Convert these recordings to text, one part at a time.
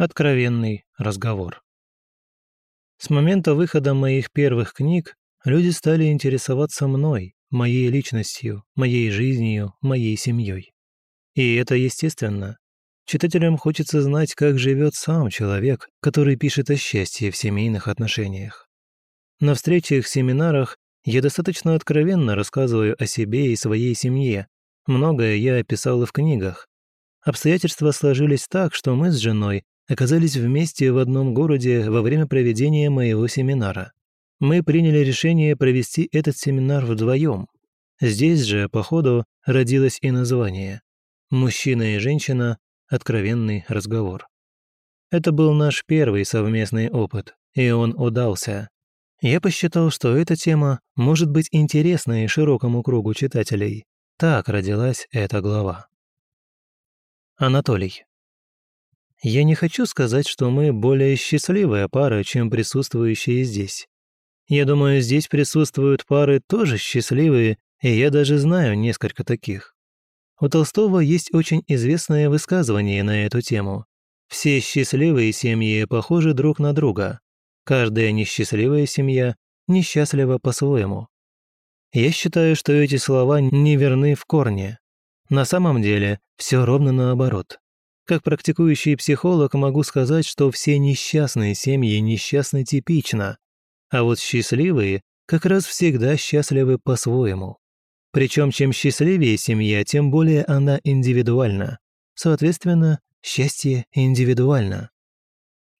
Откровенный разговор. С момента выхода моих первых книг люди стали интересоваться мной, моей личностью, моей жизнью, моей семьей. И это естественно. Читателям хочется знать, как живет сам человек, который пишет о счастье в семейных отношениях. На встречах, семинарах я достаточно откровенно рассказываю о себе и своей семье. Многое я описал и в книгах. Обстоятельства сложились так, что мы с женой оказались вместе в одном городе во время проведения моего семинара. Мы приняли решение провести этот семинар вдвоем. Здесь же, по ходу, родилось и название «Мужчина и женщина. Откровенный разговор». Это был наш первый совместный опыт, и он удался. Я посчитал, что эта тема может быть интересной широкому кругу читателей. Так родилась эта глава. Анатолий. Я не хочу сказать, что мы более счастливая пара, чем присутствующие здесь. Я думаю, здесь присутствуют пары тоже счастливые, и я даже знаю несколько таких. У Толстого есть очень известное высказывание на эту тему. Все счастливые семьи похожи друг на друга. Каждая несчастливая семья несчастлива по-своему. Я считаю, что эти слова неверны в корне. На самом деле, все ровно наоборот. Как практикующий психолог могу сказать, что все несчастные семьи несчастны типично, а вот счастливые как раз всегда счастливы по-своему. Причем чем счастливее семья, тем более она индивидуальна. Соответственно, счастье индивидуально.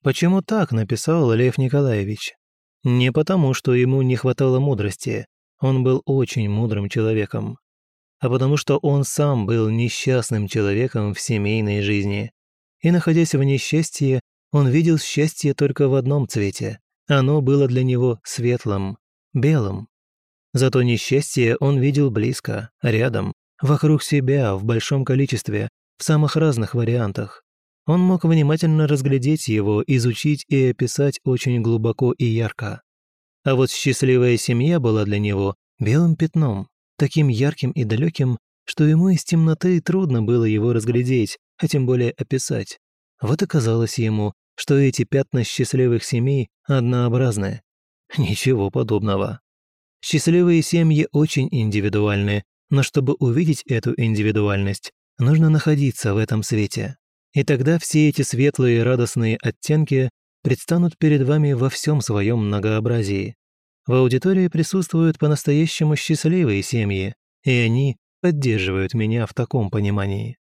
Почему так написал Лев Николаевич? Не потому, что ему не хватало мудрости. Он был очень мудрым человеком а потому что он сам был несчастным человеком в семейной жизни. И находясь в несчастье, он видел счастье только в одном цвете. Оно было для него светлым, белым. Зато несчастье он видел близко, рядом, вокруг себя, в большом количестве, в самых разных вариантах. Он мог внимательно разглядеть его, изучить и описать очень глубоко и ярко. А вот счастливая семья была для него белым пятном, таким ярким и далеким, что ему из темноты трудно было его разглядеть, а тем более описать. Вот и казалось ему, что эти пятна счастливых семей однообразны. Ничего подобного. Счастливые семьи очень индивидуальны, но чтобы увидеть эту индивидуальность, нужно находиться в этом свете. И тогда все эти светлые радостные оттенки предстанут перед вами во всем своем многообразии. В аудитории присутствуют по-настоящему счастливые семьи, и они поддерживают меня в таком понимании.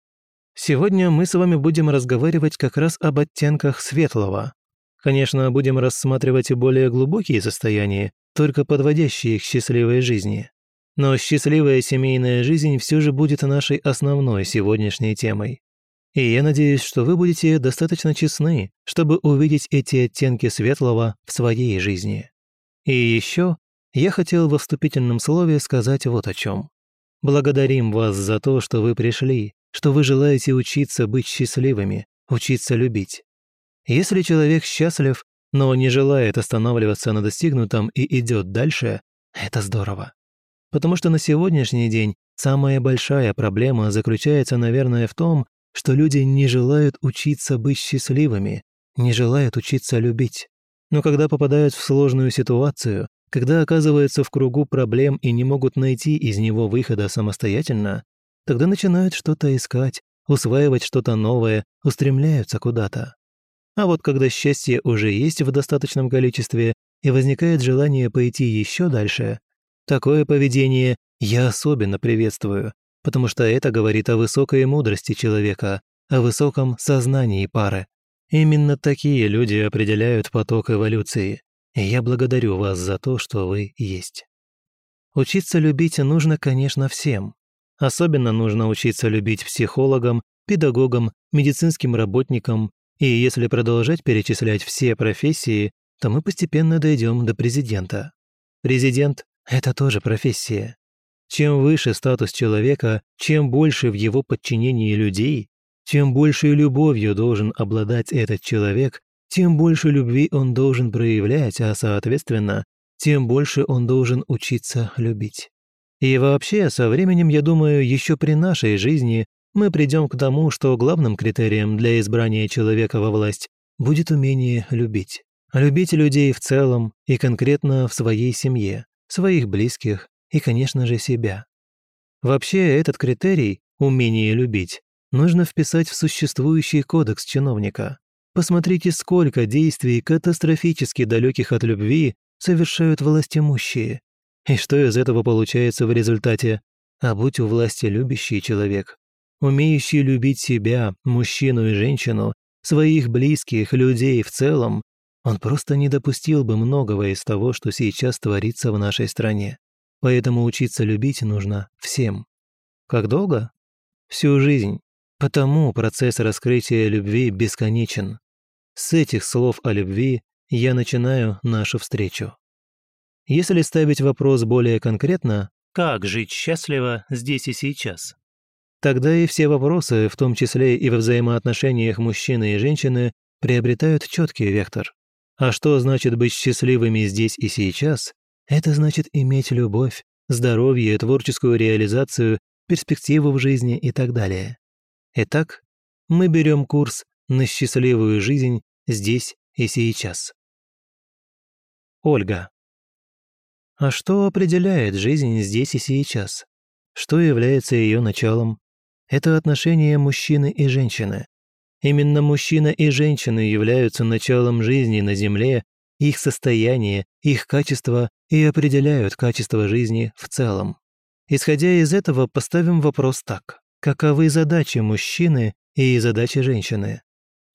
Сегодня мы с вами будем разговаривать как раз об оттенках светлого. Конечно, будем рассматривать и более глубокие состояния, только подводящие к счастливой жизни. Но счастливая семейная жизнь все же будет нашей основной сегодняшней темой. И я надеюсь, что вы будете достаточно честны, чтобы увидеть эти оттенки светлого в своей жизни. И еще я хотел во вступительном слове сказать вот о чем. Благодарим вас за то, что вы пришли, что вы желаете учиться быть счастливыми, учиться любить. Если человек счастлив, но не желает останавливаться на достигнутом и идет дальше, это здорово. Потому что на сегодняшний день самая большая проблема заключается, наверное, в том, что люди не желают учиться быть счастливыми, не желают учиться любить. Но когда попадают в сложную ситуацию, когда оказываются в кругу проблем и не могут найти из него выхода самостоятельно, тогда начинают что-то искать, усваивать что-то новое, устремляются куда-то. А вот когда счастье уже есть в достаточном количестве и возникает желание пойти еще дальше, такое поведение я особенно приветствую, потому что это говорит о высокой мудрости человека, о высоком сознании пары. Именно такие люди определяют поток эволюции, и я благодарю вас за то, что вы есть. Учиться любить нужно, конечно, всем. Особенно нужно учиться любить психологам, педагогам, медицинским работникам, и если продолжать перечислять все профессии, то мы постепенно дойдем до президента. Президент – это тоже профессия. Чем выше статус человека, чем больше в его подчинении людей, чем большей любовью должен обладать этот человек, тем больше любви он должен проявлять, а соответственно, тем больше он должен учиться любить. И вообще, со временем, я думаю, еще при нашей жизни мы придем к тому, что главным критерием для избрания человека во власть будет умение любить. Любить людей в целом и конкретно в своей семье, своих близких и, конечно же, себя. Вообще, этот критерий «умение любить» нужно вписать в существующий кодекс чиновника. Посмотрите, сколько действий катастрофически далеких от любви совершают властимущие. И что из этого получается в результате? А будь у власти любящий человек, умеющий любить себя, мужчину и женщину, своих близких, людей в целом, он просто не допустил бы многого из того, что сейчас творится в нашей стране. Поэтому учиться любить нужно всем. Как долго? Всю жизнь. Потому процесс раскрытия любви бесконечен. С этих слов о любви я начинаю нашу встречу. Если ставить вопрос более конкретно, как жить счастливо здесь и сейчас? Тогда и все вопросы, в том числе и во взаимоотношениях мужчины и женщины, приобретают четкий вектор. А что значит быть счастливыми здесь и сейчас? Это значит иметь любовь, здоровье, творческую реализацию, перспективу в жизни и так далее. Итак, мы берем курс на счастливую жизнь здесь и сейчас. Ольга. А что определяет жизнь здесь и сейчас? Что является ее началом? Это отношения мужчины и женщины. Именно мужчина и женщина являются началом жизни на Земле, их состояние, их качество и определяют качество жизни в целом. Исходя из этого, поставим вопрос так каковы задачи мужчины и задачи женщины.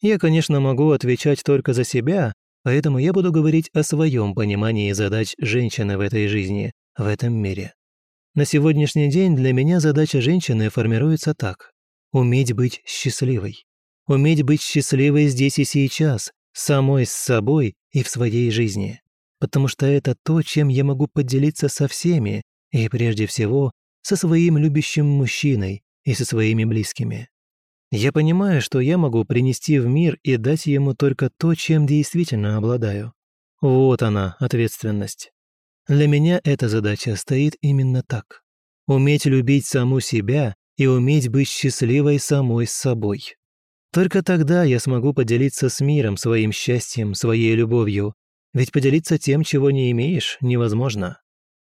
Я, конечно, могу отвечать только за себя, поэтому я буду говорить о своем понимании задач женщины в этой жизни, в этом мире. На сегодняшний день для меня задача женщины формируется так. Уметь быть счастливой. Уметь быть счастливой здесь и сейчас, самой с собой и в своей жизни. Потому что это то, чем я могу поделиться со всеми, и прежде всего со своим любящим мужчиной, и со своими близкими. Я понимаю, что я могу принести в мир и дать ему только то, чем действительно обладаю. Вот она, ответственность. Для меня эта задача стоит именно так. Уметь любить саму себя и уметь быть счастливой самой с собой. Только тогда я смогу поделиться с миром своим счастьем, своей любовью. Ведь поделиться тем, чего не имеешь, невозможно.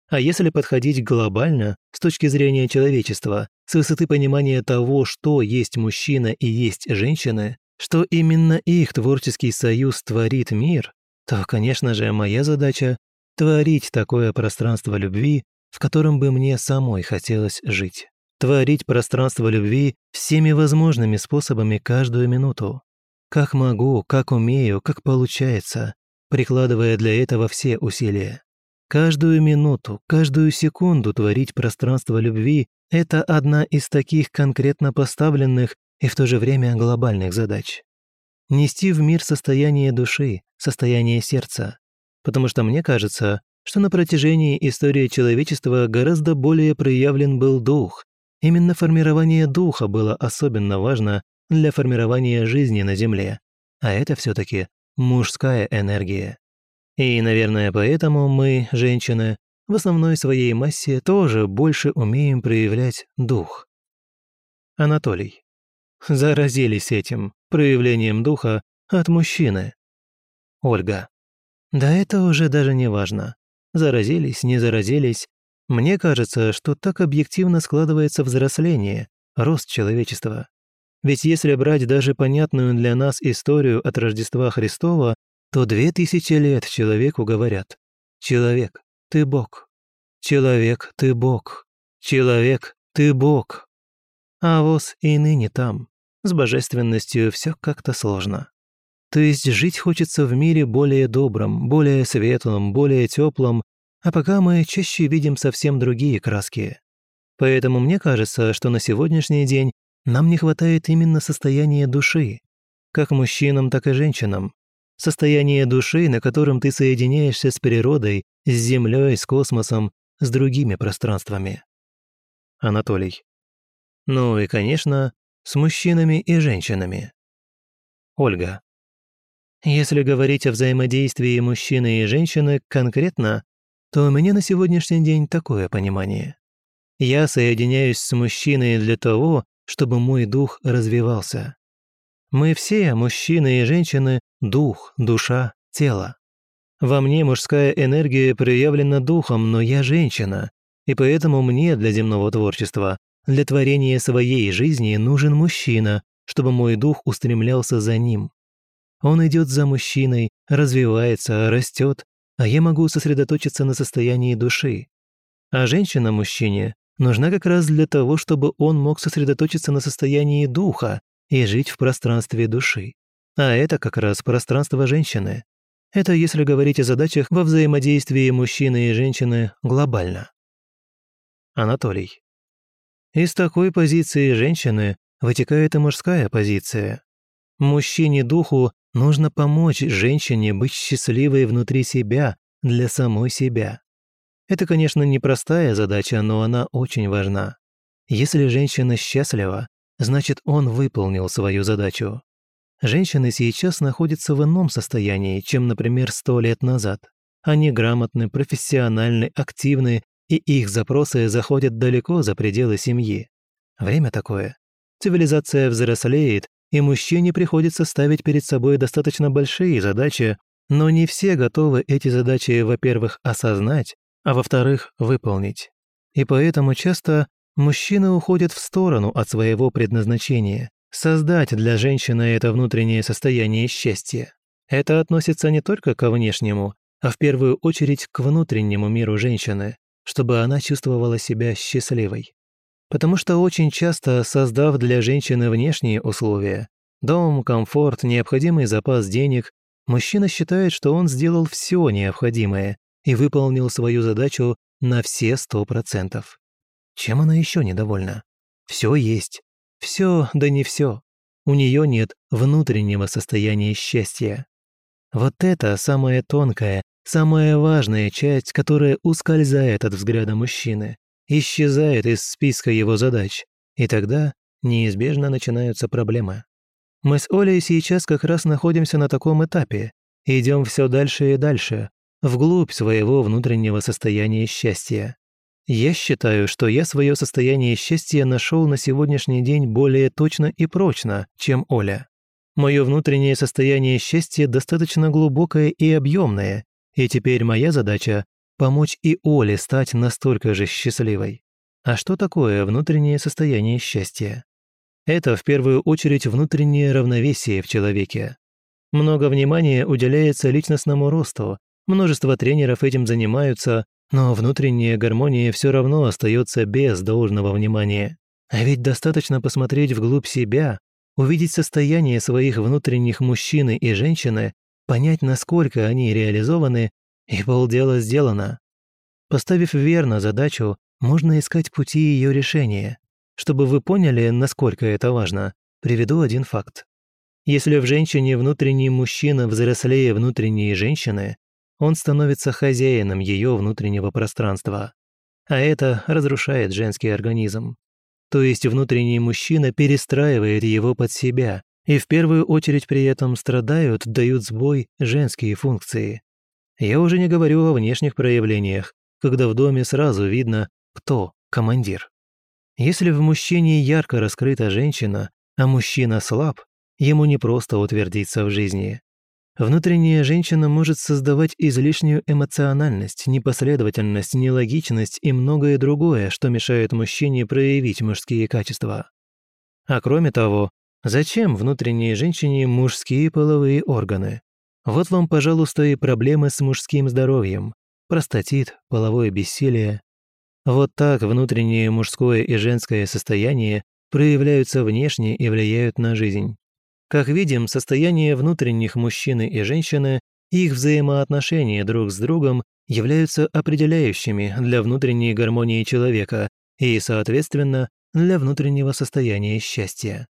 А если подходить глобально, с точки зрения человечества, с высоты понимания того, что есть мужчина и есть женщина, что именно их творческий союз творит мир, то, конечно же, моя задача – творить такое пространство любви, в котором бы мне самой хотелось жить. Творить пространство любви всеми возможными способами каждую минуту. Как могу, как умею, как получается, прикладывая для этого все усилия. Каждую минуту, каждую секунду творить пространство любви – это одна из таких конкретно поставленных и в то же время глобальных задач. Нести в мир состояние души, состояние сердца. Потому что мне кажется, что на протяжении истории человечества гораздо более проявлен был дух. Именно формирование духа было особенно важно для формирования жизни на Земле. А это все таки мужская энергия. И, наверное, поэтому мы, женщины, в основной своей массе тоже больше умеем проявлять дух. Анатолий. Заразились этим, проявлением духа от мужчины. Ольга. Да это уже даже не важно. Заразились, не заразились. Мне кажется, что так объективно складывается взросление, рост человечества. Ведь если брать даже понятную для нас историю от Рождества Христова, то две тысячи лет человеку говорят «Человек, ты Бог! Человек, ты Бог! Человек, ты Бог!» А воз и ныне там. С божественностью все как-то сложно. То есть жить хочется в мире более добром, более светлом, более теплом, а пока мы чаще видим совсем другие краски. Поэтому мне кажется, что на сегодняшний день нам не хватает именно состояния души, как мужчинам, так и женщинам, Состояние души, на котором ты соединяешься с природой, с Землей, с космосом, с другими пространствами. Анатолий. Ну и, конечно, с мужчинами и женщинами. Ольга. Если говорить о взаимодействии мужчины и женщины конкретно, то у меня на сегодняшний день такое понимание. Я соединяюсь с мужчиной для того, чтобы мой дух развивался. Мы все, мужчины и женщины, дух, душа, тело. Во мне мужская энергия проявлена духом, но я женщина, и поэтому мне для земного творчества, для творения своей жизни нужен мужчина, чтобы мой дух устремлялся за ним. Он идет за мужчиной, развивается, растет, а я могу сосредоточиться на состоянии души. А женщина мужчине нужна как раз для того, чтобы он мог сосредоточиться на состоянии духа и жить в пространстве души. А это как раз пространство женщины. Это если говорить о задачах во взаимодействии мужчины и женщины глобально. Анатолий. Из такой позиции женщины вытекает и мужская позиция. Мужчине-духу нужно помочь женщине быть счастливой внутри себя, для самой себя. Это, конечно, непростая задача, но она очень важна. Если женщина счастлива, значит, он выполнил свою задачу. Женщины сейчас находятся в ином состоянии, чем, например, сто лет назад. Они грамотны, профессиональны, активны, и их запросы заходят далеко за пределы семьи. Время такое. Цивилизация взрослеет, и мужчине приходится ставить перед собой достаточно большие задачи, но не все готовы эти задачи, во-первых, осознать, а во-вторых, выполнить. И поэтому часто мужчины уходят в сторону от своего предназначения, создать для женщины это внутреннее состояние счастья. Это относится не только ко внешнему, а в первую очередь к внутреннему миру женщины, чтобы она чувствовала себя счастливой. Потому что очень часто, создав для женщины внешние условия, дом, комфорт, необходимый запас денег, мужчина считает, что он сделал все необходимое и выполнил свою задачу на все сто процентов. Чем она еще недовольна? Все есть. Все, да не все. У нее нет внутреннего состояния счастья. Вот это самая тонкая, самая важная часть, которая ускользает от взгляда мужчины, исчезает из списка его задач, и тогда неизбежно начинаются проблемы. Мы с Олей сейчас как раз находимся на таком этапе, идем все дальше и дальше, вглубь своего внутреннего состояния счастья. Я считаю, что я свое состояние счастья нашел на сегодняшний день более точно и прочно, чем Оля. Мое внутреннее состояние счастья достаточно глубокое и объемное, и теперь моя задача – помочь и Оле стать настолько же счастливой. А что такое внутреннее состояние счастья? Это в первую очередь внутреннее равновесие в человеке. Много внимания уделяется личностному росту, множество тренеров этим занимаются, но внутренняя гармония все равно остается без должного внимания. А ведь достаточно посмотреть вглубь себя, увидеть состояние своих внутренних мужчины и женщины, понять, насколько они реализованы, и полдела сделано. Поставив верно задачу, можно искать пути ее решения. Чтобы вы поняли, насколько это важно, приведу один факт. Если в женщине внутренний мужчина взрослее внутренней женщины, он становится хозяином ее внутреннего пространства. А это разрушает женский организм. То есть внутренний мужчина перестраивает его под себя, и в первую очередь при этом страдают, дают сбой женские функции. Я уже не говорю о внешних проявлениях, когда в доме сразу видно, кто командир. Если в мужчине ярко раскрыта женщина, а мужчина слаб, ему не просто утвердиться в жизни. Внутренняя женщина может создавать излишнюю эмоциональность, непоследовательность, нелогичность и многое другое, что мешает мужчине проявить мужские качества. А кроме того, зачем внутренней женщине мужские половые органы? Вот вам, пожалуйста, и проблемы с мужским здоровьем. Простатит, половое бессилие. Вот так внутреннее мужское и женское состояние проявляются внешне и влияют на жизнь. Как видим, состояние внутренних мужчины и женщины и их взаимоотношения друг с другом являются определяющими для внутренней гармонии человека и, соответственно, для внутреннего состояния счастья.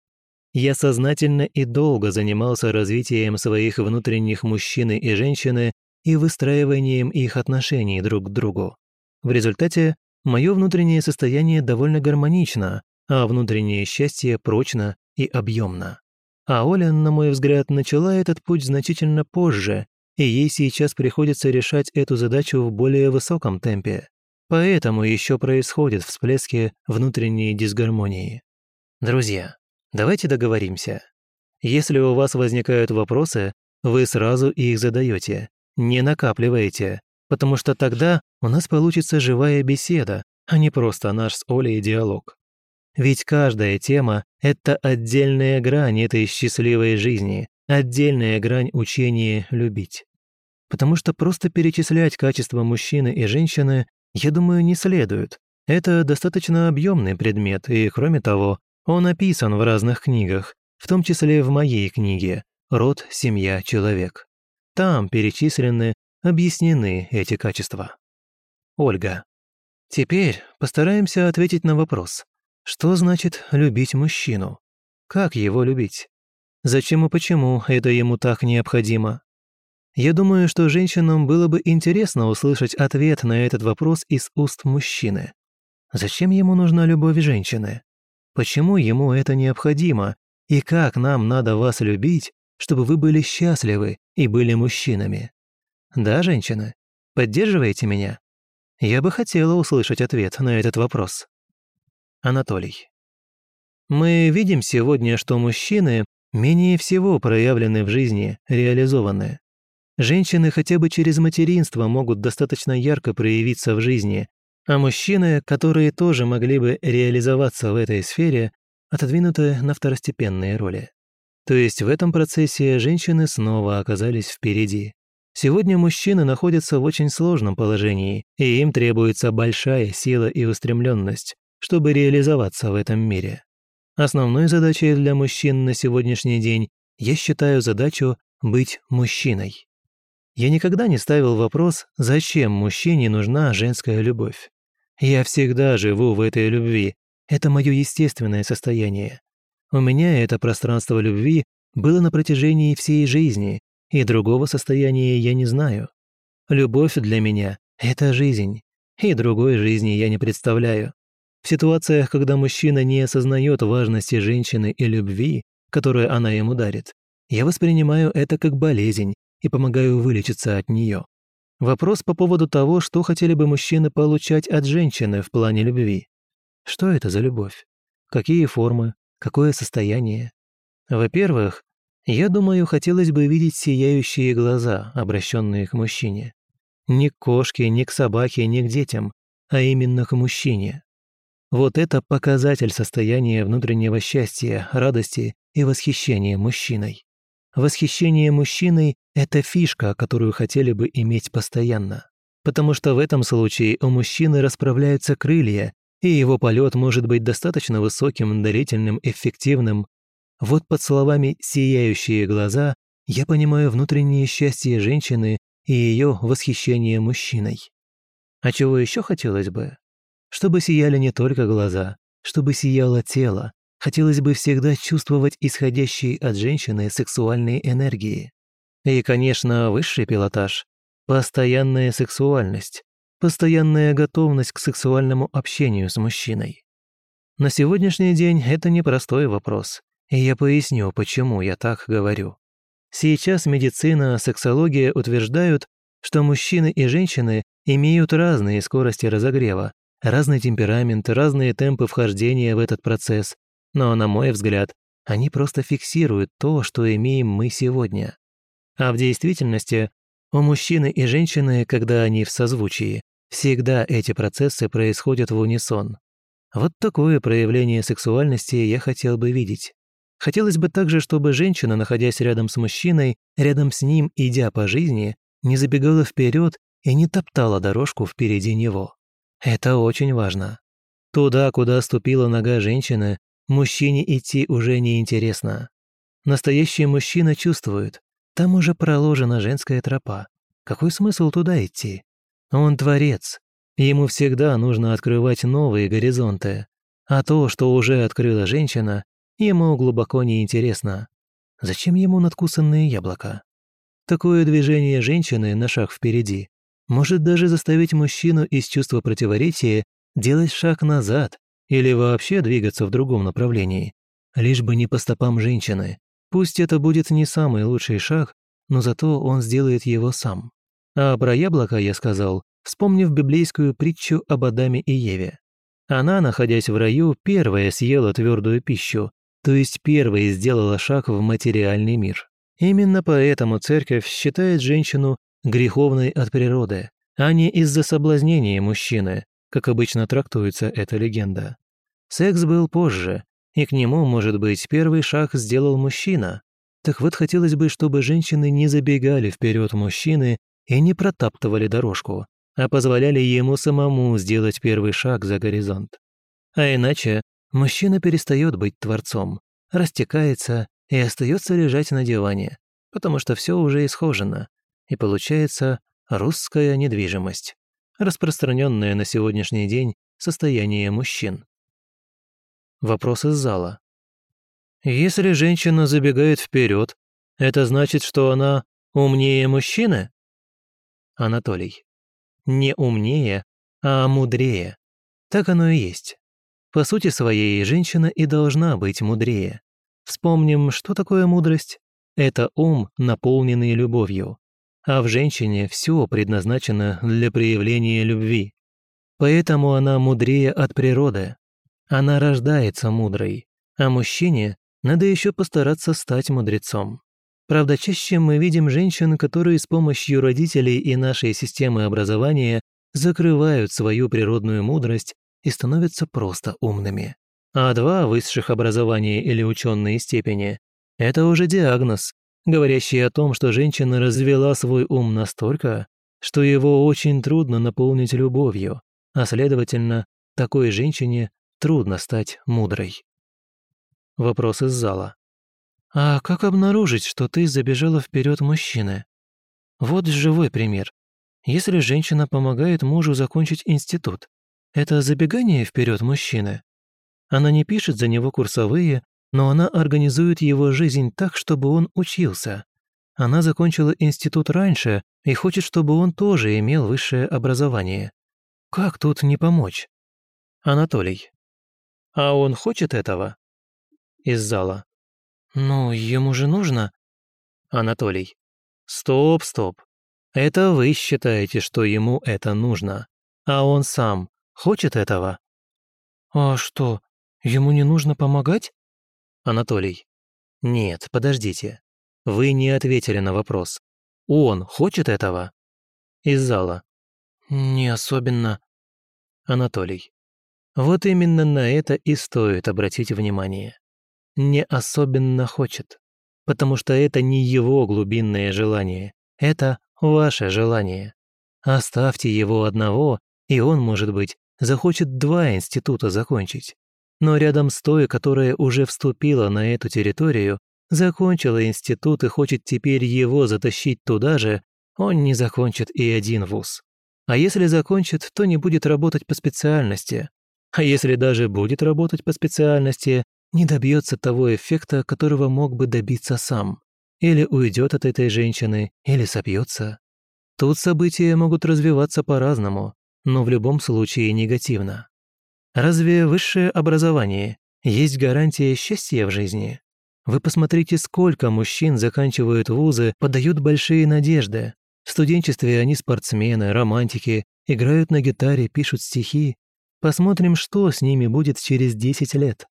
Я сознательно и долго занимался развитием своих внутренних мужчины и женщины и выстраиванием их отношений друг к другу. В результате мое внутреннее состояние довольно гармонично, а внутреннее счастье прочно и объемно. А Оля, на мой взгляд, начала этот путь значительно позже, и ей сейчас приходится решать эту задачу в более высоком темпе. Поэтому еще происходят всплески внутренней дисгармонии. Друзья, давайте договоримся. Если у вас возникают вопросы, вы сразу их задаете, не накапливаете, потому что тогда у нас получится живая беседа, а не просто наш с Олей диалог. Ведь каждая тема – это отдельная грань этой счастливой жизни, отдельная грань учения любить. Потому что просто перечислять качества мужчины и женщины, я думаю, не следует. Это достаточно объемный предмет, и, кроме того, он описан в разных книгах, в том числе в моей книге «Род, семья, человек». Там перечислены, объяснены эти качества. Ольга. Теперь постараемся ответить на вопрос. Что значит любить мужчину? Как его любить? Зачем и почему это ему так необходимо? Я думаю, что женщинам было бы интересно услышать ответ на этот вопрос из уст мужчины. Зачем ему нужна любовь женщины? Почему ему это необходимо? И как нам надо вас любить, чтобы вы были счастливы и были мужчинами? Да, женщины? Поддерживаете меня? Я бы хотела услышать ответ на этот вопрос. Анатолий. Мы видим сегодня, что мужчины менее всего проявлены в жизни, реализованы. Женщины хотя бы через материнство могут достаточно ярко проявиться в жизни, а мужчины, которые тоже могли бы реализоваться в этой сфере, отодвинуты на второстепенные роли. То есть в этом процессе женщины снова оказались впереди. Сегодня мужчины находятся в очень сложном положении, и им требуется большая сила и устремленность, чтобы реализоваться в этом мире. Основной задачей для мужчин на сегодняшний день я считаю задачу быть мужчиной. Я никогда не ставил вопрос, зачем мужчине нужна женская любовь. Я всегда живу в этой любви, это мое естественное состояние. У меня это пространство любви было на протяжении всей жизни, и другого состояния я не знаю. Любовь для меня – это жизнь, и другой жизни я не представляю. В ситуациях, когда мужчина не осознает важности женщины и любви, которую она ему дарит, я воспринимаю это как болезнь и помогаю вылечиться от нее. Вопрос по поводу того, что хотели бы мужчины получать от женщины в плане любви. Что это за любовь? Какие формы? Какое состояние? Во-первых, я думаю, хотелось бы видеть сияющие глаза, обращенные к мужчине. Не к кошке, не к собаке, не к детям, а именно к мужчине. Вот это показатель состояния внутреннего счастья, радости и восхищения мужчиной. Восхищение мужчиной – это фишка, которую хотели бы иметь постоянно. Потому что в этом случае у мужчины расправляются крылья, и его полет может быть достаточно высоким, дарительным, эффективным, вот под словами «сияющие глаза» я понимаю внутреннее счастье женщины и ее восхищение мужчиной. А чего еще хотелось бы? Чтобы сияли не только глаза, чтобы сияло тело. Хотелось бы всегда чувствовать исходящие от женщины сексуальные энергии. И, конечно, высший пилотаж – постоянная сексуальность, постоянная готовность к сексуальному общению с мужчиной. На сегодняшний день это непростой вопрос, и я поясню, почему я так говорю. Сейчас медицина, сексология утверждают, что мужчины и женщины имеют разные скорости разогрева, разный темперамент, разные темпы вхождения в этот процесс. Но, на мой взгляд, они просто фиксируют то, что имеем мы сегодня. А в действительности у мужчины и женщины, когда они в созвучии, всегда эти процессы происходят в унисон. Вот такое проявление сексуальности я хотел бы видеть. Хотелось бы также, чтобы женщина, находясь рядом с мужчиной, рядом с ним, идя по жизни, не забегала вперед и не топтала дорожку впереди него. Это очень важно. Туда, куда ступила нога женщины, мужчине идти уже неинтересно. Настоящий мужчина чувствует, там уже проложена женская тропа. Какой смысл туда идти? Он творец. Ему всегда нужно открывать новые горизонты. А то, что уже открыла женщина, Ему глубоко не интересно. Зачем ему надкусанные яблоко? Такое движение женщины на шаг впереди может даже заставить мужчину из чувства противоречия делать шаг назад или вообще двигаться в другом направлении, лишь бы не по стопам женщины. Пусть это будет не самый лучший шаг, но зато он сделает его сам. А про яблоко я сказал, вспомнив библейскую притчу об Адаме и Еве. Она, находясь в раю, первая съела твердую пищу, то есть первой сделала шаг в материальный мир. Именно поэтому церковь считает женщину греховной от природы, а не из-за соблазнения мужчины, как обычно трактуется эта легенда. Секс был позже, и к нему, может быть, первый шаг сделал мужчина. Так вот, хотелось бы, чтобы женщины не забегали вперед мужчины и не протаптывали дорожку, а позволяли ему самому сделать первый шаг за горизонт. А иначе мужчина перестает быть творцом, растекается и остается лежать на диване, потому что все уже исхожено, и получается русская недвижимость, распространенное на сегодняшний день состояние мужчин. Вопрос из зала. Если женщина забегает вперед, это значит, что она умнее мужчины? Анатолий. Не умнее, а мудрее. Так оно и есть. По сути своей, женщина и должна быть мудрее. Вспомним, что такое мудрость? Это ум, наполненный любовью. А в женщине все предназначено для проявления любви. Поэтому она мудрее от природы. Она рождается мудрой, а мужчине надо еще постараться стать мудрецом. Правда, чаще мы видим женщин, которые с помощью родителей и нашей системы образования закрывают свою природную мудрость и становятся просто умными. А два высших образования или ученые степени – это уже диагноз, говорящий о том, что женщина развела свой ум настолько, что его очень трудно наполнить любовью, а следовательно, такой женщине трудно стать мудрой. Вопрос из зала. «А как обнаружить, что ты забежала вперед мужчины?» Вот живой пример. Если женщина помогает мужу закончить институт, это забегание вперед мужчины. Она не пишет за него курсовые, но она организует его жизнь так, чтобы он учился. Она закончила институт раньше и хочет, чтобы он тоже имел высшее образование. Как тут не помочь? Анатолий. А он хочет этого? Из зала. Ну, ему же нужно. Анатолий. Стоп, стоп. Это вы считаете, что ему это нужно. А он сам Хочет этого?» «А что, ему не нужно помогать?» Анатолий. «Нет, подождите. Вы не ответили на вопрос. Он хочет этого?» Из зала. «Не особенно». Анатолий. Вот именно на это и стоит обратить внимание. Не особенно хочет, потому что это не его глубинное желание, это ваше желание. Оставьте его одного, и он, может быть, захочет два института закончить. Но рядом с той, которая уже вступила на эту территорию, закончила институт и хочет теперь его затащить туда же, он не закончит и один вуз. А если закончит, то не будет работать по специальности. А если даже будет работать по специальности, не добьется того эффекта, которого мог бы добиться сам. Или уйдет от этой женщины, или сопьется. Тут события могут развиваться по-разному, но в любом случае негативно. Разве высшее образование есть гарантия счастья в жизни? Вы посмотрите, сколько мужчин заканчивают вузы, подают большие надежды. В студенчестве они спортсмены, романтики, играют на гитаре, пишут стихи. Посмотрим, что с ними будет через 10 лет.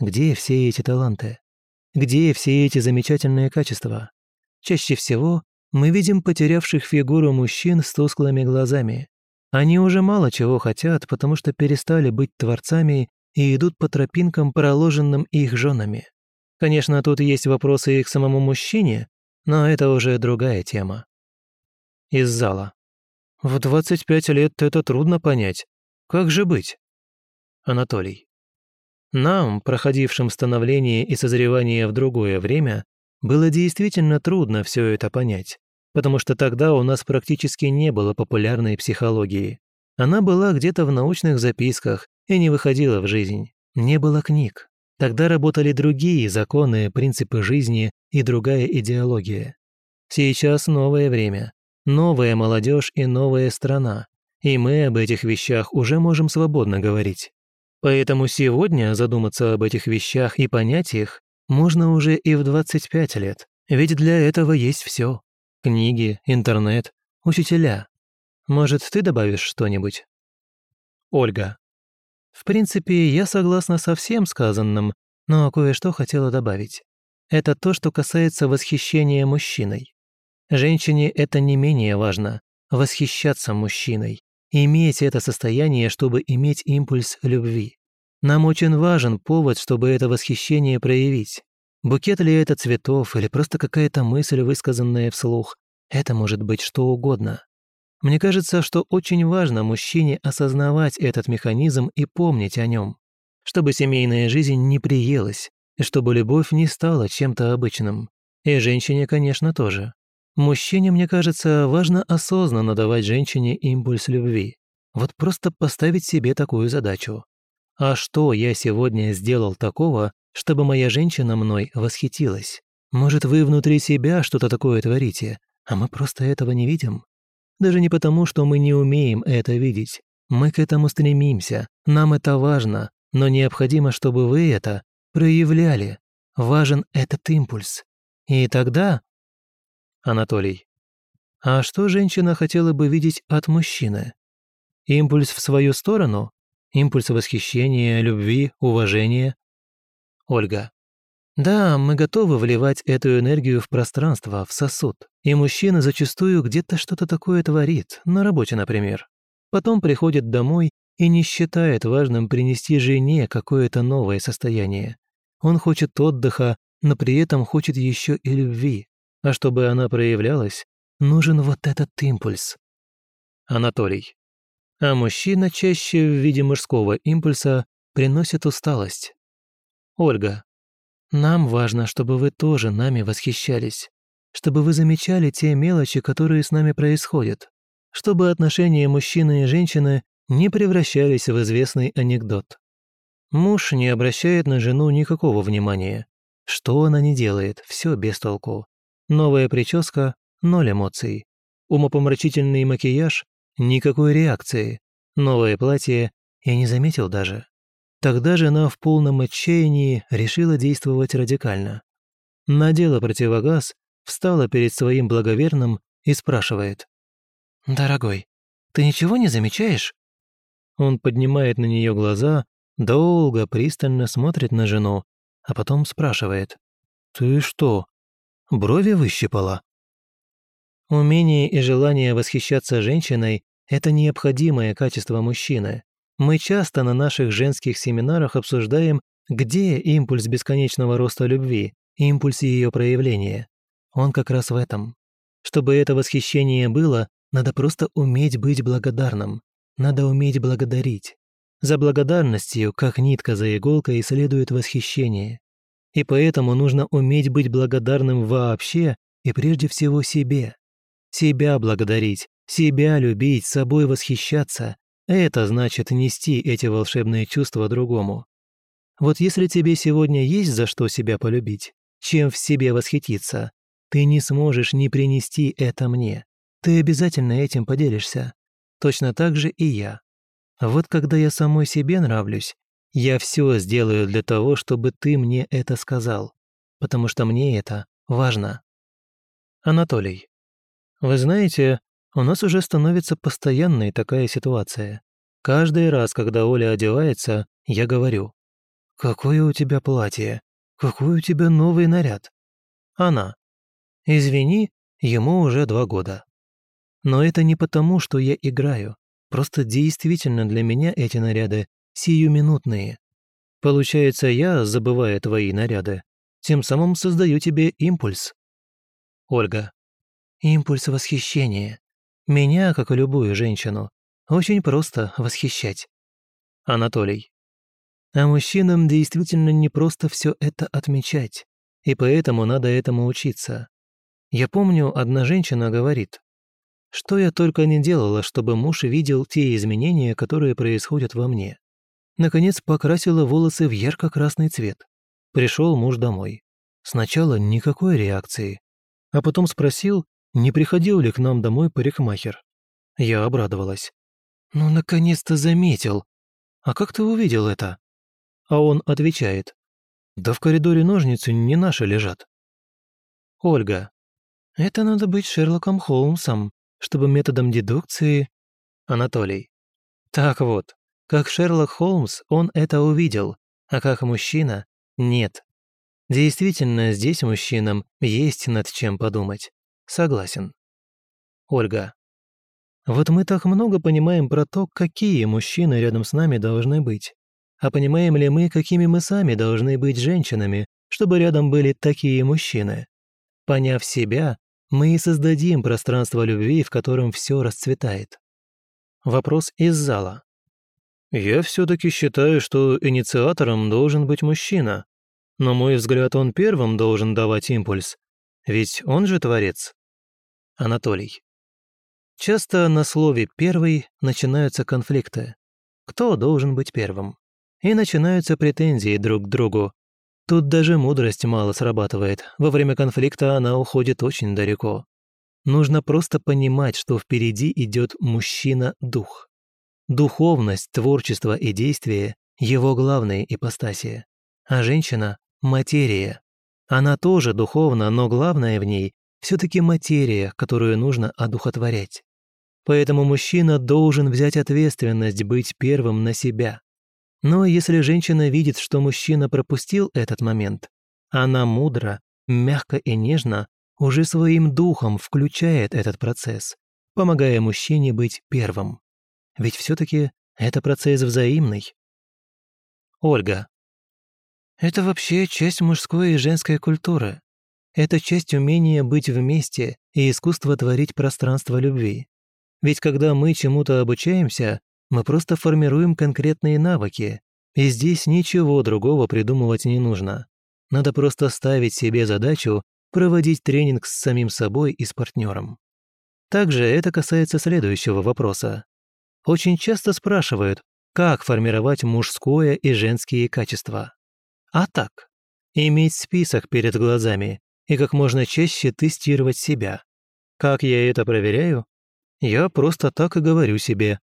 Где все эти таланты? Где все эти замечательные качества? Чаще всего мы видим потерявших фигуру мужчин с тусклыми глазами, они уже мало чего хотят, потому что перестали быть творцами и идут по тропинкам, проложенным их женами. Конечно, тут есть вопросы и к самому мужчине, но это уже другая тема. Из зала. В 25 лет это трудно понять. Как же быть? Анатолий. Нам, проходившим становление и созревание в другое время, было действительно трудно все это понять потому что тогда у нас практически не было популярной психологии. Она была где-то в научных записках и не выходила в жизнь. Не было книг. Тогда работали другие законы, принципы жизни и другая идеология. Сейчас новое время, новая молодежь и новая страна, и мы об этих вещах уже можем свободно говорить. Поэтому сегодня задуматься об этих вещах и понять их можно уже и в 25 лет, ведь для этого есть все. Книги, интернет, учителя. Может, ты добавишь что-нибудь? Ольга. В принципе, я согласна со всем сказанным, но кое-что хотела добавить. Это то, что касается восхищения мужчиной. Женщине это не менее важно – восхищаться мужчиной, иметь это состояние, чтобы иметь импульс любви. Нам очень важен повод, чтобы это восхищение проявить. Букет ли это цветов или просто какая-то мысль, высказанная вслух, это может быть что угодно. Мне кажется, что очень важно мужчине осознавать этот механизм и помнить о нем, чтобы семейная жизнь не приелась, и чтобы любовь не стала чем-то обычным. И женщине, конечно, тоже. Мужчине, мне кажется, важно осознанно давать женщине импульс любви. Вот просто поставить себе такую задачу. А что я сегодня сделал такого, чтобы моя женщина мной восхитилась? Может, вы внутри себя что-то такое творите, а мы просто этого не видим? Даже не потому, что мы не умеем это видеть. Мы к этому стремимся, нам это важно, но необходимо, чтобы вы это проявляли. Важен этот импульс. И тогда Анатолий. А что женщина хотела бы видеть от мужчины? Импульс в свою сторону? Импульс восхищения, любви, уважения? Ольга. Да, мы готовы вливать эту энергию в пространство, в сосуд. И мужчина зачастую где-то что-то такое творит, на работе, например. Потом приходит домой и не считает важным принести жене какое-то новое состояние. Он хочет отдыха, но при этом хочет еще и любви. А чтобы она проявлялась, нужен вот этот импульс. Анатолий. А мужчина чаще в виде мужского импульса приносит усталость. Ольга. Нам важно, чтобы вы тоже нами восхищались, чтобы вы замечали те мелочи, которые с нами происходят, чтобы отношения мужчины и женщины не превращались в известный анекдот. Муж не обращает на жену никакого внимания. Что она не делает, все без толку. Новая прическа – ноль эмоций. Умопомрачительный макияж – никакой реакции. Новое платье – я не заметил даже. Тогда жена в полном отчаянии решила действовать радикально. Надела противогаз, встала перед своим благоверным и спрашивает. «Дорогой, ты ничего не замечаешь?» Он поднимает на нее глаза, долго, пристально смотрит на жену, а потом спрашивает. «Ты что, брови выщипала. Умение и желание восхищаться женщиной – это необходимое качество мужчины. Мы часто на наших женских семинарах обсуждаем, где импульс бесконечного роста любви, импульс ее проявления. Он как раз в этом. Чтобы это восхищение было, надо просто уметь быть благодарным. Надо уметь благодарить. За благодарностью, как нитка за иголкой, следует восхищение. И поэтому нужно уметь быть благодарным вообще и прежде всего себе. Себя благодарить, себя любить, собой восхищаться – это значит нести эти волшебные чувства другому. Вот если тебе сегодня есть за что себя полюбить, чем в себе восхититься, ты не сможешь не принести это мне. Ты обязательно этим поделишься. Точно так же и я. Вот когда я самой себе нравлюсь, я все сделаю для того, чтобы ты мне это сказал, потому что мне это важно. Анатолий. Вы знаете, у нас уже становится постоянной такая ситуация. Каждый раз, когда Оля одевается, я говорю, «Какое у тебя платье? Какой у тебя новый наряд?» Она. «Извини, ему уже два года». Но это не потому, что я играю. Просто действительно для меня эти наряды сиюминутные. Получается, я, забывая твои наряды, тем самым создаю тебе импульс. Ольга. Импульс восхищения. Меня, как и любую женщину, очень просто восхищать. Анатолий. А мужчинам действительно не просто все это отмечать, и поэтому надо этому учиться. Я помню, одна женщина говорит, что я только не делала, чтобы муж видел те изменения, которые происходят во мне. Наконец покрасила волосы в ярко-красный цвет. Пришел муж домой. Сначала никакой реакции. А потом спросил, не приходил ли к нам домой парикмахер. Я обрадовалась. «Ну, наконец-то заметил. А как ты увидел это?» А он отвечает. «Да в коридоре ножницы не наши лежат». Ольга. «Это надо быть Шерлоком Холмсом, чтобы методом дедукции...» Анатолий. «Так вот, как Шерлок Холмс, он это увидел, а как мужчина, Нет. Действительно, здесь мужчинам есть над чем подумать. Согласен. Ольга. Вот мы так много понимаем про то, какие мужчины рядом с нами должны быть. А понимаем ли мы, какими мы сами должны быть женщинами, чтобы рядом были такие мужчины? Поняв себя, мы и создадим пространство любви, в котором все расцветает. Вопрос из зала. Я все-таки считаю, что инициатором должен быть мужчина. На мой взгляд, он первым должен давать импульс. Ведь он же творец. Анатолий. Часто на слове «первый» начинаются конфликты. Кто должен быть первым? И начинаются претензии друг к другу. Тут даже мудрость мало срабатывает. Во время конфликта она уходит очень далеко. Нужно просто понимать, что впереди идет мужчина-дух. Духовность, творчество и действие – его главные ипостаси. А женщина – материя. Она тоже духовна, но главное в ней – все-таки материя, которую нужно одухотворять. Поэтому мужчина должен взять ответственность быть первым на себя. Но если женщина видит, что мужчина пропустил этот момент, она мудро, мягко и нежно уже своим духом включает этот процесс, помогая мужчине быть первым. Ведь все-таки это процесс взаимный. Ольга. Это вообще часть мужской и женской культуры. Это часть умения быть вместе и искусство творить пространство любви. Ведь когда мы чему-то обучаемся, мы просто формируем конкретные навыки, и здесь ничего другого придумывать не нужно. Надо просто ставить себе задачу проводить тренинг с самим собой и с партнером. Также это касается следующего вопроса. Очень часто спрашивают, как формировать мужское и женские качества. А так, иметь список перед глазами и как можно чаще тестировать себя. Как я это проверяю? Я просто так и говорю себе.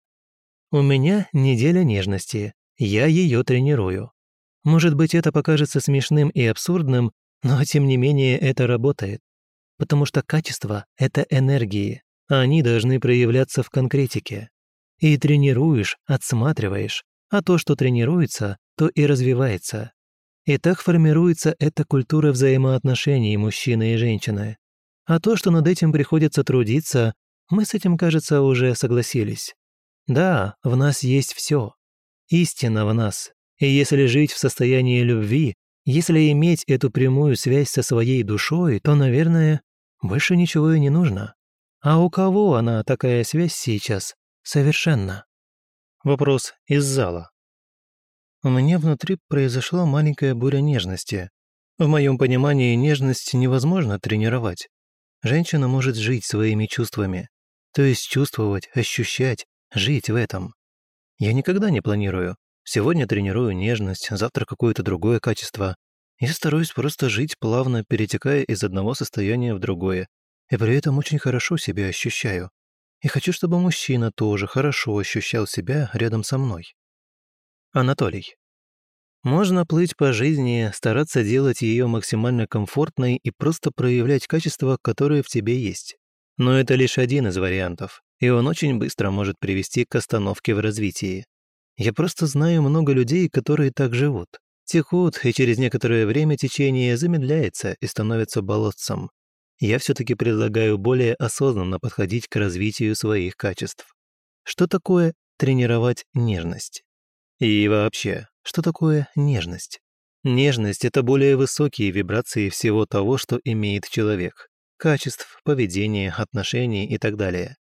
У меня неделя нежности, я ее тренирую. Может быть, это покажется смешным и абсурдным, но тем не менее это работает. Потому что качество — это энергии, а они должны проявляться в конкретике. И тренируешь, отсматриваешь, а то, что тренируется, то и развивается. И так формируется эта культура взаимоотношений мужчины и женщины. А то, что над этим приходится трудиться, мы с этим, кажется, уже согласились. Да, в нас есть все. Истина в нас. И если жить в состоянии любви, если иметь эту прямую связь со своей душой, то, наверное, больше ничего и не нужно. А у кого она такая связь сейчас? Совершенно. Вопрос из зала. У меня внутри произошла маленькая буря нежности. В моем понимании нежность невозможно тренировать. Женщина может жить своими чувствами, то есть чувствовать, ощущать, жить в этом. Я никогда не планирую, Сегодня тренирую нежность, завтра какое-то другое качество. Я стараюсь просто жить плавно, перетекая из одного состояния в другое. И при этом очень хорошо себя ощущаю. И хочу, чтобы мужчина тоже хорошо ощущал себя рядом со мной. Анатолий. Можно плыть по жизни, стараться делать ее максимально комфортной и просто проявлять качества, которые в тебе есть. Но это лишь один из вариантов, и он очень быстро может привести к остановке в развитии. Я просто знаю много людей, которые так живут. Текут, и через некоторое время течение замедляется и становится болотцем. Я все-таки предлагаю более осознанно подходить к развитию своих качеств. Что такое тренировать нежность? И вообще, что такое нежность? Нежность – это более высокие вибрации всего того, что имеет человек. Качеств, поведения, отношений и так далее.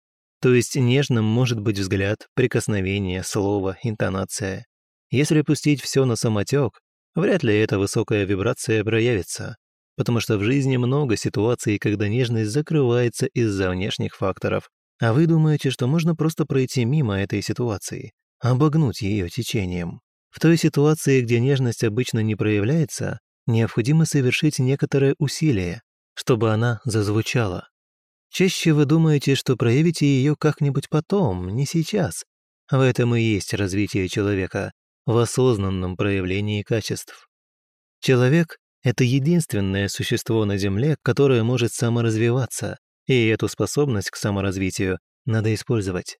То есть нежным может быть взгляд, прикосновение, слово, интонация. Если пустить все на самотек, вряд ли эта высокая вибрация проявится, потому что в жизни много ситуаций, когда нежность закрывается из-за внешних факторов, а вы думаете, что можно просто пройти мимо этой ситуации, обогнуть ее течением. В той ситуации, где нежность обычно не проявляется, необходимо совершить некоторое усилие, чтобы она зазвучала. Чаще вы думаете, что проявите ее как-нибудь потом, не сейчас. В этом и есть развитие человека, в осознанном проявлении качеств. Человек — это единственное существо на Земле, которое может саморазвиваться, и эту способность к саморазвитию надо использовать.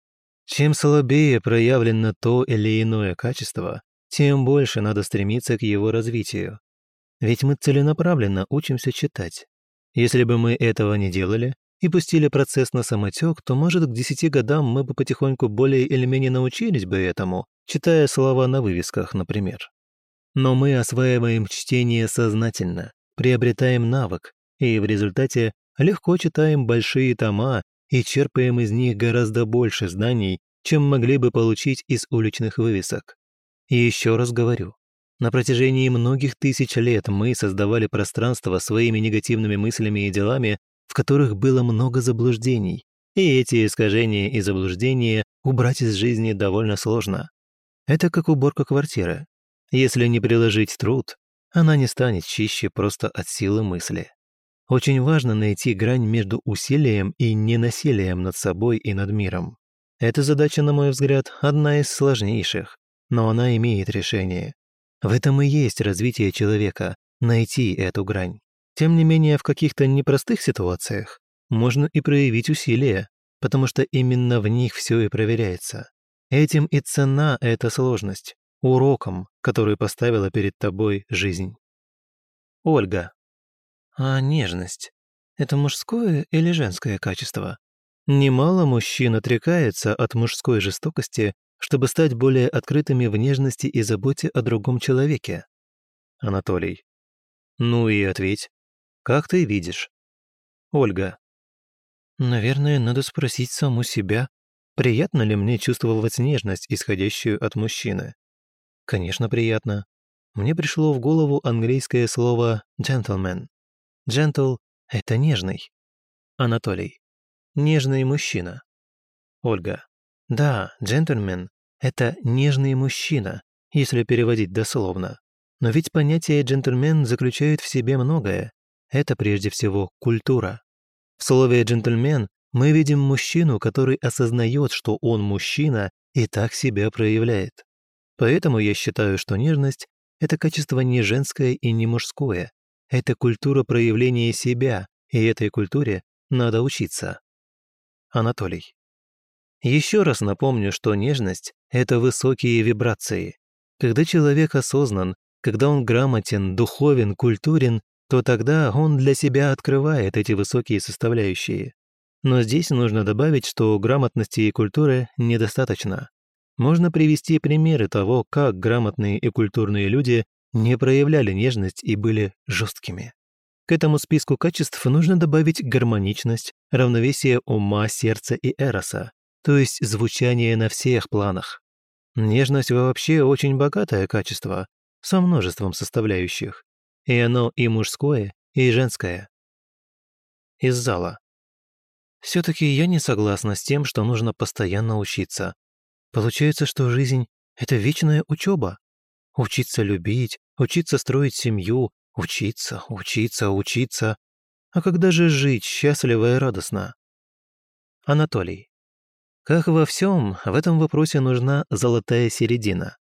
Чем слабее проявлено то или иное качество, тем больше надо стремиться к его развитию. Ведь мы целенаправленно учимся читать. Если бы мы этого не делали и пустили процесс на самотек, то, может, к десяти годам мы бы потихоньку более или менее научились бы этому, читая слова на вывесках, например. Но мы осваиваем чтение сознательно, приобретаем навык, и в результате легко читаем большие тома и черпаем из них гораздо больше знаний, чем могли бы получить из уличных вывесок. И еще раз говорю, на протяжении многих тысяч лет мы создавали пространство своими негативными мыслями и делами, в которых было много заблуждений, и эти искажения и заблуждения убрать из жизни довольно сложно. Это как уборка квартиры. Если не приложить труд, она не станет чище просто от силы мысли. Очень важно найти грань между усилием и ненасилием над собой и над миром. Эта задача, на мой взгляд, одна из сложнейших, но она имеет решение. В этом и есть развитие человека – найти эту грань. Тем не менее, в каких-то непростых ситуациях можно и проявить усилия, потому что именно в них все и проверяется. Этим и цена эта сложность, уроком, который поставила перед тобой жизнь. Ольга. А нежность – это мужское или женское качество? Немало мужчин отрекается от мужской жестокости, чтобы стать более открытыми в нежности и заботе о другом человеке. Анатолий. Ну и ответь. Как ты видишь? Ольга. Наверное, надо спросить саму себя, приятно ли мне чувствовать нежность, исходящую от мужчины. Конечно, приятно. Мне пришло в голову английское слово «gentleman». Gentle — это нежный. Анатолий. Нежный мужчина. Ольга. Да, джентльмен — это нежный мужчина, если переводить дословно. Но ведь понятие «джентльмен» заключает в себе многое. Это прежде всего культура. В слове «джентльмен» мы видим мужчину, который осознает, что он мужчина и так себя проявляет. Поэтому я считаю, что нежность — это качество не женское и не мужское, это культура проявления себя, и этой культуре надо учиться. Анатолий. Еще раз напомню, что нежность – это высокие вибрации. Когда человек осознан, когда он грамотен, духовен, культурен, то тогда он для себя открывает эти высокие составляющие. Но здесь нужно добавить, что грамотности и культуры недостаточно. Можно привести примеры того, как грамотные и культурные люди не проявляли нежность и были жесткими. К этому списку качеств нужно добавить гармоничность, равновесие ума, сердца и эроса, то есть звучание на всех планах. Нежность вообще очень богатое качество, со множеством составляющих, и оно и мужское, и женское. Из зала. Все-таки я не согласна с тем, что нужно постоянно учиться. Получается, что жизнь — это вечная учеба. Учиться любить, учиться строить семью, учиться, учиться, учиться. А когда же жить счастливо и радостно? Анатолий. Как во всем, в этом вопросе нужна золотая середина.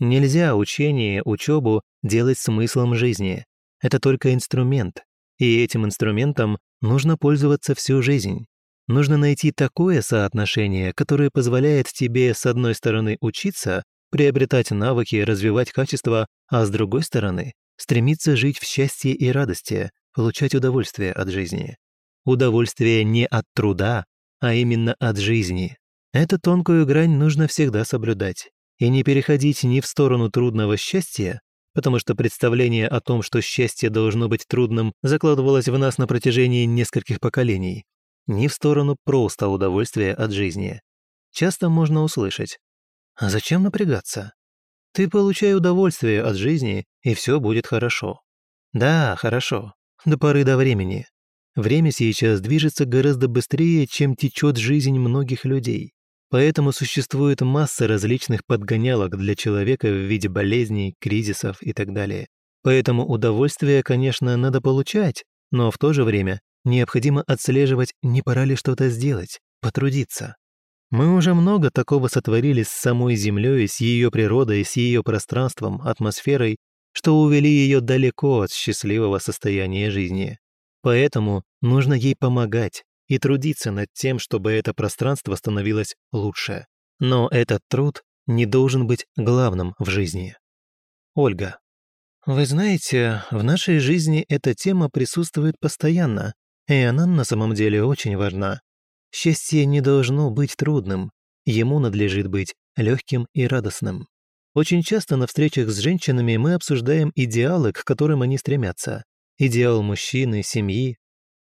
Нельзя учение, учебу делать смыслом жизни. Это только инструмент, и этим инструментом нужно пользоваться всю жизнь. Нужно найти такое соотношение, которое позволяет тебе, с одной стороны, учиться, приобретать навыки, развивать качества, а с другой стороны, стремиться жить в счастье и радости, получать удовольствие от жизни. Удовольствие не от труда, а именно от жизни. Эту тонкую грань нужно всегда соблюдать и не переходить ни в сторону трудного счастья, потому что представление о том, что счастье должно быть трудным, закладывалось в нас на протяжении нескольких поколений, ни в сторону просто удовольствия от жизни. Часто можно услышать а зачем напрягаться? Ты получай удовольствие от жизни, и все будет хорошо. Да, хорошо. До поры до времени. Время сейчас движется гораздо быстрее, чем течет жизнь многих людей. Поэтому существует масса различных подгонялок для человека в виде болезней, кризисов и так далее. Поэтому удовольствие, конечно, надо получать, но в то же время необходимо отслеживать, не пора ли что-то сделать, потрудиться. Мы уже много такого сотворили с самой Землей, с ее природой, с ее пространством, атмосферой, что увели ее далеко от счастливого состояния жизни. Поэтому нужно ей помогать и трудиться над тем, чтобы это пространство становилось лучше. Но этот труд не должен быть главным в жизни. Ольга. Вы знаете, в нашей жизни эта тема присутствует постоянно, и она на самом деле очень важна. Счастье не должно быть трудным, ему надлежит быть легким и радостным. Очень часто на встречах с женщинами мы обсуждаем идеалы, к которым они стремятся. Идеал мужчины, семьи.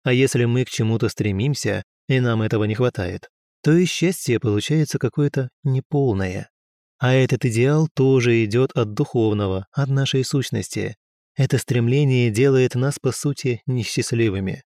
А если мы к чему-то стремимся, и нам этого не хватает, то и счастье получается какое-то неполное. А этот идеал тоже идет от духовного, от нашей сущности. Это стремление делает нас, по сути, несчастливыми.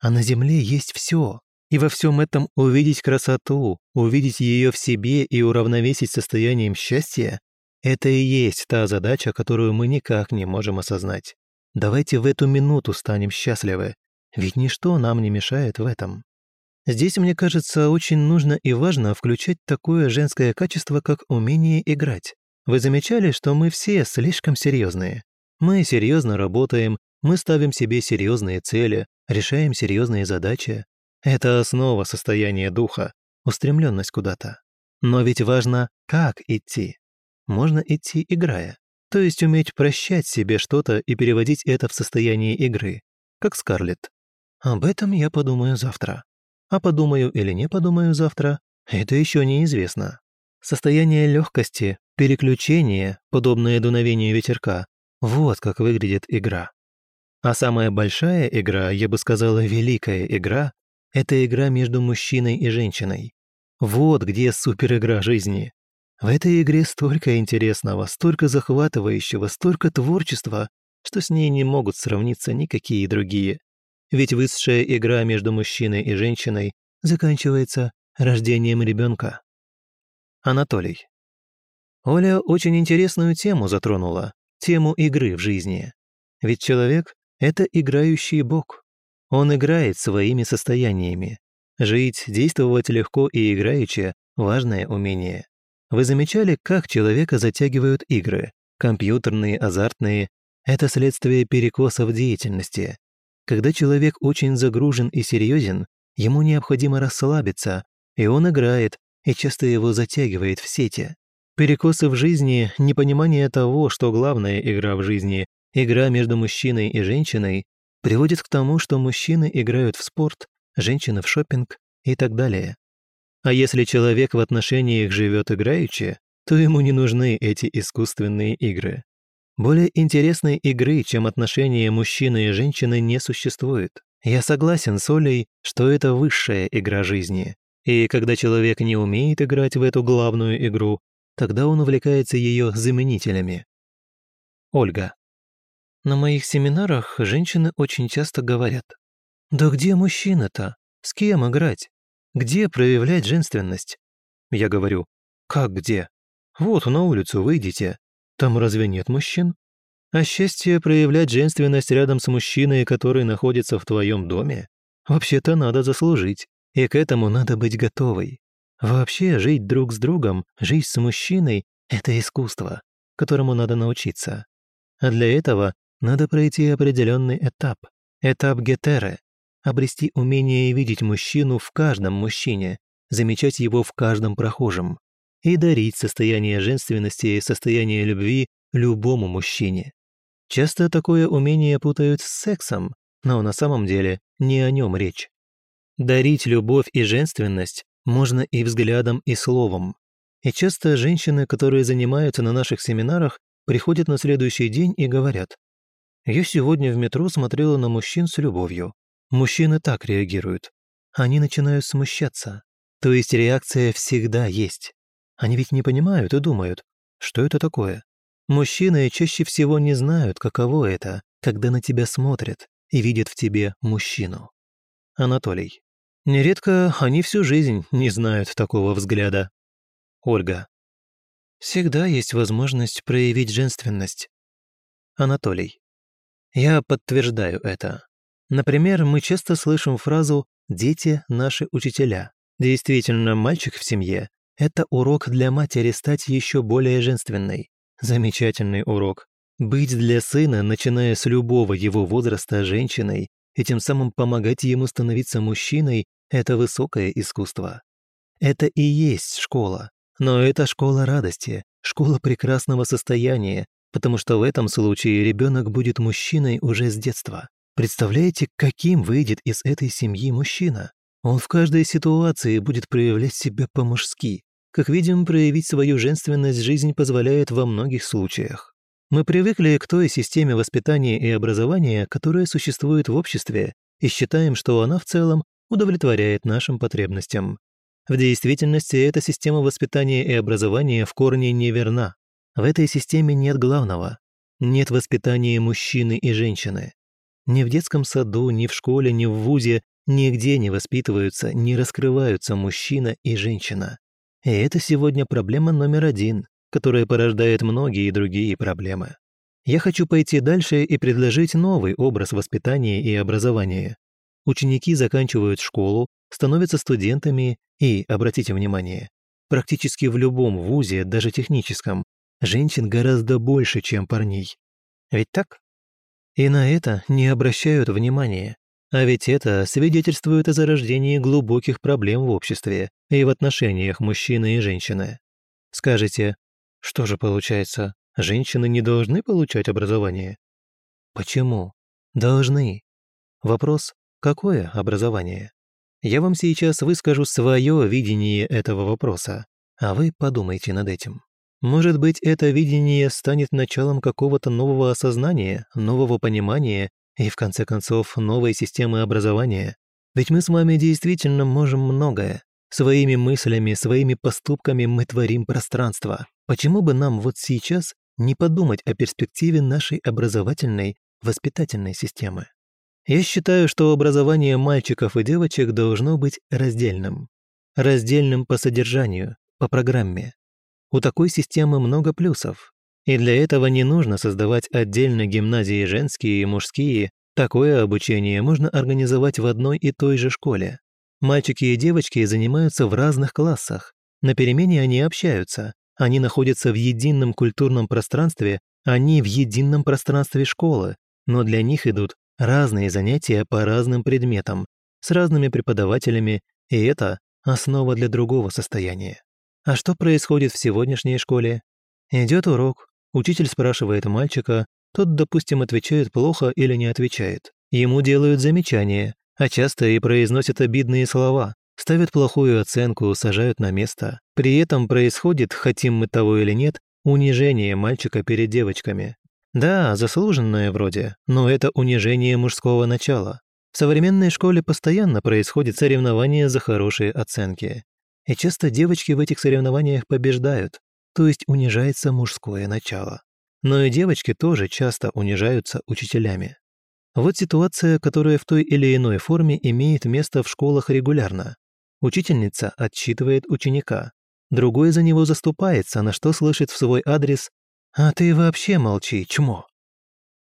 А на Земле есть все. И во всем этом увидеть красоту, увидеть ее в себе и уравновесить состоянием счастья – это и есть та задача, которую мы никак не можем осознать. Давайте в эту минуту станем счастливы, ведь ничто нам не мешает в этом. Здесь, мне кажется, очень нужно и важно включать такое женское качество, как умение играть. Вы замечали, что мы все слишком серьезные? Мы серьезно работаем, мы ставим себе серьезные цели, решаем серьезные задачи. Это основа состояния духа, устремленность куда-то. Но ведь важно, как идти. Можно идти играя, то есть уметь прощать себе что-то и переводить это в состояние игры, как Скарлетт. Об этом я подумаю завтра. А подумаю или не подумаю завтра, это еще неизвестно. Состояние легкости, переключение, подобное дуновению ветерка, вот как выглядит игра. А самая большая игра, я бы сказала, великая игра, это игра между мужчиной и женщиной. Вот где суперигра жизни. В этой игре столько интересного, столько захватывающего, столько творчества, что с ней не могут сравниться никакие другие ведь высшая игра между мужчиной и женщиной заканчивается рождением ребенка. Анатолий. Оля очень интересную тему затронула, тему игры в жизни. Ведь человек — это играющий бог. Он играет своими состояниями. Жить, действовать легко и играючи – важное умение. Вы замечали, как человека затягивают игры? Компьютерные, азартные – это следствие перекосов деятельности. Когда человек очень загружен и серьезен, ему необходимо расслабиться, и он играет, и часто его затягивает в сети. Перекосы в жизни, непонимание того, что главная игра в жизни, игра между мужчиной и женщиной, приводит к тому, что мужчины играют в спорт, женщины в шопинг и так далее. А если человек в отношениях живет играючи, то ему не нужны эти искусственные игры. Более интересной игры, чем отношения мужчины и женщины, не существует. Я согласен с Олей, что это высшая игра жизни. И когда человек не умеет играть в эту главную игру, тогда он увлекается ее заменителями. Ольга. На моих семинарах женщины очень часто говорят, «Да где мужчина-то? С кем играть? Где проявлять женственность?» Я говорю, «Как где? Вот на улицу выйдите, там разве нет мужчин? А счастье проявлять женственность рядом с мужчиной, который находится в твоем доме, вообще-то надо заслужить, и к этому надо быть готовой. Вообще, жить друг с другом, жить с мужчиной – это искусство, которому надо научиться. А для этого надо пройти определенный этап, этап гетеры, обрести умение видеть мужчину в каждом мужчине, замечать его в каждом прохожем и дарить состояние женственности и состояние любви любому мужчине. Часто такое умение путают с сексом, но на самом деле не о нем речь. Дарить любовь и женственность можно и взглядом, и словом. И часто женщины, которые занимаются на наших семинарах, приходят на следующий день и говорят, «Я сегодня в метро смотрела на мужчин с любовью. Мужчины так реагируют. Они начинают смущаться. То есть реакция всегда есть. Они ведь не понимают и думают, что это такое. Мужчины чаще всего не знают, каково это, когда на тебя смотрят и видят в тебе мужчину. Анатолий. Нередко они всю жизнь не знают такого взгляда. Ольга. Всегда есть возможность проявить женственность. Анатолий. Я подтверждаю это. Например, мы часто слышим фразу «дети – наши учителя». Действительно, мальчик в семье это урок для матери стать еще более женственной. Замечательный урок. Быть для сына, начиная с любого его возраста, женщиной, и тем самым помогать ему становиться мужчиной – это высокое искусство. Это и есть школа. Но это школа радости, школа прекрасного состояния, потому что в этом случае ребенок будет мужчиной уже с детства. Представляете, каким выйдет из этой семьи мужчина? Он в каждой ситуации будет проявлять себя по-мужски. Как видим, проявить свою женственность жизнь позволяет во многих случаях. Мы привыкли к той системе воспитания и образования, которая существует в обществе, и считаем, что она в целом удовлетворяет нашим потребностям. В действительности эта система воспитания и образования в корне неверна. В этой системе нет главного. Нет воспитания мужчины и женщины. Ни в детском саду, ни в школе, ни в вузе нигде не воспитываются, не раскрываются мужчина и женщина. И это сегодня проблема номер один, которая порождает многие другие проблемы. Я хочу пойти дальше и предложить новый образ воспитания и образования. Ученики заканчивают школу, становятся студентами и, обратите внимание, практически в любом вузе, даже техническом, женщин гораздо больше, чем парней. Ведь так? И на это не обращают внимания. А ведь это свидетельствует о зарождении глубоких проблем в обществе и в отношениях мужчины и женщины. Скажете, что же получается, женщины не должны получать образование? Почему? Должны. Вопрос, какое образование? Я вам сейчас выскажу свое видение этого вопроса, а вы подумайте над этим. Может быть, это видение станет началом какого-то нового осознания, нового понимания и, в конце концов, новой системы образования. Ведь мы с вами действительно можем многое. Своими мыслями, своими поступками мы творим пространство. Почему бы нам вот сейчас не подумать о перспективе нашей образовательной, воспитательной системы? Я считаю, что образование мальчиков и девочек должно быть раздельным. Раздельным по содержанию, по программе. У такой системы много плюсов. И для этого не нужно создавать отдельно гимназии женские и мужские. Такое обучение можно организовать в одной и той же школе. Мальчики и девочки занимаются в разных классах. На перемене они общаются. Они находятся в едином культурном пространстве, они в едином пространстве школы, но для них идут разные занятия по разным предметам, с разными преподавателями, и это основа для другого состояния. А что происходит в сегодняшней школе? Идет урок, учитель спрашивает мальчика, тот, допустим, отвечает плохо или не отвечает. Ему делают замечания, а часто и произносят обидные слова, ставят плохую оценку, сажают на место. При этом происходит, хотим мы того или нет, унижение мальчика перед девочками. Да, заслуженное вроде, но это унижение мужского начала. В современной школе постоянно происходит соревнование за хорошие оценки. И часто девочки в этих соревнованиях побеждают, то есть унижается мужское начало. Но и девочки тоже часто унижаются учителями. Вот ситуация, которая в той или иной форме имеет место в школах регулярно. Учительница отчитывает ученика, другой за него заступается, на что слышит в свой адрес «А ты вообще молчи, чмо!»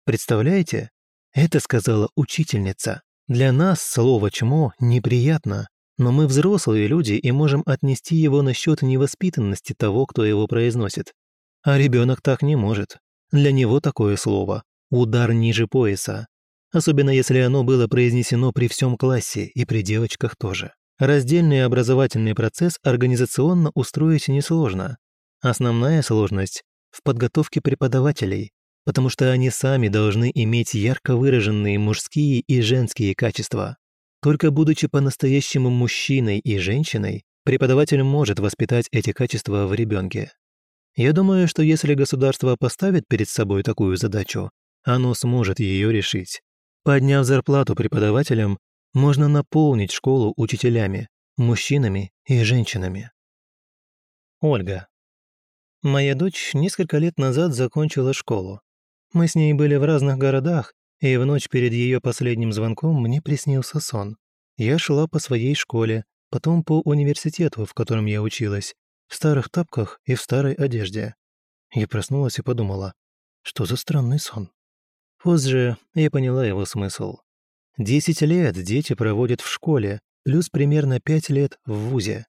Представляете? Это сказала учительница. Для нас слово «чмо» неприятно, но мы взрослые люди и можем отнести его на счет невоспитанности того, кто его произносит. А ребенок так не может. Для него такое слово – удар ниже пояса. Особенно если оно было произнесено при всем классе и при девочках тоже. Раздельный образовательный процесс организационно устроить несложно. Основная сложность – в подготовке преподавателей, потому что они сами должны иметь ярко выраженные мужские и женские качества. Только будучи по-настоящему мужчиной и женщиной, преподаватель может воспитать эти качества в ребенке. Я думаю, что если государство поставит перед собой такую задачу, оно сможет ее решить. Подняв зарплату преподавателям, можно наполнить школу учителями, мужчинами и женщинами. Ольга. Моя дочь несколько лет назад закончила школу. Мы с ней были в разных городах, и в ночь перед ее последним звонком мне приснился сон. Я шла по своей школе, потом по университету, в котором я училась, в старых тапках и в старой одежде. Я проснулась и подумала, что за странный сон. Позже я поняла его смысл. Десять лет дети проводят в школе, плюс примерно пять лет в ВУЗе.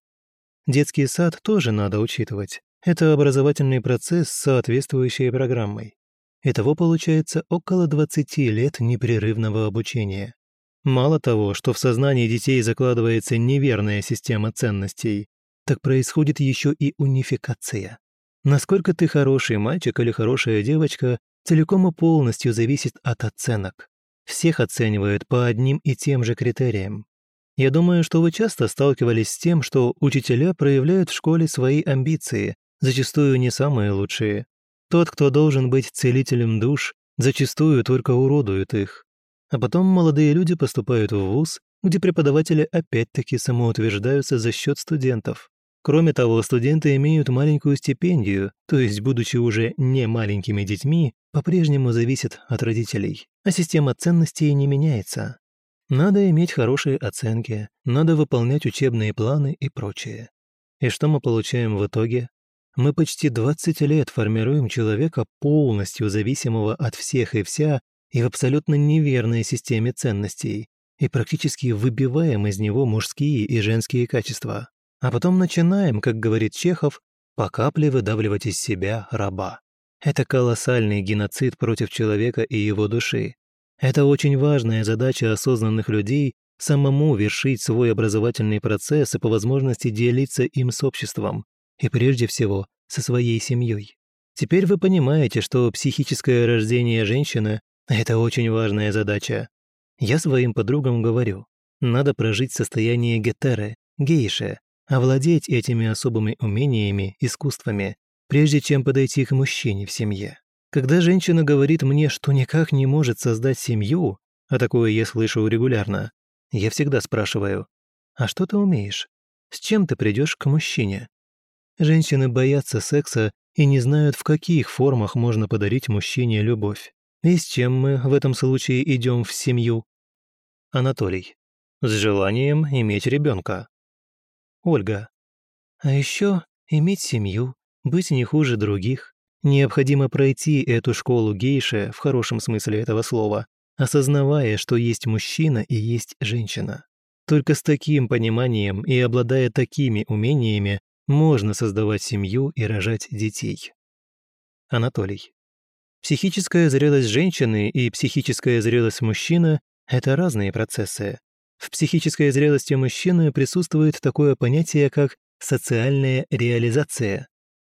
Детский сад тоже надо учитывать. Это образовательный процесс с соответствующей программой. Итого получается около 20 лет непрерывного обучения. Мало того, что в сознании детей закладывается неверная система ценностей, так происходит еще и унификация. Насколько ты хороший мальчик или хорошая девочка, целиком и полностью зависит от оценок. Всех оценивают по одним и тем же критериям. Я думаю, что вы часто сталкивались с тем, что учителя проявляют в школе свои амбиции, зачастую не самые лучшие. Тот, кто должен быть целителем душ, зачастую только уродует их. А потом молодые люди поступают в ВУЗ, где преподаватели опять-таки самоутверждаются за счет студентов. Кроме того, студенты имеют маленькую стипендию, то есть, будучи уже не маленькими детьми, по-прежнему зависят от родителей, а система ценностей не меняется. Надо иметь хорошие оценки, надо выполнять учебные планы и прочее. И что мы получаем в итоге? Мы почти 20 лет формируем человека полностью зависимого от всех и вся и в абсолютно неверной системе ценностей, и практически выбиваем из него мужские и женские качества. А потом начинаем, как говорит Чехов, по капле выдавливать из себя раба. Это колоссальный геноцид против человека и его души. Это очень важная задача осознанных людей самому вершить свой образовательный процесс и по возможности делиться им с обществом, и прежде всего со своей семьей. Теперь вы понимаете, что психическое рождение женщины – это очень важная задача. Я своим подругам говорю, надо прожить состояние гетеры, гейши, овладеть этими особыми умениями, искусствами, прежде чем подойти к мужчине в семье. Когда женщина говорит мне, что никак не может создать семью, а такое я слышу регулярно, я всегда спрашиваю, а что ты умеешь? С чем ты придешь к мужчине? Женщины боятся секса и не знают, в каких формах можно подарить мужчине любовь. И с чем мы в этом случае идем в семью? Анатолий. С желанием иметь ребенка. Ольга. А еще иметь семью, быть не хуже других. Необходимо пройти эту школу гейши в хорошем смысле этого слова, осознавая, что есть мужчина и есть женщина. Только с таким пониманием и обладая такими умениями можно создавать семью и рожать детей. Анатолий. Психическая зрелость женщины и психическая зрелость мужчины – это разные процессы. В психической зрелости мужчины присутствует такое понятие, как социальная реализация.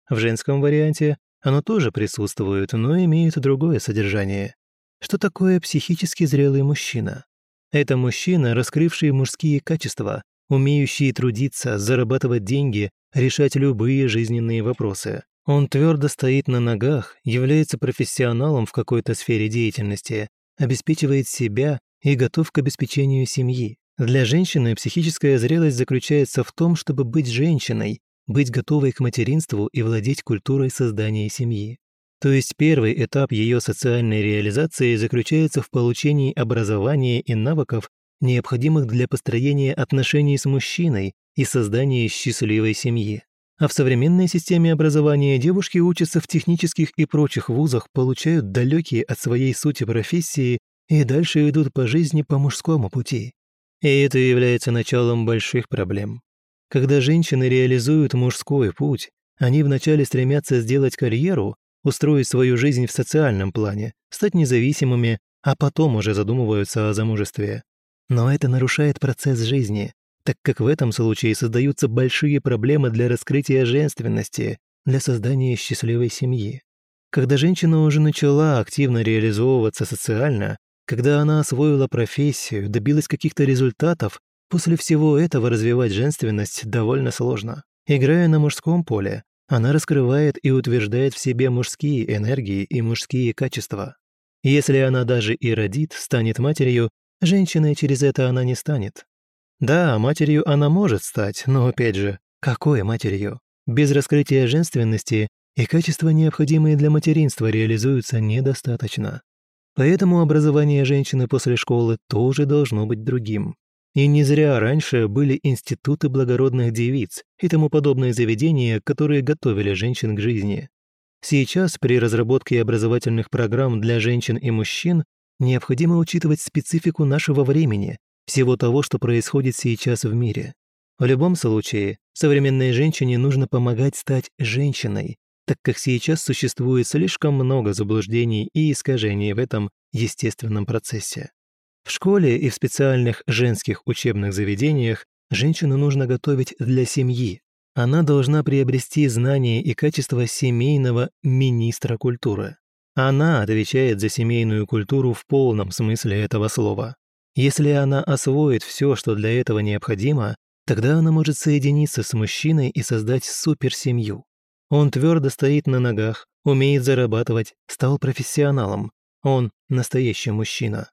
В женском варианте оно тоже присутствует, но имеет другое содержание. Что такое психически зрелый мужчина? Это мужчина, раскрывший мужские качества, умеющий трудиться, зарабатывать деньги, решать любые жизненные вопросы. Он твердо стоит на ногах, является профессионалом в какой-то сфере деятельности, обеспечивает себя и готов к обеспечению семьи. Для женщины психическая зрелость заключается в том, чтобы быть женщиной, быть готовой к материнству и владеть культурой создания семьи. То есть первый этап ее социальной реализации заключается в получении образования и навыков, необходимых для построения отношений с мужчиной и создания счастливой семьи. А в современной системе образования девушки учатся в технических и прочих вузах, получают далекие от своей сути профессии и дальше идут по жизни по мужскому пути. И это является началом больших проблем. Когда женщины реализуют мужской путь, они вначале стремятся сделать карьеру, устроить свою жизнь в социальном плане, стать независимыми, а потом уже задумываются о замужестве. Но это нарушает процесс жизни, так как в этом случае создаются большие проблемы для раскрытия женственности, для создания счастливой семьи. Когда женщина уже начала активно реализовываться социально, когда она освоила профессию, добилась каких-то результатов, после всего этого развивать женственность довольно сложно. Играя на мужском поле, она раскрывает и утверждает в себе мужские энергии и мужские качества. Если она даже и родит, станет матерью, женщиной через это она не станет. Да, матерью она может стать, но опять же, какой матерью? Без раскрытия женственности и качества, необходимые для материнства, реализуются недостаточно. Поэтому образование женщины после школы тоже должно быть другим. И не зря раньше были институты благородных девиц и тому подобные заведения, которые готовили женщин к жизни. Сейчас при разработке образовательных программ для женщин и мужчин необходимо учитывать специфику нашего времени, всего того, что происходит сейчас в мире. В любом случае, современной женщине нужно помогать стать женщиной, так как сейчас существует слишком много заблуждений и искажений в этом естественном процессе. В школе и в специальных женских учебных заведениях женщину нужно готовить для семьи, она должна приобрести знания и качества семейного министра культуры. Она отвечает за семейную культуру в полном смысле этого слова. Если она освоит все, что для этого необходимо, тогда она может соединиться с мужчиной и создать суперсемью. Он твердо стоит на ногах, умеет зарабатывать, стал профессионалом. Он настоящий мужчина.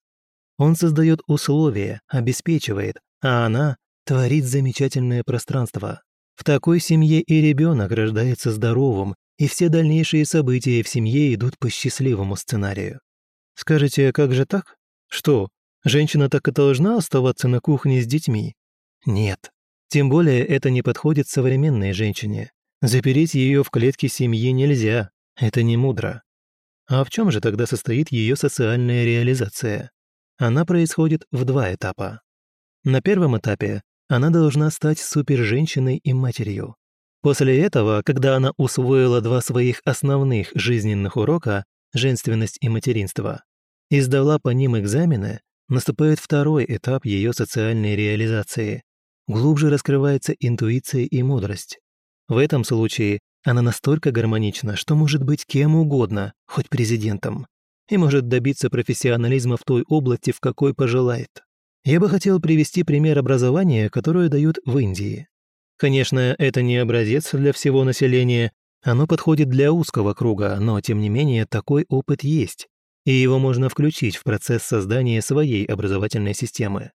Он создает условия, обеспечивает, а она творит замечательное пространство. В такой семье и ребенок рождается здоровым, и все дальнейшие события в семье идут по счастливому сценарию. Скажете, как же так? Что, женщина так и должна оставаться на кухне с детьми? Нет. Тем более это не подходит современной женщине. Запереть ее в клетке семьи нельзя, это не мудро. А в чем же тогда состоит ее социальная реализация? Она происходит в два этапа. На первом этапе она должна стать суперженщиной и матерью. После этого, когда она усвоила два своих основных жизненных урока – женственность и материнство, и сдала по ним экзамены, наступает второй этап ее социальной реализации. Глубже раскрывается интуиция и мудрость. В этом случае она настолько гармонична, что может быть кем угодно, хоть президентом, и может добиться профессионализма в той области, в какой пожелает. Я бы хотел привести пример образования, которое дают в Индии. Конечно, это не образец для всего населения, оно подходит для узкого круга, но тем не менее такой опыт есть, и его можно включить в процесс создания своей образовательной системы.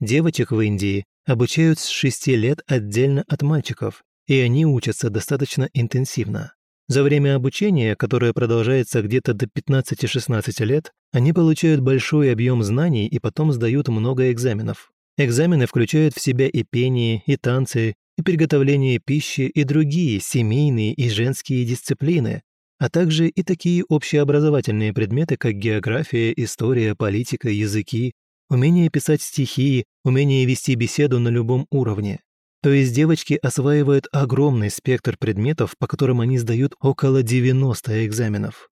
Девочек в Индии обучают с 6 лет отдельно от мальчиков, и они учатся достаточно интенсивно. За время обучения, которое продолжается где-то до 15-16 лет, они получают большой объем знаний и потом сдают много экзаменов. Экзамены включают в себя и пение, и танцы, и приготовление пищи, и другие семейные и женские дисциплины, а также и такие общеобразовательные предметы, как география, история, политика, языки, умение писать стихи, умение вести беседу на любом уровне. То есть девочки осваивают огромный спектр предметов, по которым они сдают около 90 экзаменов.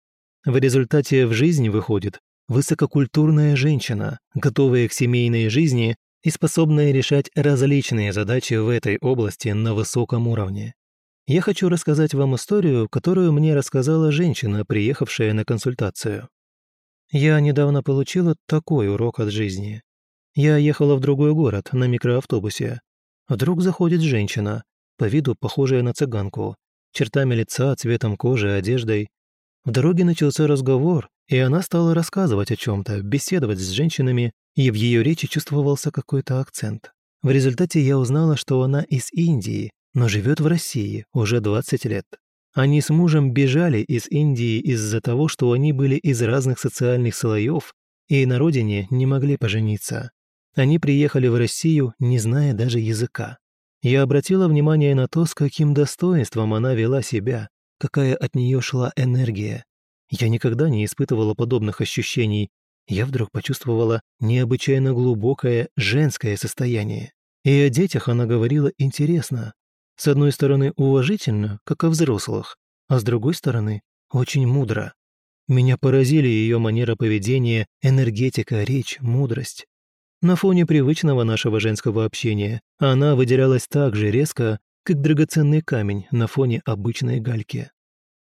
В результате в жизнь выходит высококультурная женщина, готовая к семейной жизни и способная решать различные задачи в этой области на высоком уровне. Я хочу рассказать вам историю, которую мне рассказала женщина, приехавшая на консультацию. Я недавно получила такой урок от жизни. Я ехала в другой город на микроавтобусе, Вдруг заходит женщина, по виду похожая на цыганку, чертами лица, цветом кожи, одеждой. В дороге начался разговор, и она стала рассказывать о чем то беседовать с женщинами, и в ее речи чувствовался какой-то акцент. В результате я узнала, что она из Индии, но живет в России уже 20 лет. Они с мужем бежали из Индии из-за того, что они были из разных социальных слоев и на родине не могли пожениться. Они приехали в Россию, не зная даже языка. Я обратила внимание на то, с каким достоинством она вела себя, какая от нее шла энергия. Я никогда не испытывала подобных ощущений. Я вдруг почувствовала необычайно глубокое женское состояние. И о детях она говорила интересно. С одной стороны, уважительно, как о взрослых, а с другой стороны, очень мудро. Меня поразили ее манера поведения, энергетика, речь, мудрость. На фоне привычного нашего женского общения она выделялась так же резко, как драгоценный камень на фоне обычной гальки.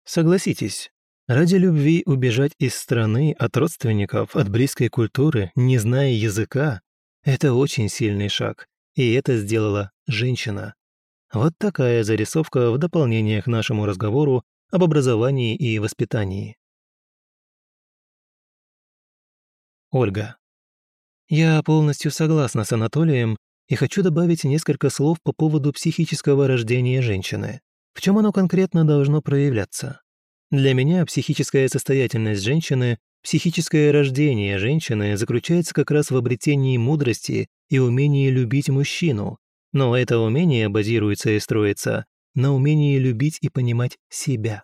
Согласитесь, ради любви убежать из страны от родственников, от близкой культуры, не зная языка, это очень сильный шаг, и это сделала женщина. Вот такая зарисовка в дополнение к нашему разговору об образовании и воспитании. Ольга. Я полностью согласна с Анатолием и хочу добавить несколько слов по поводу психического рождения женщины. В чем оно конкретно должно проявляться? Для меня психическая состоятельность женщины, психическое рождение женщины заключается как раз в обретении мудрости и умении любить мужчину, но это умение базируется и строится на умении любить и понимать себя.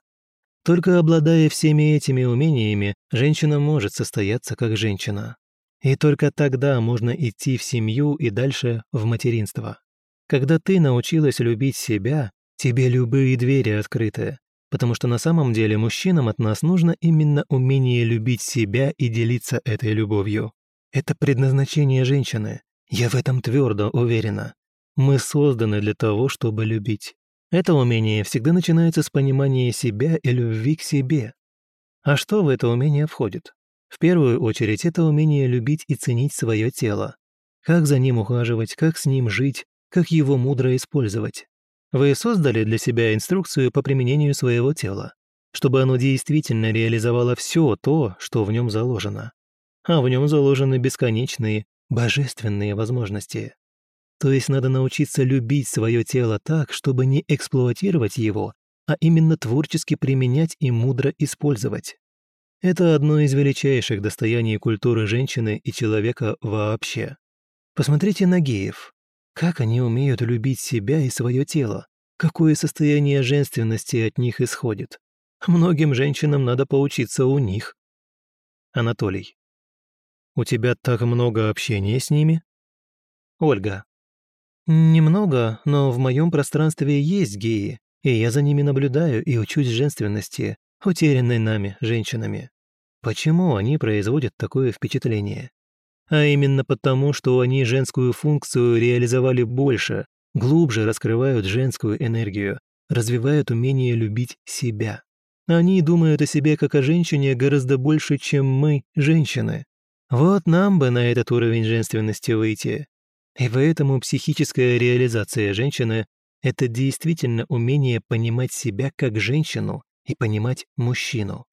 Только обладая всеми этими умениями, женщина может состояться как женщина. И только тогда можно идти в семью и дальше в материнство. Когда ты научилась любить себя, тебе любые двери открыты, потому что на самом деле мужчинам от нас нужно именно умение любить себя и делиться этой любовью. Это предназначение женщины. Я в этом твердо уверена. Мы созданы для того, чтобы любить. Это умение всегда начинается с понимания себя и любви к себе. А что в это умение входит? В первую очередь, это умение любить и ценить свое тело. Как за ним ухаживать, как с ним жить, как его мудро использовать. Вы создали для себя инструкцию по применению своего тела, чтобы оно действительно реализовало все то, что в нем заложено. А в нем заложены бесконечные, божественные возможности. То есть надо научиться любить свое тело так, чтобы не эксплуатировать его, а именно творчески применять и мудро использовать. Это одно из величайших достояний культуры женщины и человека вообще. Посмотрите на геев. Как они умеют любить себя и свое тело? Какое состояние женственности от них исходит? Многим женщинам надо поучиться у них. Анатолий. У тебя так много общения с ними? Ольга. Немного, но в моем пространстве есть геи, и я за ними наблюдаю и учусь женственности, утерянной нами, женщинами. Почему они производят такое впечатление? А именно потому, что они женскую функцию реализовали больше, глубже раскрывают женскую энергию, развивают умение любить себя. Они думают о себе как о женщине гораздо больше, чем мы, женщины. Вот нам бы на этот уровень женственности выйти. И поэтому психическая реализация женщины – это действительно умение понимать себя как женщину и понимать мужчину.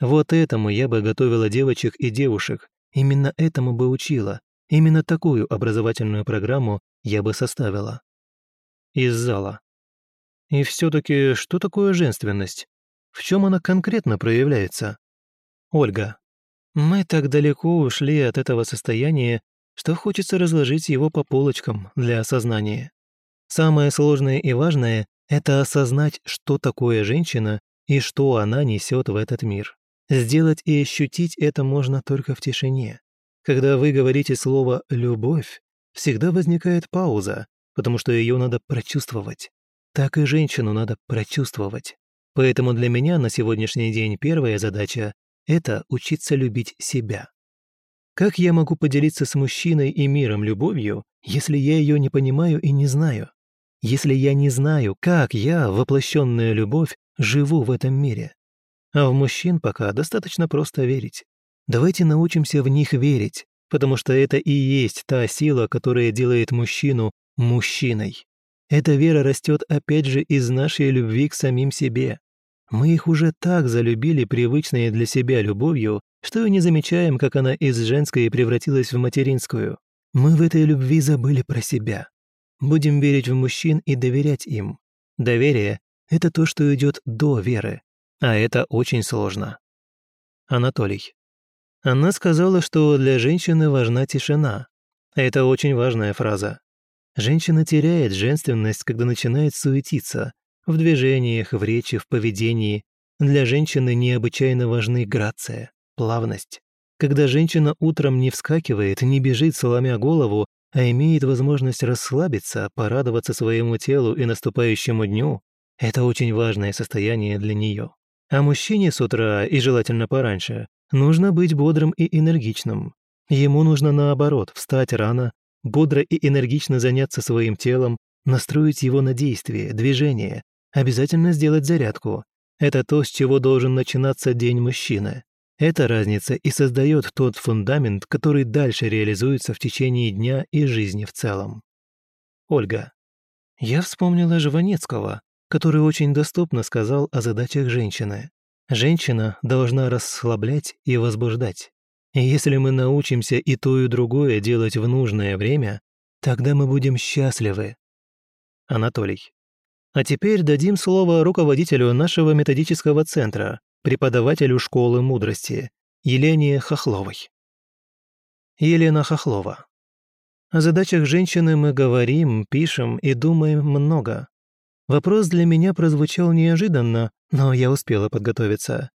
Вот этому я бы готовила девочек и девушек, именно этому бы учила, именно такую образовательную программу я бы составила. Из зала. И все таки что такое женственность? В чем она конкретно проявляется? Ольга. Мы так далеко ушли от этого состояния, что хочется разложить его по полочкам для осознания. Самое сложное и важное – это осознать, что такое женщина и что она несет в этот мир. Сделать и ощутить это можно только в тишине. Когда вы говорите слово «любовь», всегда возникает пауза, потому что ее надо прочувствовать. Так и женщину надо прочувствовать. Поэтому для меня на сегодняшний день первая задача – это учиться любить себя. Как я могу поделиться с мужчиной и миром любовью, если я ее не понимаю и не знаю? Если я не знаю, как я, воплощенная любовь, живу в этом мире? А в мужчин пока достаточно просто верить. Давайте научимся в них верить, потому что это и есть та сила, которая делает мужчину мужчиной. Эта вера растет опять же из нашей любви к самим себе. Мы их уже так залюбили привычной для себя любовью, что и не замечаем, как она из женской превратилась в материнскую. Мы в этой любви забыли про себя. Будем верить в мужчин и доверять им. Доверие – это то, что идет до веры, а это очень сложно. Анатолий. Она сказала, что для женщины важна тишина. Это очень важная фраза. Женщина теряет женственность, когда начинает суетиться, в движениях, в речи, в поведении. Для женщины необычайно важны грация, плавность. Когда женщина утром не вскакивает, не бежит, сломя голову, а имеет возможность расслабиться, порадоваться своему телу и наступающему дню, это очень важное состояние для нее. А мужчине с утра, и желательно пораньше, нужно быть бодрым и энергичным. Ему нужно наоборот встать рано, бодро и энергично заняться своим телом, настроить его на действие, движение, Обязательно сделать зарядку. Это то, с чего должен начинаться день мужчины. Эта разница и создает тот фундамент, который дальше реализуется в течение дня и жизни в целом. Ольга. Я вспомнила Жванецкого, который очень доступно сказал о задачах женщины. Женщина должна расслаблять и возбуждать. И если мы научимся и то, и другое делать в нужное время, тогда мы будем счастливы. Анатолий. А теперь дадим слово руководителю нашего методического центра, преподавателю школы мудрости, Елене Хохловой. Елена Хохлова. О задачах женщины мы говорим, пишем и думаем много. Вопрос для меня прозвучал неожиданно, но я успела подготовиться.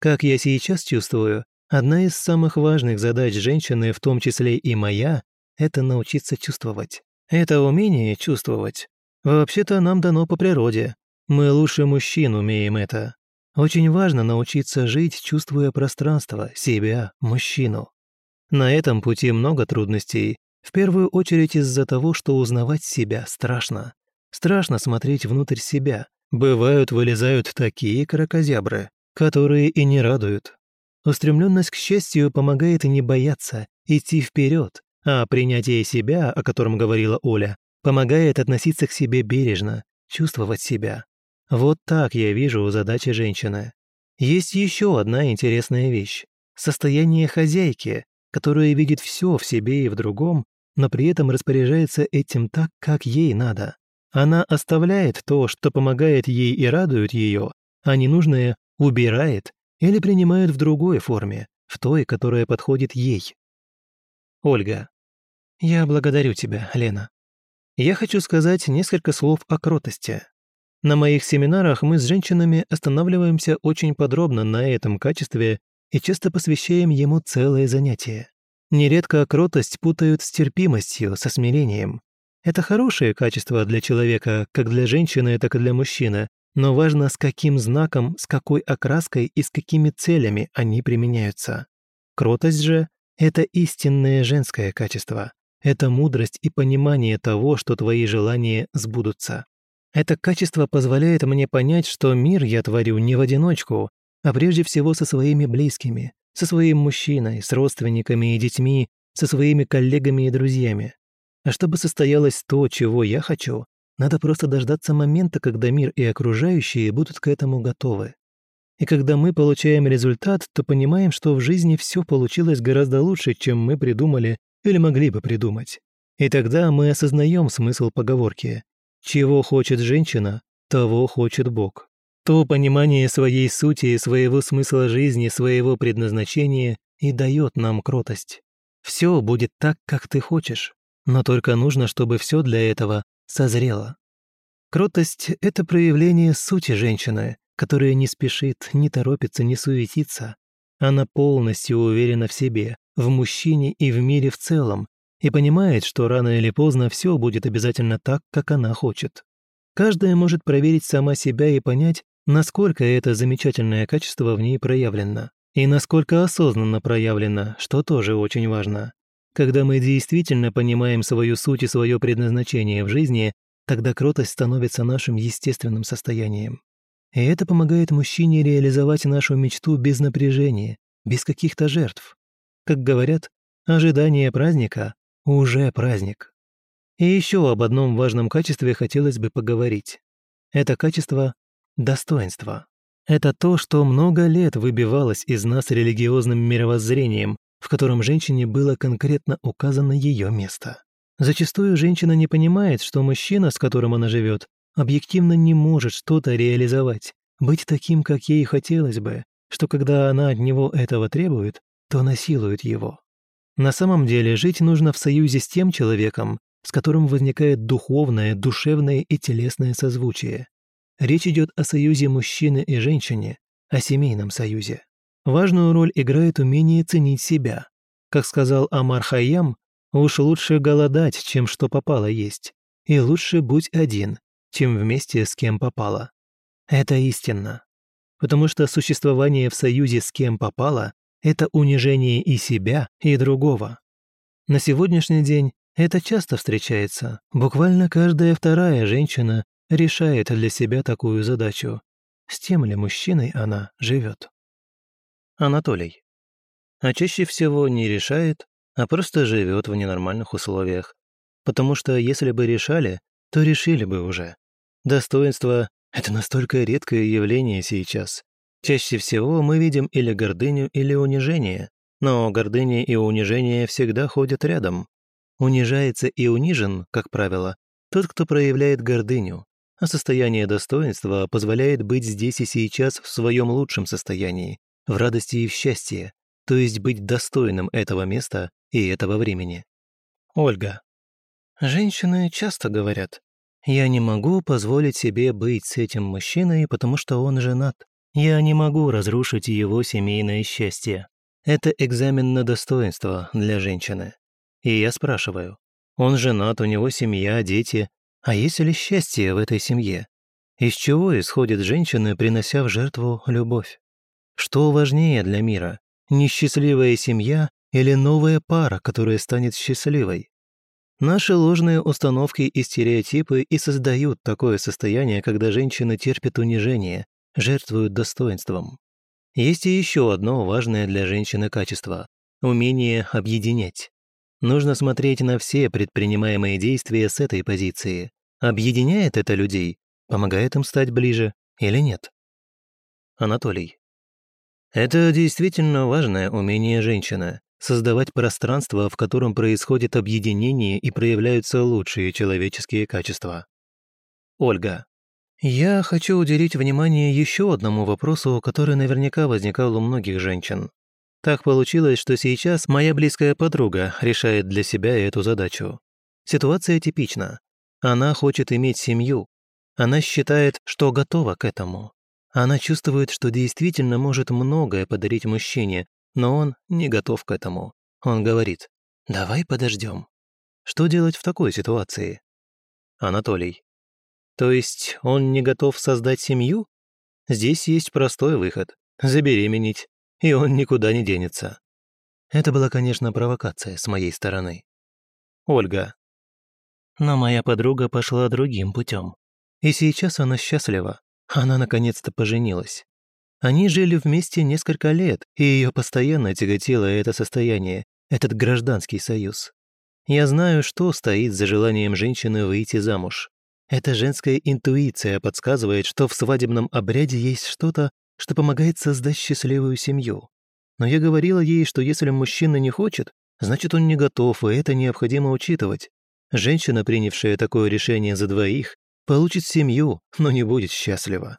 Как я сейчас чувствую, одна из самых важных задач женщины, в том числе и моя, это научиться чувствовать. Это умение чувствовать Вообще-то нам дано по природе. Мы лучше мужчин умеем это. Очень важно научиться жить, чувствуя пространство, себя, мужчину. На этом пути много трудностей, в первую очередь из-за того, что узнавать себя страшно. Страшно смотреть внутрь себя. Бывают, вылезают такие крокозябры, которые и не радуют. Устремленность к счастью помогает не бояться, идти вперед, а принятие себя, о котором говорила Оля, помогает относиться к себе бережно, чувствовать себя. Вот так я вижу задачи женщины. Есть еще одна интересная вещь – состояние хозяйки, которая видит все в себе и в другом, но при этом распоряжается этим так, как ей надо. Она оставляет то, что помогает ей и радует ее, а ненужное убирает или принимает в другой форме, в той, которая подходит ей. Ольга. Я благодарю тебя, Лена. Я хочу сказать несколько слов о кротости. На моих семинарах мы с женщинами останавливаемся очень подробно на этом качестве и часто посвящаем ему целое занятие. Нередко кротость путают с терпимостью, со смирением. Это хорошее качество для человека, как для женщины, так и для мужчины, но важно, с каким знаком, с какой окраской и с какими целями они применяются. Кротость же – это истинное женское качество. Это мудрость и понимание того, что твои желания сбудутся. Это качество позволяет мне понять, что мир я творю не в одиночку, а прежде всего со своими близкими, со своим мужчиной, с родственниками и детьми, со своими коллегами и друзьями. А чтобы состоялось то, чего я хочу, надо просто дождаться момента, когда мир и окружающие будут к этому готовы. И когда мы получаем результат, то понимаем, что в жизни все получилось гораздо лучше, чем мы придумали или могли бы придумать. И тогда мы осознаем смысл поговорки «Чего хочет женщина, того хочет Бог». То понимание своей сути своего смысла жизни, своего предназначения и дает нам кротость. Все будет так, как ты хочешь, но только нужно, чтобы все для этого созрела. Кротость — это проявление сути женщины, которая не спешит, не торопится, не суетится. Она полностью уверена в себе, в мужчине и в мире в целом, и понимает, что рано или поздно все будет обязательно так, как она хочет. Каждая может проверить сама себя и понять, насколько это замечательное качество в ней проявлено, и насколько осознанно проявлено, что тоже очень важно. Когда мы действительно понимаем свою суть и свое предназначение в жизни, тогда кротость становится нашим естественным состоянием. И это помогает мужчине реализовать нашу мечту без напряжения, без каких-то жертв. Как говорят, ожидание праздника уже праздник. И еще об одном важном качестве хотелось бы поговорить. Это качество достоинства. Это то, что много лет выбивалось из нас религиозным мировоззрением, в котором женщине было конкретно указано ее место. Зачастую женщина не понимает, что мужчина, с которым она живет, объективно не может что-то реализовать, быть таким, как ей хотелось бы, что когда она от него этого требует, то насилует его. На самом деле жить нужно в союзе с тем человеком, с которым возникает духовное, душевное и телесное созвучие. Речь идет о союзе мужчины и женщины, о семейном союзе. Важную роль играет умение ценить себя. Как сказал Амар Хайям, уж лучше голодать, чем что попало есть. И лучше будь один, чем вместе с кем попало. Это истинно. Потому что существование в союзе с кем попало – это унижение и себя, и другого. На сегодняшний день это часто встречается. Буквально каждая вторая женщина решает для себя такую задачу. С тем ли мужчиной она живет? Анатолий. А чаще всего не решает, а просто живет в ненормальных условиях. Потому что если бы решали, то решили бы уже. Достоинство – это настолько редкое явление сейчас. Чаще всего мы видим или гордыню, или унижение. Но гордыня и унижение всегда ходят рядом. Унижается и унижен, как правило, тот, кто проявляет гордыню, а состояние достоинства позволяет быть здесь и сейчас в своем лучшем состоянии, в радости и в счастье, то есть быть достойным этого места и этого времени. Ольга. Женщины часто говорят, «Я не могу позволить себе быть с этим мужчиной, потому что он женат. Я не могу разрушить его семейное счастье». Это экзамен на достоинство для женщины. И я спрашиваю, он женат, у него семья, дети, а есть ли счастье в этой семье? Из чего исходит женщина, принося в жертву любовь? Что важнее для мира? Несчастливая семья или новая пара, которая станет счастливой? Наши ложные установки и стереотипы и создают такое состояние, когда женщины терпят унижение, жертвуют достоинством. Есть и еще одно важное для женщины качество – умение объединять. Нужно смотреть на все предпринимаемые действия с этой позиции. Объединяет это людей, помогает им стать ближе или нет? Анатолий. Это действительно важное умение женщины – создавать пространство, в котором происходит объединение и проявляются лучшие человеческие качества. Ольга. Я хочу уделить внимание еще одному вопросу, который наверняка возникал у многих женщин. Так получилось, что сейчас моя близкая подруга решает для себя эту задачу. Ситуация типична. Она хочет иметь семью. Она считает, что готова к этому. Она чувствует, что действительно может многое подарить мужчине, но он не готов к этому. Он говорит, давай подождем. Что делать в такой ситуации? Анатолий. То есть он не готов создать семью? Здесь есть простой выход – забеременеть, и он никуда не денется. Это была, конечно, провокация с моей стороны. Ольга. Но моя подруга пошла другим путем. И сейчас она счастлива. Она наконец-то поженилась. Они жили вместе несколько лет, и ее постоянно тяготило это состояние, этот гражданский союз. Я знаю, что стоит за желанием женщины выйти замуж. Эта женская интуиция подсказывает, что в свадебном обряде есть что-то, что помогает создать счастливую семью. Но я говорила ей, что если мужчина не хочет, значит он не готов, и это необходимо учитывать. Женщина, принявшая такое решение за двоих, получит семью, но не будет счастлива.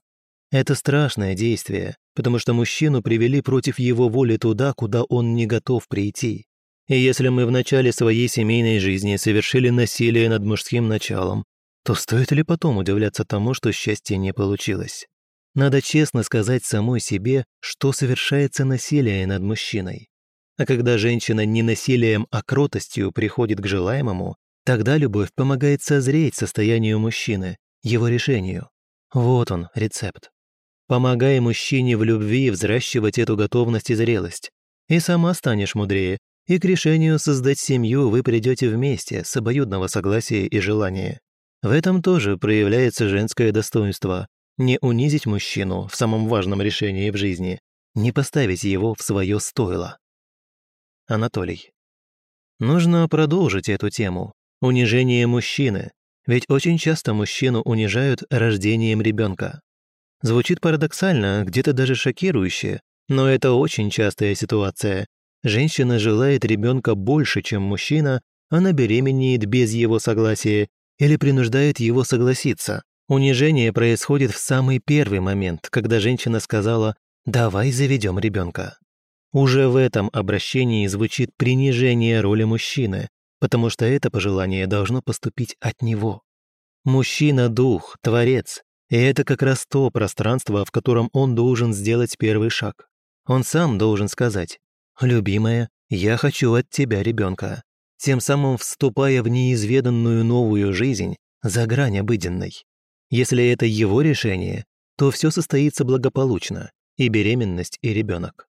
Это страшное действие, потому что мужчину привели против его воли туда, куда он не готов прийти. И если мы в начале своей семейной жизни совершили насилие над мужским началом, то стоит ли потом удивляться тому, что счастье не получилось? Надо честно сказать самой себе, что совершается насилие над мужчиной. А когда женщина не насилием, а кротостью приходит к желаемому, тогда любовь помогает созреть состоянию мужчины, его решению. Вот он, рецепт. Помогай мужчине в любви взращивать эту готовность и зрелость. И сама станешь мудрее, и к решению создать семью вы придете вместе с обоюдного согласия и желания. В этом тоже проявляется женское достоинство, не унизить мужчину в самом важном решении в жизни, не поставить его в свое стойло. Анатолий. Нужно продолжить эту тему. Унижение мужчины. Ведь очень часто мужчину унижают рождением ребенка. Звучит парадоксально, где-то даже шокирующе, но это очень частая ситуация. Женщина желает ребенка больше, чем мужчина, она беременеет без его согласия или принуждает его согласиться. Унижение происходит в самый первый момент, когда женщина сказала «давай заведем ребенка». Уже в этом обращении звучит принижение роли мужчины, потому что это пожелание должно поступить от него. Мужчина – дух, творец, и это как раз то пространство, в котором он должен сделать первый шаг. Он сам должен сказать «Любимая, я хочу от тебя ребенка», тем самым вступая в неизведанную новую жизнь за грань обыденной. Если это его решение, то все состоится благополучно, и беременность, и ребенок.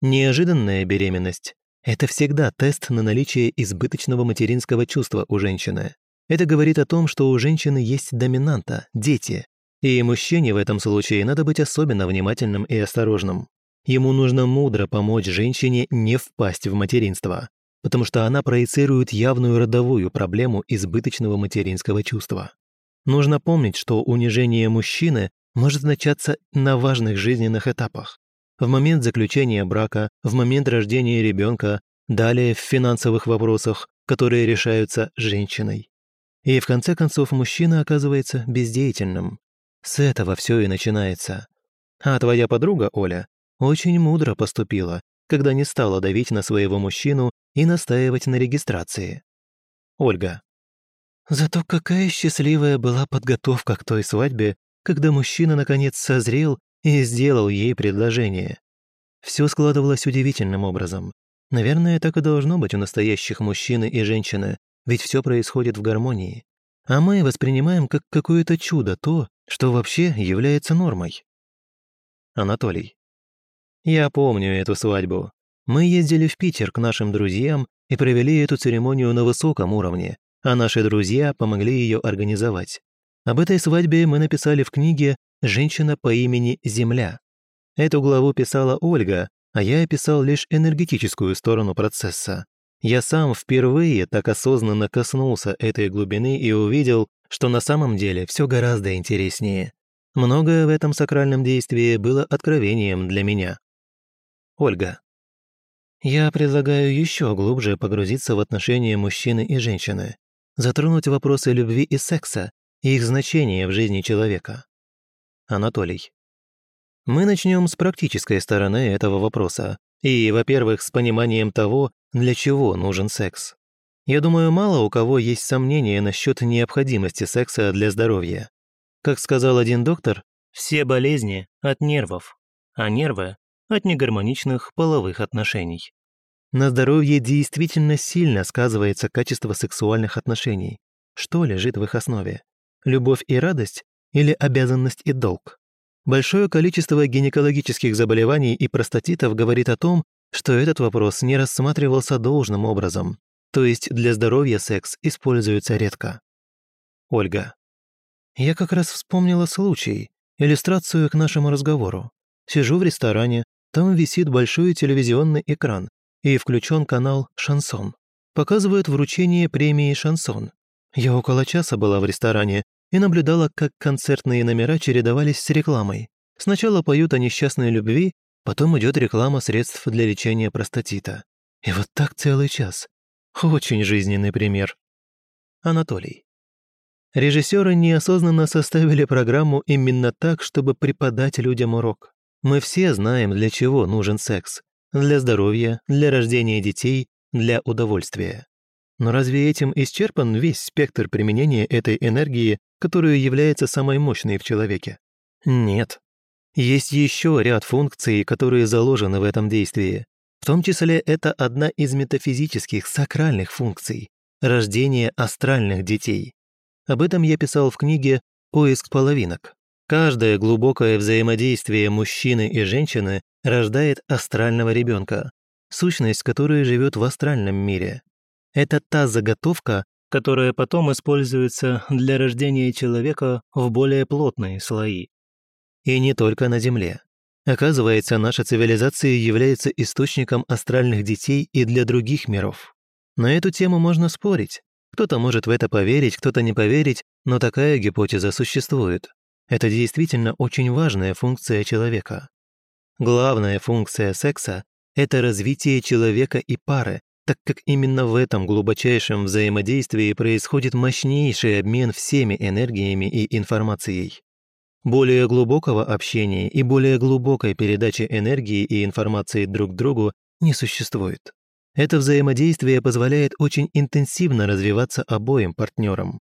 Неожиданная беременность – это всегда тест на наличие избыточного материнского чувства у женщины. Это говорит о том, что у женщины есть доминанта – дети. И мужчине в этом случае надо быть особенно внимательным и осторожным. Ему нужно мудро помочь женщине не впасть в материнство, потому что она проецирует явную родовую проблему избыточного материнского чувства. Нужно помнить, что унижение мужчины может начаться на важных жизненных этапах. В момент заключения брака, в момент рождения ребенка, далее в финансовых вопросах, которые решаются женщиной. И в конце концов мужчина оказывается бездеятельным. С этого все и начинается. А твоя подруга, Оля, очень мудро поступила, когда не стала давить на своего мужчину и настаивать на регистрации. Ольга. Зато какая счастливая была подготовка к той свадьбе, когда мужчина наконец созрел и сделал ей предложение. Все складывалось удивительным образом. Наверное, так и должно быть у настоящих мужчины и женщины, ведь все происходит в гармонии. А мы воспринимаем как какое-то чудо то, что вообще является нормой. Анатолий. Я помню эту свадьбу. Мы ездили в Питер к нашим друзьям и провели эту церемонию на высоком уровне, а наши друзья помогли ее организовать. Об этой свадьбе мы написали в книге «Женщина по имени Земля». Эту главу писала Ольга, а я описал лишь энергетическую сторону процесса. Я сам впервые так осознанно коснулся этой глубины и увидел, что на самом деле все гораздо интереснее. Многое в этом сакральном действии было откровением для меня. Ольга. Я предлагаю еще глубже погрузиться в отношения мужчины и женщины, затронуть вопросы любви и секса и их значение в жизни человека. Анатолий. Мы начнем с практической стороны этого вопроса. И, во-первых, с пониманием того, для чего нужен секс. Я думаю, мало у кого есть сомнения насчет необходимости секса для здоровья. Как сказал один доктор, все болезни от нервов, а нервы от негармоничных половых отношений. На здоровье действительно сильно сказывается качество сексуальных отношений. Что лежит в их основе? Любовь и радость или обязанность и долг? Большое количество гинекологических заболеваний и простатитов говорит о том, что этот вопрос не рассматривался должным образом, то есть для здоровья секс используется редко. Ольга. Я как раз вспомнила случай, иллюстрацию к нашему разговору. Сижу в ресторане, там висит большой телевизионный экран и включен канал «Шансон». Показывают вручение премии «Шансон». Я около часа была в ресторане и наблюдала, как концертные номера чередовались с рекламой. Сначала поют о несчастной любви, потом идет реклама средств для лечения простатита. И вот так целый час. Очень жизненный пример. Анатолий. Режиссеры неосознанно составили программу именно так, чтобы преподать людям урок. Мы все знаем, для чего нужен секс. Для здоровья, для рождения детей, для удовольствия. Но разве этим исчерпан весь спектр применения этой энергии которая является самой мощной в человеке. Нет. Есть еще ряд функций, которые заложены в этом действии. В том числе это одна из метафизических сакральных функций – рождение астральных детей. Об этом я писал в книге «Поиск половинок». Каждое глубокое взаимодействие мужчины и женщины рождает астрального ребенка, сущность, которая живет в астральном мире. Это та заготовка, которая потом используется для рождения человека в более плотные слои. И не только на Земле. Оказывается, наша цивилизация является источником астральных детей и для других миров. На эту тему можно спорить. Кто-то может в это поверить, кто-то не поверить, но такая гипотеза существует. Это действительно очень важная функция человека. Главная функция секса – это развитие человека и пары, так как именно в этом глубочайшем взаимодействии происходит мощнейший обмен всеми энергиями и информацией. Более глубокого общения и более глубокой передачи энергии и информации друг другу не существует. Это взаимодействие позволяет очень интенсивно развиваться обоим партнерам.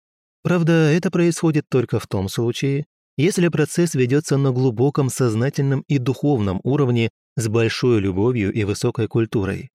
Правда, это происходит только в том случае, если процесс ведется на глубоком сознательном и духовном уровне с большой любовью и высокой культурой.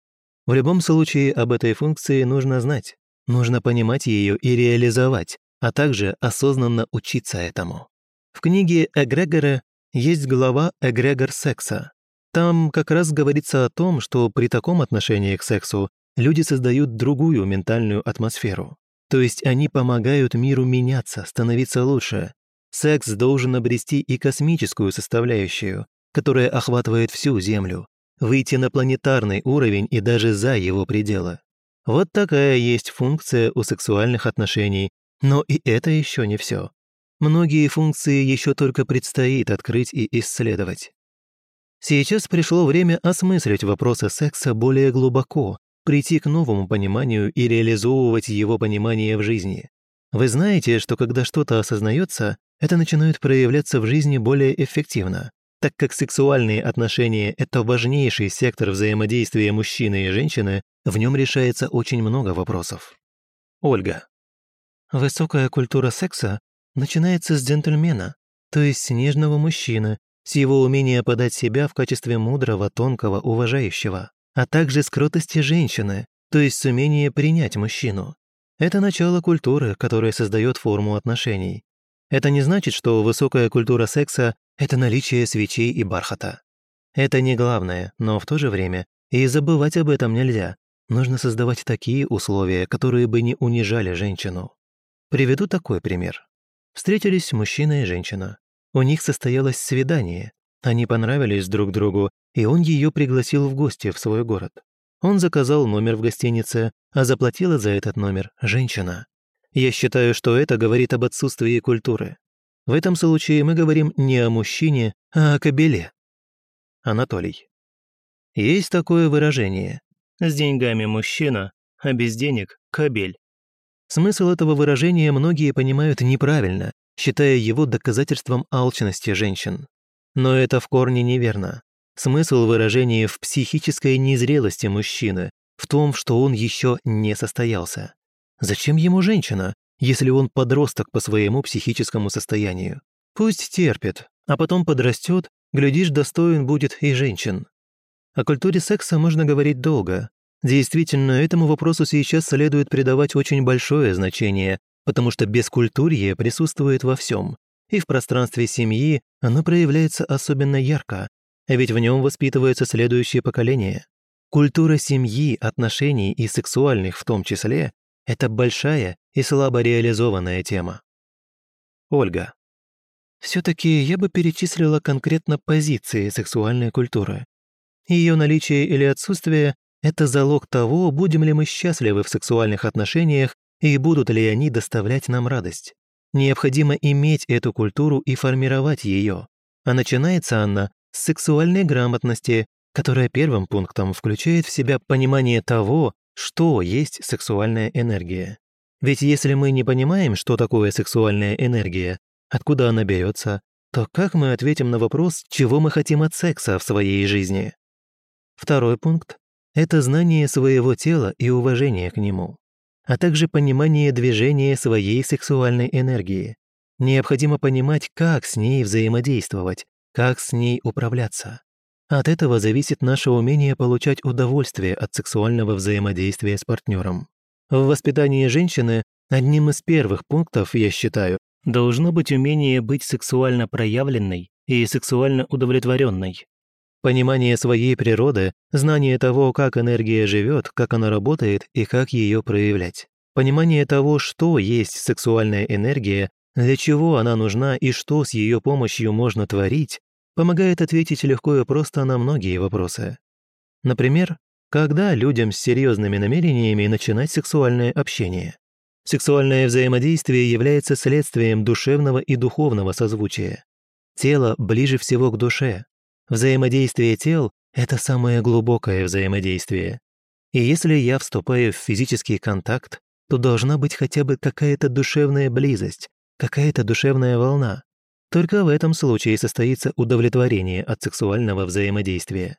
В любом случае об этой функции нужно знать, нужно понимать ее и реализовать, а также осознанно учиться этому. В книге Эгрегора есть глава «Эгрегор секса». Там как раз говорится о том, что при таком отношении к сексу люди создают другую ментальную атмосферу. То есть они помогают миру меняться, становиться лучше. Секс должен обрести и космическую составляющую, которая охватывает всю Землю, выйти на планетарный уровень и даже за его пределы. Вот такая есть функция у сексуальных отношений, но и это еще не все. Многие функции еще только предстоит открыть и исследовать. Сейчас пришло время осмыслить вопросы секса более глубоко, прийти к новому пониманию и реализовывать его понимание в жизни. Вы знаете, что когда что-то осознается, это начинает проявляться в жизни более эффективно так как сексуальные отношения – это важнейший сектор взаимодействия мужчины и женщины, в нем решается очень много вопросов. Ольга. Высокая культура секса начинается с джентльмена, то есть с нежного мужчины, с его умения подать себя в качестве мудрого, тонкого, уважающего, а также с кротости женщины, то есть с умения принять мужчину. Это начало культуры, которая создает форму отношений. Это не значит, что высокая культура секса это наличие свечей и бархата. Это не главное, но в то же время и забывать об этом нельзя, нужно создавать такие условия, которые бы не унижали женщину. Приведу такой пример. Встретились мужчина и женщина. У них состоялось свидание. Они понравились друг другу, и он ее пригласил в гости в свой город. Он заказал номер в гостинице, а заплатила за этот номер женщина. Я считаю, что это говорит об отсутствии культуры. В этом случае мы говорим не о мужчине, а о кобеле. Анатолий. Есть такое выражение. С деньгами мужчина, а без денег – кобель. Смысл этого выражения многие понимают неправильно, считая его доказательством алчности женщин. Но это в корне неверно. Смысл выражения в психической незрелости мужчины, в том, что он еще не состоялся. Зачем ему женщина, если он подросток по своему психическому состоянию? Пусть терпит, а потом подрастет, глядишь, достоин будет и женщин. О культуре секса можно говорить долго. Действительно, этому вопросу сейчас следует придавать очень большое значение, потому что бескультурье присутствует во всем. И в пространстве семьи оно проявляется особенно ярко, а ведь в нем воспитывается следующее поколение. Культура семьи, отношений и сексуальных в том числе – это большая и слабо реализованная тема. Ольга. Все-таки я бы перечислила конкретно позиции сексуальной культуры. Ее наличие или отсутствие – это залог того, будем ли мы счастливы в сексуальных отношениях и будут ли они доставлять нам радость. Необходимо иметь эту культуру и формировать ее. А начинается она сексуальной грамотности, которая первым пунктом включает в себя понимание того, что есть сексуальная энергия. Ведь если мы не понимаем, что такое сексуальная энергия, откуда она берется, то как мы ответим на вопрос, чего мы хотим от секса в своей жизни? Второй пункт – это знание своего тела и уважение к нему, а также понимание движения своей сексуальной энергии. Необходимо понимать, как с ней взаимодействовать, как с ней управляться. От этого зависит наше умение получать удовольствие от сексуального взаимодействия с партнером. В воспитании женщины одним из первых пунктов, я считаю, должно быть умение быть сексуально проявленной и сексуально удовлетворенной. Понимание своей природы, знание того, как энергия живет, как она работает и как ее проявлять. Понимание того, что есть сексуальная энергия, для чего она нужна и что с ее помощью можно творить, помогает ответить легко и просто на многие вопросы. Например, когда людям с серьезными намерениями начинать сексуальное общение. Сексуальное взаимодействие является следствием душевного и духовного созвучия. Тело ближе всего к душе. Взаимодействие тел – это самое глубокое взаимодействие. И если я вступаю в физический контакт, то должна быть хотя бы какая-то душевная близость, какая-то душевная волна. Только в этом случае состоится удовлетворение от сексуального взаимодействия.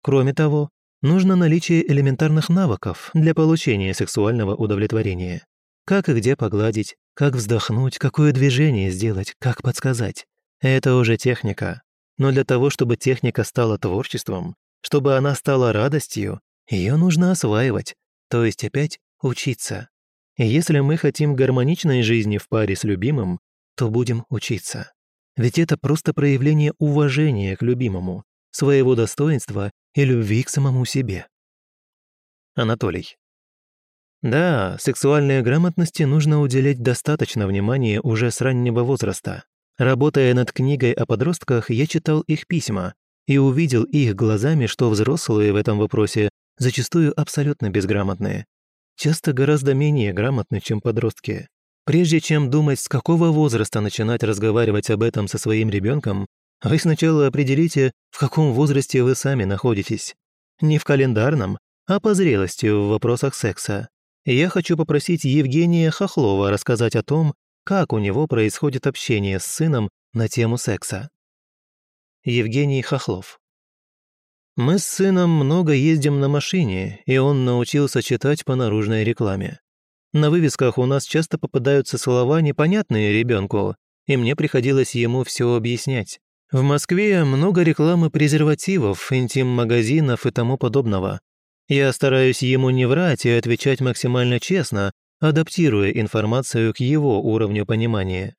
Кроме того, нужно наличие элементарных навыков для получения сексуального удовлетворения. Как и где погладить, как вздохнуть, какое движение сделать, как подсказать. Это уже техника. Но для того, чтобы техника стала творчеством, чтобы она стала радостью, ее нужно осваивать, то есть опять учиться. И если мы хотим гармоничной жизни в паре с любимым, то будем учиться. Ведь это просто проявление уважения к любимому, своего достоинства и любви к самому себе. Анатолий. Да, сексуальной грамотности нужно уделять достаточно внимания уже с раннего возраста. Работая над книгой о подростках, я читал их письма и увидел их глазами, что взрослые в этом вопросе зачастую абсолютно безграмотные. Часто гораздо менее грамотны, чем подростки. Прежде чем думать, с какого возраста начинать разговаривать об этом со своим ребенком, вы сначала определите, в каком возрасте вы сами находитесь. Не в календарном, а по зрелости в вопросах секса. я хочу попросить Евгения Хохлова рассказать о том, как у него происходит общение с сыном на тему секса. Евгений Хохлов. Мы с сыном много ездим на машине, и он научился читать по наружной рекламе. На вывесках у нас часто попадаются слова, непонятные ребенку, и мне приходилось ему все объяснять. В Москве много рекламы презервативов, интим-магазинов и тому подобного. Я стараюсь ему не врать и отвечать максимально честно, адаптируя информацию к его уровню понимания.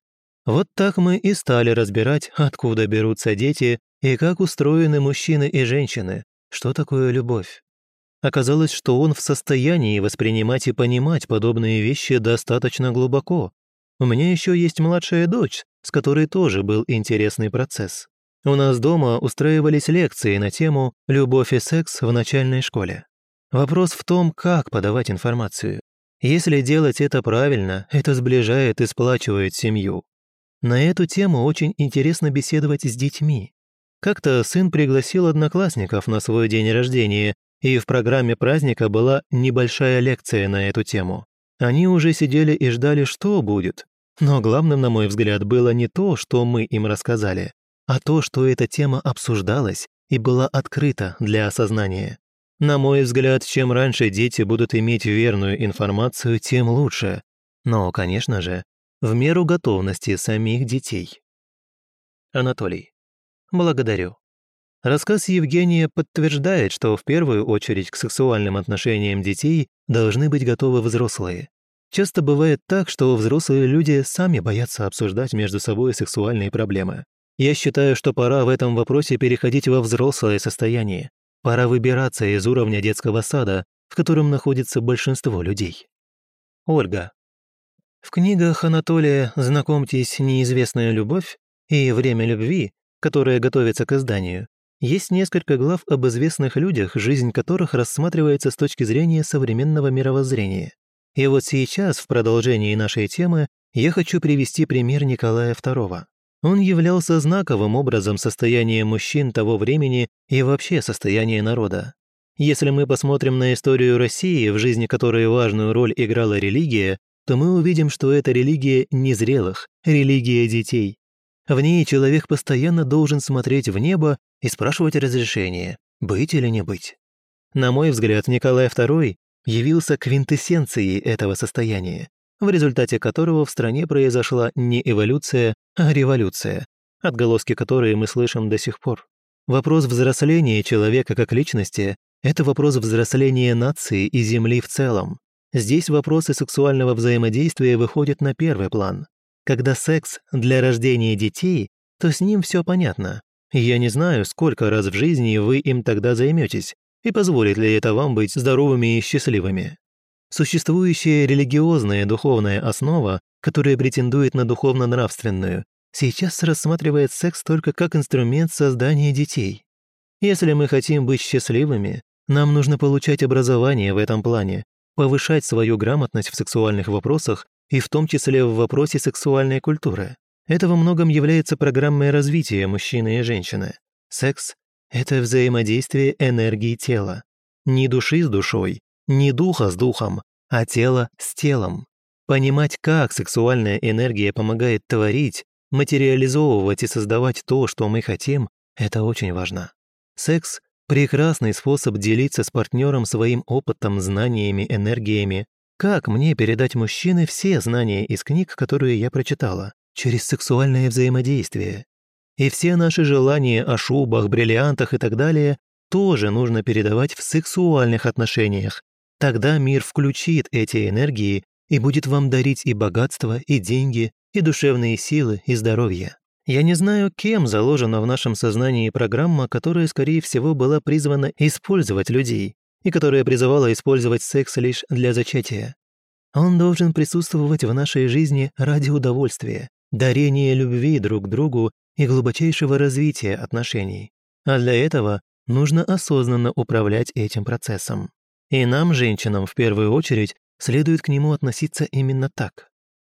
Вот так мы и стали разбирать, откуда берутся дети и как устроены мужчины и женщины, что такое любовь. Оказалось, что он в состоянии воспринимать и понимать подобные вещи достаточно глубоко. У меня еще есть младшая дочь, с которой тоже был интересный процесс. У нас дома устраивались лекции на тему «Любовь и секс в начальной школе». Вопрос в том, как подавать информацию. Если делать это правильно, это сближает и сплачивает семью. На эту тему очень интересно беседовать с детьми. Как-то сын пригласил одноклассников на свой день рождения, и в программе праздника была небольшая лекция на эту тему. Они уже сидели и ждали, что будет. Но главным, на мой взгляд, было не то, что мы им рассказали, а то, что эта тема обсуждалась и была открыта для осознания. На мой взгляд, чем раньше дети будут иметь верную информацию, тем лучше. Но, конечно же, в меру готовности самих детей. Анатолий. Благодарю. Рассказ Евгения подтверждает, что в первую очередь к сексуальным отношениям детей должны быть готовы взрослые. Часто бывает так, что взрослые люди сами боятся обсуждать между собой сексуальные проблемы. Я считаю, что пора в этом вопросе переходить во взрослое состояние. Пора выбираться из уровня детского сада, в котором находится большинство людей. Ольга. В книгах Анатолия «Знакомьтесь, неизвестная любовь» и «Время любви», которая готовится к изданию, есть несколько глав об известных людях, жизнь которых рассматривается с точки зрения современного мировоззрения. И вот сейчас, в продолжении нашей темы, я хочу привести пример Николая II. Он являлся знаковым образом состояния мужчин того времени и вообще состояния народа. Если мы посмотрим на историю России, в жизни которой важную роль играла религия, то мы увидим, что это религия незрелых, религия детей. В ней человек постоянно должен смотреть в небо и спрашивать разрешение, быть или не быть. На мой взгляд, Николай II явился квинтэссенцией этого состояния, в результате которого в стране произошла не эволюция, а революция, отголоски которой мы слышим до сих пор. Вопрос взросления человека как личности – это вопрос взросления нации и Земли в целом. Здесь вопросы сексуального взаимодействия выходят на первый план. Когда секс для рождения детей, то с ним все понятно. Я не знаю, сколько раз в жизни вы им тогда займетесь, и позволит ли это вам быть здоровыми и счастливыми. Существующая религиозная духовная основа, которая претендует на духовно-нравственную, сейчас рассматривает секс только как инструмент создания детей. Если мы хотим быть счастливыми, нам нужно получать образование в этом плане, повышать свою грамотность в сексуальных вопросах и в том числе в вопросе сексуальной культуры. Это во многом является программой развития мужчины и женщины. Секс — это взаимодействие энергии тела. Не души с душой, не духа с духом, а тело с телом. Понимать, как сексуальная энергия помогает творить, материализовывать и создавать то, что мы хотим, это очень важно. Секс Прекрасный способ делиться с партнером своим опытом, знаниями, энергиями. Как мне передать мужчине все знания из книг, которые я прочитала? Через сексуальное взаимодействие. И все наши желания о шубах, бриллиантах и так далее тоже нужно передавать в сексуальных отношениях. Тогда мир включит эти энергии и будет вам дарить и богатство, и деньги, и душевные силы, и здоровье. Я не знаю, кем заложена в нашем сознании программа, которая, скорее всего, была призвана использовать людей и которая призывала использовать секс лишь для зачатия. Он должен присутствовать в нашей жизни ради удовольствия, дарения любви друг другу и глубочайшего развития отношений. А для этого нужно осознанно управлять этим процессом. И нам, женщинам, в первую очередь, следует к нему относиться именно так.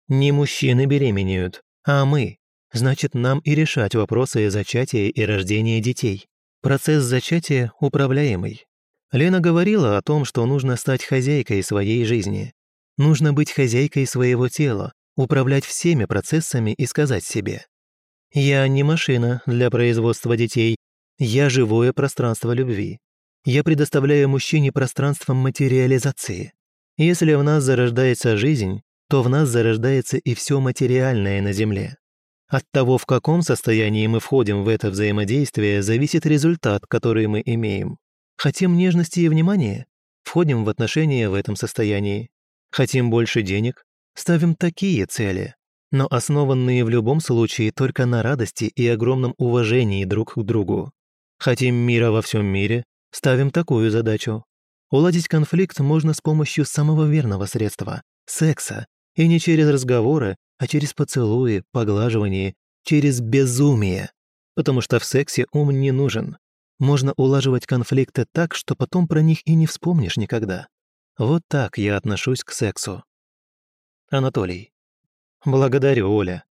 Не мужчины беременеют, а мы, Значит, нам и решать вопросы зачатия и рождения детей. Процесс зачатия управляемый. Лена говорила о том, что нужно стать хозяйкой своей жизни. Нужно быть хозяйкой своего тела, управлять всеми процессами и сказать себе «Я не машина для производства детей, я живое пространство любви. Я предоставляю мужчине пространство материализации. Если в нас зарождается жизнь, то в нас зарождается и все материальное на Земле. От того, в каком состоянии мы входим в это взаимодействие, зависит результат, который мы имеем. Хотим нежности и внимания? Входим в отношения в этом состоянии. Хотим больше денег? Ставим такие цели, но основанные в любом случае только на радости и огромном уважении друг к другу. Хотим мира во всем мире? Ставим такую задачу. Уладить конфликт можно с помощью самого верного средства – секса. И не через разговоры, а через поцелуи, поглаживание, через безумие. Потому что в сексе ум не нужен. Можно улаживать конфликты так, что потом про них и не вспомнишь никогда. Вот так я отношусь к сексу. Анатолий. Благодарю, Оля.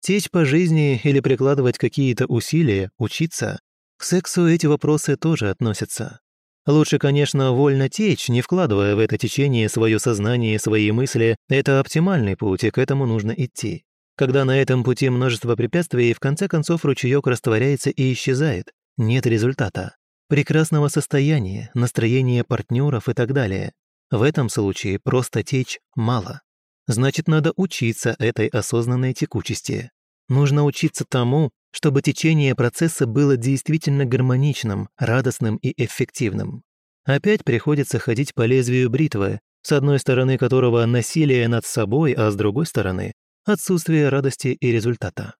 Течь по жизни или прикладывать какие-то усилия, учиться, к сексу эти вопросы тоже относятся. Лучше, конечно, вольно течь, не вкладывая в это течение свое сознание и свои мысли. Это оптимальный путь, и к этому нужно идти. Когда на этом пути множество препятствий, в конце концов ручеек растворяется и исчезает. Нет результата. Прекрасного состояния, настроения партнеров и так далее. В этом случае просто течь мало. Значит, надо учиться этой осознанной текучести. Нужно учиться тому, чтобы течение процесса было действительно гармоничным, радостным и эффективным. Опять приходится ходить по лезвию бритвы, с одной стороны которого насилие над собой, а с другой стороны – отсутствие радости и результата.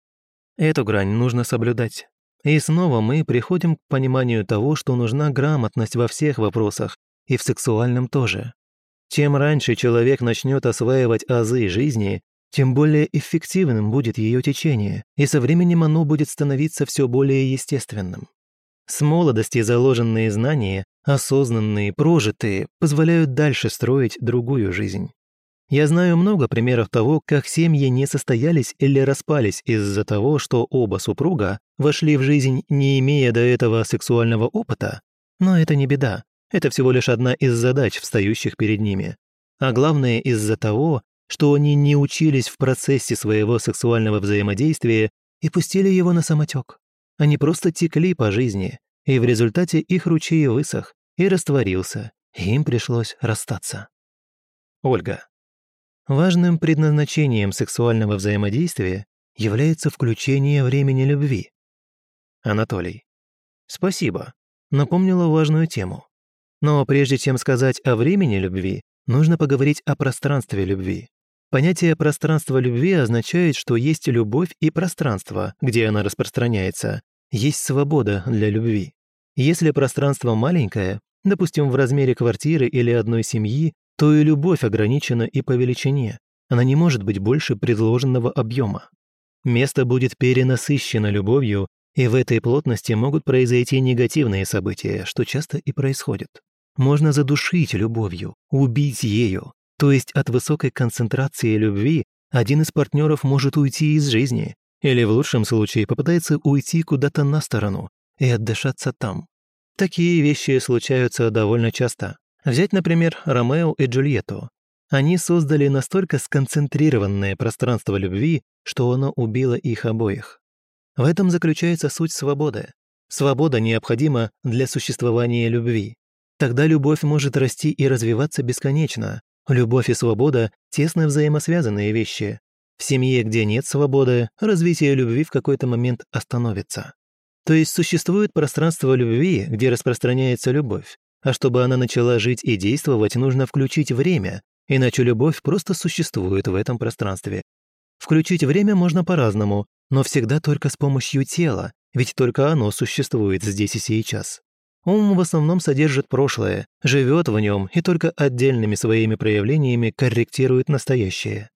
Эту грань нужно соблюдать. И снова мы приходим к пониманию того, что нужна грамотность во всех вопросах, и в сексуальном тоже. Чем раньше человек начнет осваивать азы жизни, тем более эффективным будет ее течение, и со временем оно будет становиться все более естественным. С молодости заложенные знания, осознанные, прожитые, позволяют дальше строить другую жизнь. Я знаю много примеров того, как семьи не состоялись или распались из-за того, что оба супруга вошли в жизнь, не имея до этого сексуального опыта, но это не беда, это всего лишь одна из задач, встающих перед ними. А главное из-за того, что они не учились в процессе своего сексуального взаимодействия и пустили его на самотек. Они просто текли по жизни, и в результате их ручей высох и растворился, и им пришлось расстаться. Ольга. Важным предназначением сексуального взаимодействия является включение времени любви. Анатолий. Спасибо. Напомнила важную тему. Но прежде чем сказать о времени любви, нужно поговорить о пространстве любви. Понятие пространства любви означает, что есть любовь и пространство, где она распространяется, есть свобода для любви. Если пространство маленькое, допустим, в размере квартиры или одной семьи, то и любовь ограничена и по величине. Она не может быть больше предложенного объема. Место будет перенасыщено любовью, и в этой плотности могут произойти негативные события, что часто и происходит. Можно задушить любовью, убить ею, то есть от высокой концентрации любви один из партнеров может уйти из жизни, или в лучшем случае попытается уйти куда-то на сторону и отдышаться там. Такие вещи случаются довольно часто. Взять, например, Ромео и Джульетту. Они создали настолько сконцентрированное пространство любви, что оно убило их обоих. В этом заключается суть свободы. Свобода необходима для существования любви. Тогда любовь может расти и развиваться бесконечно, Любовь и свобода – тесно взаимосвязанные вещи. В семье, где нет свободы, развитие любви в какой-то момент остановится. То есть существует пространство любви, где распространяется любовь. А чтобы она начала жить и действовать, нужно включить время, иначе любовь просто существует в этом пространстве. Включить время можно по-разному, но всегда только с помощью тела, ведь только оно существует здесь и сейчас. Ум в основном содержит прошлое, живет в нем и только отдельными своими проявлениями корректирует настоящее.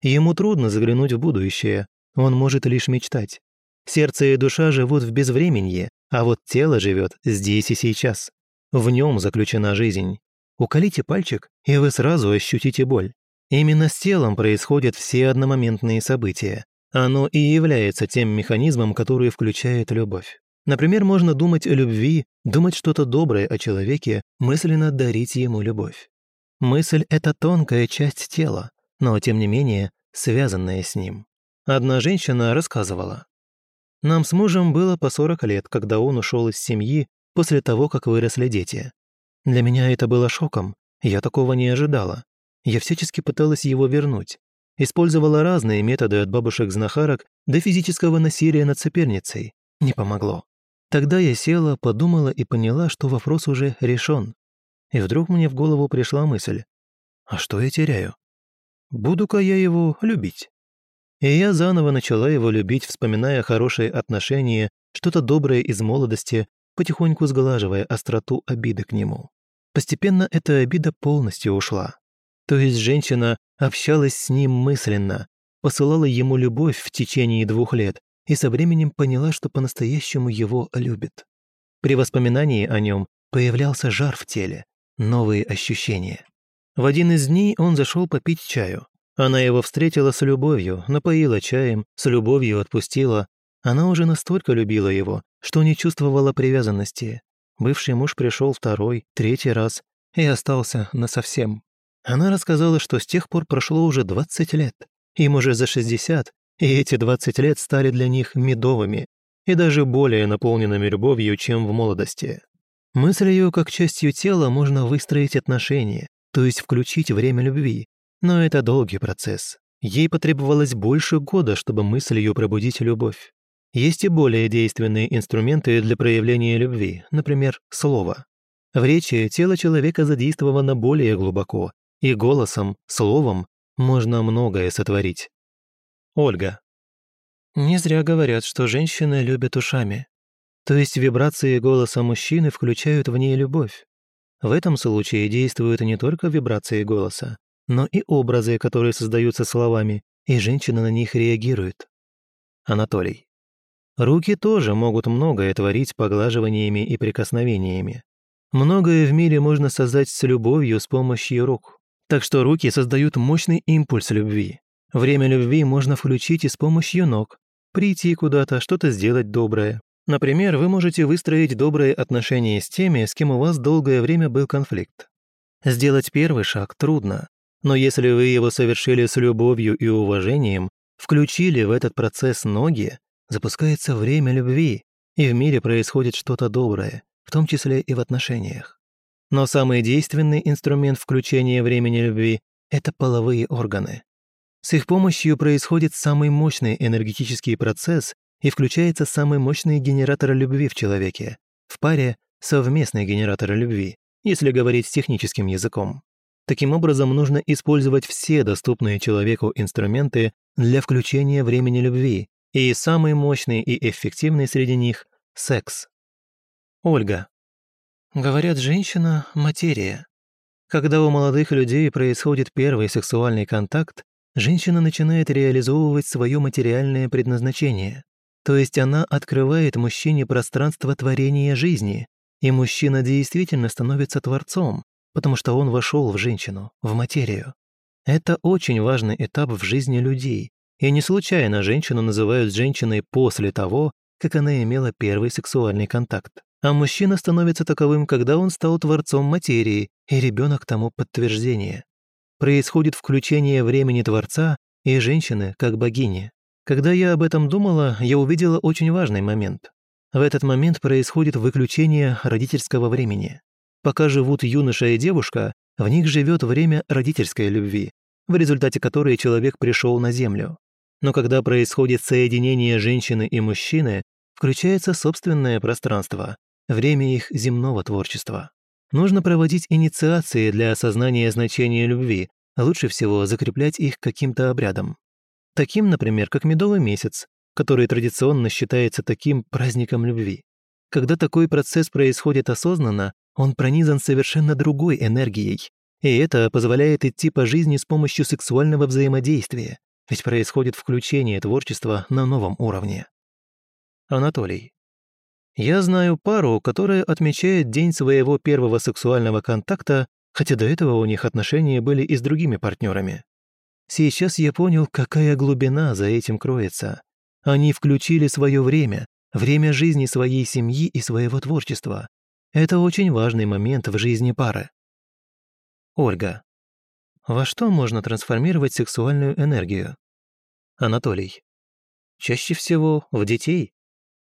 Ему трудно заглянуть в будущее, он может лишь мечтать. Сердце и душа живут в безвременье, а вот тело живет здесь и сейчас. В нем заключена жизнь. Уколите пальчик, и вы сразу ощутите боль. Именно с телом происходят все одномоментные события. Оно и является тем механизмом, который включает любовь. Например, можно думать о любви, думать что-то доброе о человеке, мысленно дарить ему любовь. Мысль — это тонкая часть тела, но, тем не менее, связанная с ним. Одна женщина рассказывала. «Нам с мужем было по 40 лет, когда он ушел из семьи после того, как выросли дети. Для меня это было шоком, я такого не ожидала. Я всячески пыталась его вернуть. Использовала разные методы от бабушек-знахарок до физического насилия над соперницей. Не помогло. Тогда я села, подумала и поняла, что вопрос уже решен. И вдруг мне в голову пришла мысль. А что я теряю? Буду-ка я его любить? И я заново начала его любить, вспоминая хорошие отношения, что-то доброе из молодости, потихоньку сглаживая остроту обиды к нему. Постепенно эта обида полностью ушла. То есть женщина общалась с ним мысленно, посылала ему любовь в течение двух лет и со временем поняла, что по-настоящему его любит. При воспоминании о нем появлялся жар в теле, новые ощущения. В один из дней он зашел попить чаю. Она его встретила с любовью, напоила чаем, с любовью отпустила. Она уже настолько любила его, что не чувствовала привязанности. Бывший муж пришел второй, третий раз и остался насовсем. Она рассказала, что с тех пор прошло уже 20 лет. Им уже за 60, и эти 20 лет стали для них медовыми и даже более наполненными любовью, чем в молодости. Мыслью, как частью тела, можно выстроить отношения, то есть включить время любви. Но это долгий процесс. Ей потребовалось больше года, чтобы мыслью пробудить любовь. Есть и более действенные инструменты для проявления любви, например, слово. В речи тело человека задействовано более глубоко, и голосом, словом можно многое сотворить. Ольга. Не зря говорят, что женщины любят ушами. То есть вибрации голоса мужчины включают в ней любовь. В этом случае действуют не только вибрации голоса, но и образы, которые создаются словами, и женщина на них реагирует. Анатолий. Руки тоже могут многое творить поглаживаниями и прикосновениями. Многое в мире можно создать с любовью с помощью рук. Так что руки создают мощный импульс любви. Время любви можно включить и с помощью ног. Прийти куда-то, что-то сделать доброе. Например, вы можете выстроить добрые отношения с теми, с кем у вас долгое время был конфликт. Сделать первый шаг трудно, но если вы его совершили с любовью и уважением, включили в этот процесс ноги, запускается время любви, и в мире происходит что-то доброе, в том числе и в отношениях. Но самый действенный инструмент включения времени любви – это половые органы. С их помощью происходит самый мощный энергетический процесс и включается самый мощный генератор любви в человеке. В паре – совместный генератор любви, если говорить техническим языком. Таким образом, нужно использовать все доступные человеку инструменты для включения времени любви, и самый мощный и эффективный среди них – секс. Ольга. Говорят, женщина – материя. Когда у молодых людей происходит первый сексуальный контакт, женщина начинает реализовывать свое материальное предназначение. То есть она открывает мужчине пространство творения жизни, и мужчина действительно становится творцом, потому что он вошел в женщину, в материю. Это очень важный этап в жизни людей, и не случайно женщину называют женщиной после того, как она имела первый сексуальный контакт. А мужчина становится таковым, когда он стал творцом материи, и ребенок тому подтверждение. Происходит включение времени Творца и женщины как богини. Когда я об этом думала, я увидела очень важный момент. В этот момент происходит выключение родительского времени. Пока живут юноша и девушка, в них живет время родительской любви, в результате которой человек пришел на Землю. Но когда происходит соединение женщины и мужчины, включается собственное пространство, время их земного творчества. Нужно проводить инициации для осознания значения любви, лучше всего закреплять их каким-то обрядом. Таким, например, как медовый месяц, который традиционно считается таким праздником любви. Когда такой процесс происходит осознанно, он пронизан совершенно другой энергией, и это позволяет идти по жизни с помощью сексуального взаимодействия, ведь происходит включение творчества на новом уровне. Анатолий. Я знаю пару, которая отмечает день своего первого сексуального контакта, хотя до этого у них отношения были и с другими партнерами. Сейчас я понял, какая глубина за этим кроется. Они включили свое время, время жизни своей семьи и своего творчества. Это очень важный момент в жизни пары. Ольга. Во что можно трансформировать сексуальную энергию? Анатолий. Чаще всего в детей.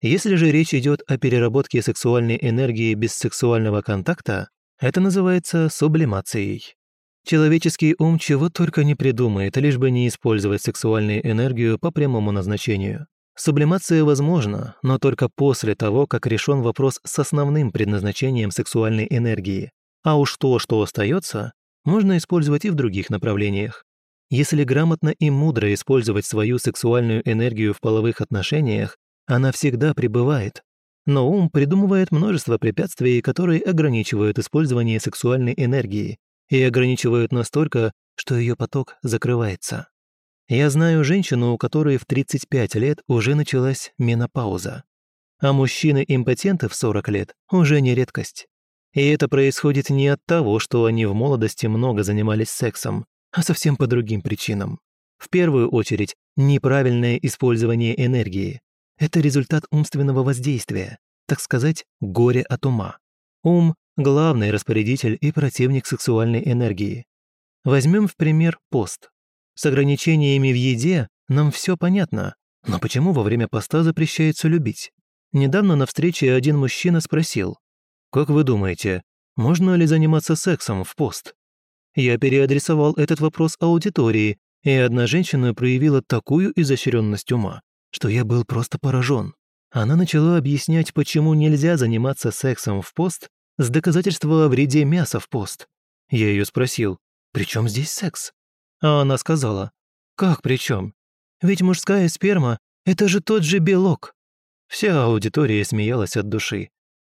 Если же речь идет о переработке сексуальной энергии без сексуального контакта, это называется сублимацией. Человеческий ум чего только не придумает, лишь бы не использовать сексуальную энергию по прямому назначению. Сублимация возможна, но только после того, как решен вопрос с основным предназначением сексуальной энергии. А уж то, что остается, можно использовать и в других направлениях. Если грамотно и мудро использовать свою сексуальную энергию в половых отношениях, она всегда пребывает. но ум придумывает множество препятствий, которые ограничивают использование сексуальной энергии и ограничивают настолько, что ее поток закрывается. Я знаю женщину, у которой в 35 лет уже началась менопауза. А мужчины-импотенты в 40 лет уже не редкость. И это происходит не от того, что они в молодости много занимались сексом, а совсем по другим причинам. В первую очередь, неправильное использование энергии. Это результат умственного воздействия, так сказать, горе от ума. Ум – главный распорядитель и противник сексуальной энергии. Возьмем в пример пост. С ограничениями в еде нам все понятно, но почему во время поста запрещается любить? Недавно на встрече один мужчина спросил, «Как вы думаете, можно ли заниматься сексом в пост?» Я переадресовал этот вопрос аудитории, и одна женщина проявила такую изощренность ума, что я был просто поражен. Она начала объяснять, почему нельзя заниматься сексом в пост с доказательства о вреде мяса в пост. Я ее спросил, «При чем здесь секс?» А она сказала, «Как при чем? Ведь мужская сперма – это же тот же белок». Вся аудитория смеялась от души.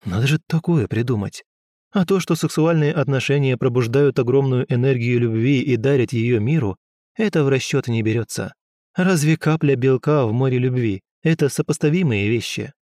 Надо же такое придумать. А то, что сексуальные отношения пробуждают огромную энергию любви и дарят ее миру, это в расчет не берется. Разве капля белка в море любви – это сопоставимые вещи?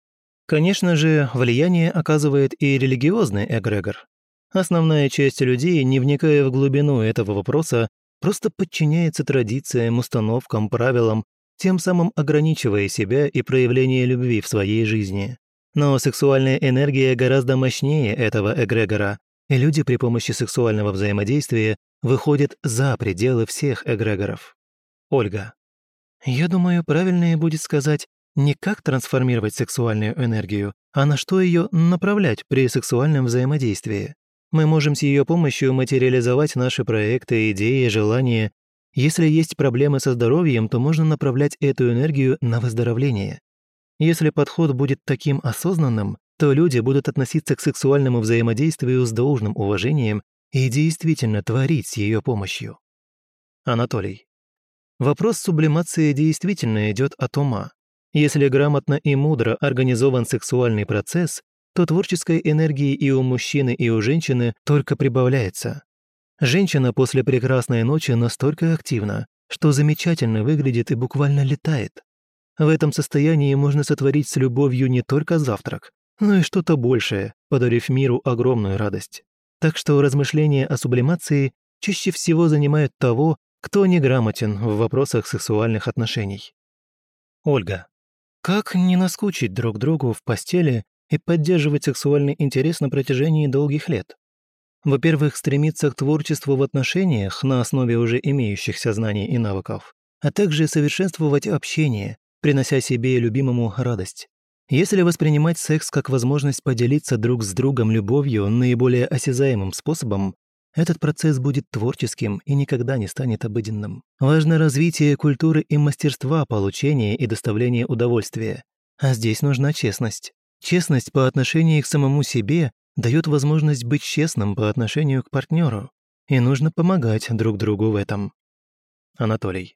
Конечно же, влияние оказывает и религиозный эгрегор. Основная часть людей, не вникая в глубину этого вопроса, просто подчиняется традициям, установкам, правилам, тем самым ограничивая себя и проявление любви в своей жизни. Но сексуальная энергия гораздо мощнее этого эгрегора, и люди при помощи сексуального взаимодействия выходят за пределы всех эгрегоров. Ольга. Я думаю, правильнее будет сказать не как трансформировать сексуальную энергию, а на что ее направлять при сексуальном взаимодействии. Мы можем с ее помощью материализовать наши проекты, идеи, желания. Если есть проблемы со здоровьем, то можно направлять эту энергию на выздоровление. Если подход будет таким осознанным, то люди будут относиться к сексуальному взаимодействию с должным уважением и действительно творить с ее помощью. Анатолий. Вопрос сублимации действительно идет от ума. Если грамотно и мудро организован сексуальный процесс, то творческой энергии и у мужчины, и у женщины только прибавляется. Женщина после прекрасной ночи настолько активна, что замечательно выглядит и буквально летает. В этом состоянии можно сотворить с любовью не только завтрак, но и что-то большее, подарив миру огромную радость. Так что размышления о сублимации чаще всего занимают того, кто неграмотен в вопросах сексуальных отношений. Ольга. Как не наскучить друг другу в постели и поддерживать сексуальный интерес на протяжении долгих лет? Во-первых, стремиться к творчеству в отношениях на основе уже имеющихся знаний и навыков, а также совершенствовать общение, принося себе и любимому радость. Если воспринимать секс как возможность поделиться друг с другом любовью наиболее осязаемым способом, этот процесс будет творческим и никогда не станет обыденным. Важно развитие культуры и мастерства получения и доставления удовольствия. А здесь нужна честность. Честность по отношению к самому себе дает возможность быть честным по отношению к партнеру. И нужно помогать друг другу в этом. Анатолий.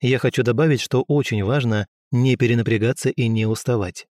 Я хочу добавить, что очень важно не перенапрягаться и не уставать.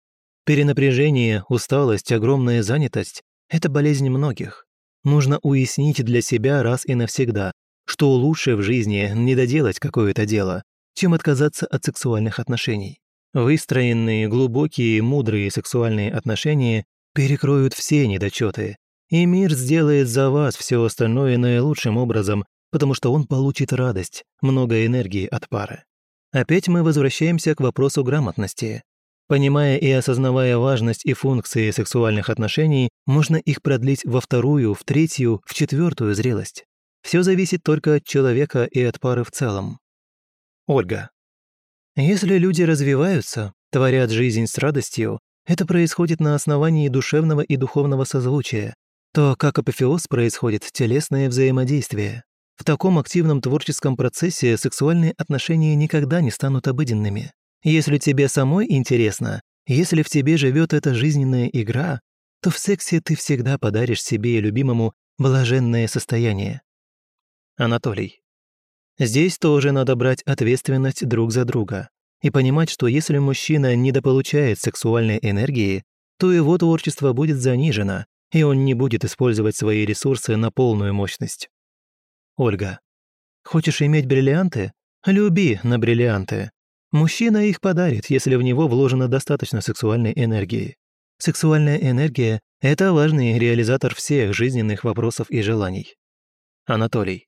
Перенапряжение, усталость, огромная занятость – это болезнь многих. Нужно уяснить для себя раз и навсегда, что лучше в жизни не доделать какое-то дело, чем отказаться от сексуальных отношений. Выстроенные, глубокие, мудрые сексуальные отношения перекроют все недочеты, и мир сделает за вас все остальное наилучшим образом, потому что он получит радость, много энергии от пары. Опять мы возвращаемся к вопросу грамотности. Понимая и осознавая важность и функции сексуальных отношений, можно их продлить во вторую, в третью, в четвертую зрелость. Все зависит только от человека и от пары в целом. Ольга. Если люди развиваются, творят жизнь с радостью, это происходит на основании душевного и духовного созвучия, то как апофеоз происходит телесное взаимодействие. В таком активном творческом процессе сексуальные отношения никогда не станут обыденными. Если тебе самой интересно, если в тебе живет эта жизненная игра, то в сексе ты всегда подаришь себе и любимому блаженное состояние. Анатолий. Здесь тоже надо брать ответственность друг за друга и понимать, что если мужчина недополучает сексуальной энергии, то его творчество будет занижено, и он не будет использовать свои ресурсы на полную мощность. Ольга. Хочешь иметь бриллианты? Люби на бриллианты. Мужчина их подарит, если в него вложено достаточно сексуальной энергии. Сексуальная энергия – это важный реализатор всех жизненных вопросов и желаний. Анатолий.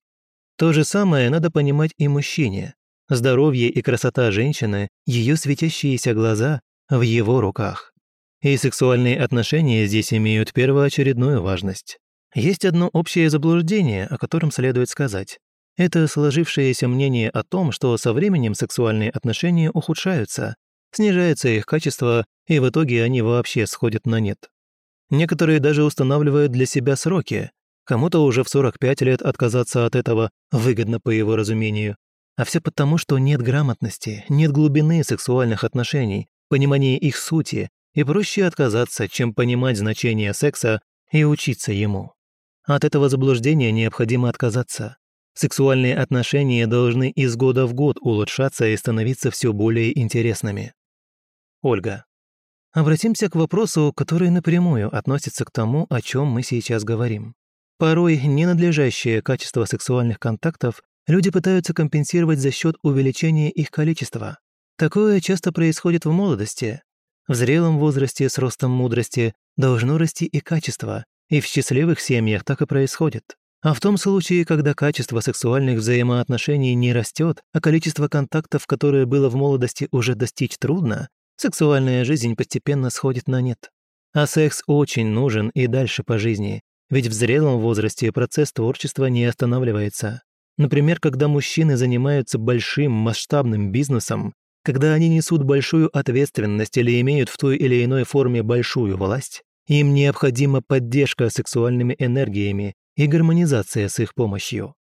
То же самое надо понимать и мужчине. Здоровье и красота женщины, ее светящиеся глаза в его руках. И сексуальные отношения здесь имеют первоочередную важность. Есть одно общее заблуждение, о котором следует сказать. Это сложившееся мнение о том, что со временем сексуальные отношения ухудшаются, снижается их качество, и в итоге они вообще сходят на нет. Некоторые даже устанавливают для себя сроки. Кому-то уже в 45 лет отказаться от этого выгодно по его разумению. А все потому, что нет грамотности, нет глубины сексуальных отношений, понимания их сути, и проще отказаться, чем понимать значение секса и учиться ему. От этого заблуждения необходимо отказаться. Сексуальные отношения должны из года в год улучшаться и становиться все более интересными. Ольга. Обратимся к вопросу, который напрямую относится к тому, о чем мы сейчас говорим. Порой ненадлежащее качество сексуальных контактов люди пытаются компенсировать за счет увеличения их количества. Такое часто происходит в молодости. В зрелом возрасте с ростом мудрости должно расти и качество, и в счастливых семьях так и происходит. А в том случае, когда качество сексуальных взаимоотношений не растет, а количество контактов, которое было в молодости, уже достичь трудно, сексуальная жизнь постепенно сходит на нет. А секс очень нужен и дальше по жизни, ведь в зрелом возрасте процесс творчества не останавливается. Например, когда мужчины занимаются большим масштабным бизнесом, когда они несут большую ответственность или имеют в той или иной форме большую власть, им необходима поддержка сексуальными энергиями и гармонизация с их помощью.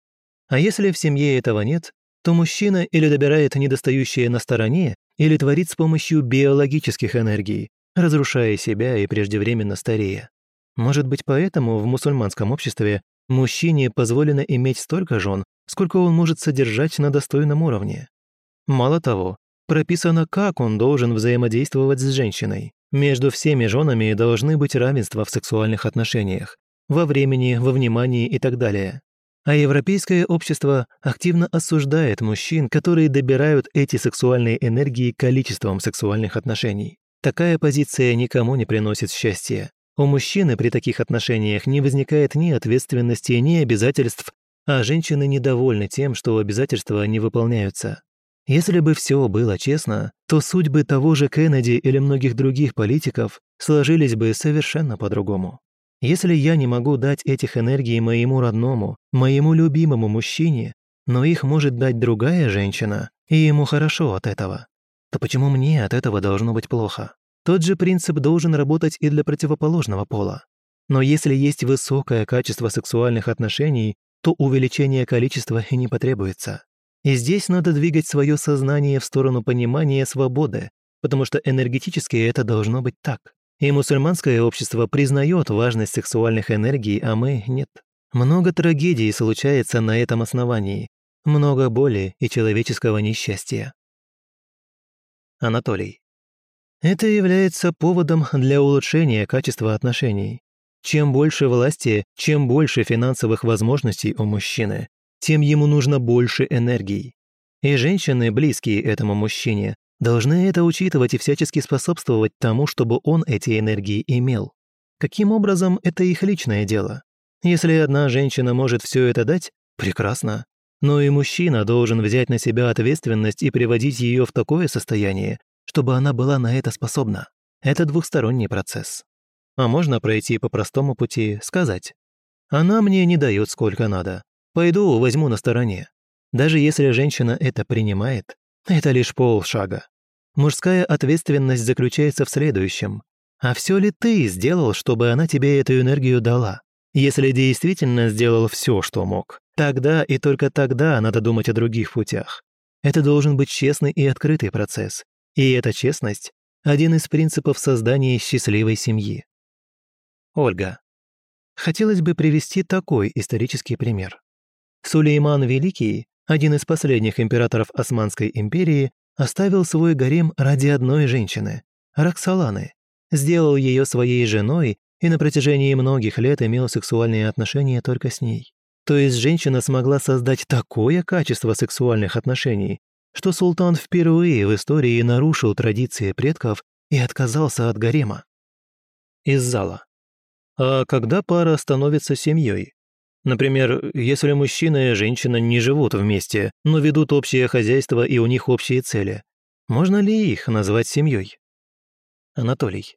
А если в семье этого нет, то мужчина или добирает недостающее на стороне, или творит с помощью биологических энергий, разрушая себя и преждевременно старея. Может быть, поэтому в мусульманском обществе мужчине позволено иметь столько жен, сколько он может содержать на достойном уровне. Мало того, прописано, как он должен взаимодействовать с женщиной. Между всеми женами должны быть равенства в сексуальных отношениях, во времени, во внимании и так далее. А европейское общество активно осуждает мужчин, которые добирают эти сексуальные энергии количеством сексуальных отношений. Такая позиция никому не приносит счастья. У мужчины при таких отношениях не возникает ни ответственности, ни обязательств, а женщины недовольны тем, что обязательства не выполняются. Если бы все было честно, то судьбы того же Кеннеди или многих других политиков сложились бы совершенно по-другому. Если я не могу дать этих энергий моему родному, моему любимому мужчине, но их может дать другая женщина, и ему хорошо от этого, то почему мне от этого должно быть плохо? Тот же принцип должен работать и для противоположного пола. Но если есть высокое качество сексуальных отношений, то увеличение количества и не потребуется. И здесь надо двигать свое сознание в сторону понимания свободы, потому что энергетически это должно быть так. И мусульманское общество признает важность сексуальных энергий, а мы нет. Много трагедий случается на этом основании, много боли и человеческого несчастья. Анатолий. Это является поводом для улучшения качества отношений. Чем больше власти, чем больше финансовых возможностей у мужчины, тем ему нужно больше энергии. И женщины, близкие этому мужчине, должны это учитывать и всячески способствовать тому, чтобы он эти энергии имел. Каким образом, это их личное дело. Если одна женщина может все это дать, прекрасно. Но и мужчина должен взять на себя ответственность и приводить ее в такое состояние, чтобы она была на это способна. Это двухсторонний процесс. А можно пройти по простому пути, сказать. Она мне не дает сколько надо. Пойду возьму на стороне. Даже если женщина это принимает, это лишь полшага. Мужская ответственность заключается в следующем. А все ли ты сделал, чтобы она тебе эту энергию дала? Если действительно сделал все, что мог, тогда и только тогда надо думать о других путях. Это должен быть честный и открытый процесс. И эта честность – один из принципов создания счастливой семьи. Ольга. Хотелось бы привести такой исторический пример. Сулейман Великий, один из последних императоров Османской империи, оставил свой гарем ради одной женщины – Роксоланы. сделал ее своей женой и на протяжении многих лет имел сексуальные отношения только с ней. То есть женщина смогла создать такое качество сексуальных отношений, что султан впервые в истории нарушил традиции предков и отказался от гарема. Из зала. А когда пара становится семьей? Например, если мужчина и женщина не живут вместе, но ведут общее хозяйство и у них общие цели, можно ли их назвать семьей? Анатолий.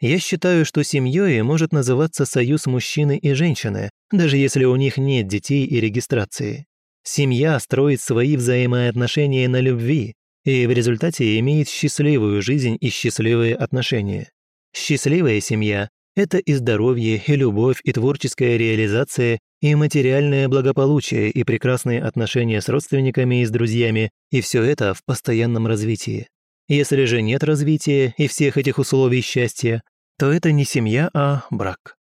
Я считаю, что семьей может называться союз мужчины и женщины, даже если у них нет детей и регистрации. Семья строит свои взаимоотношения на любви и в результате имеет счастливую жизнь и счастливые отношения. Счастливая семья – это и здоровье, и любовь, и творческая реализация, и материальное благополучие, и прекрасные отношения с родственниками и с друзьями, и все это в постоянном развитии. Если же нет развития и всех этих условий счастья, то это не семья, а брак.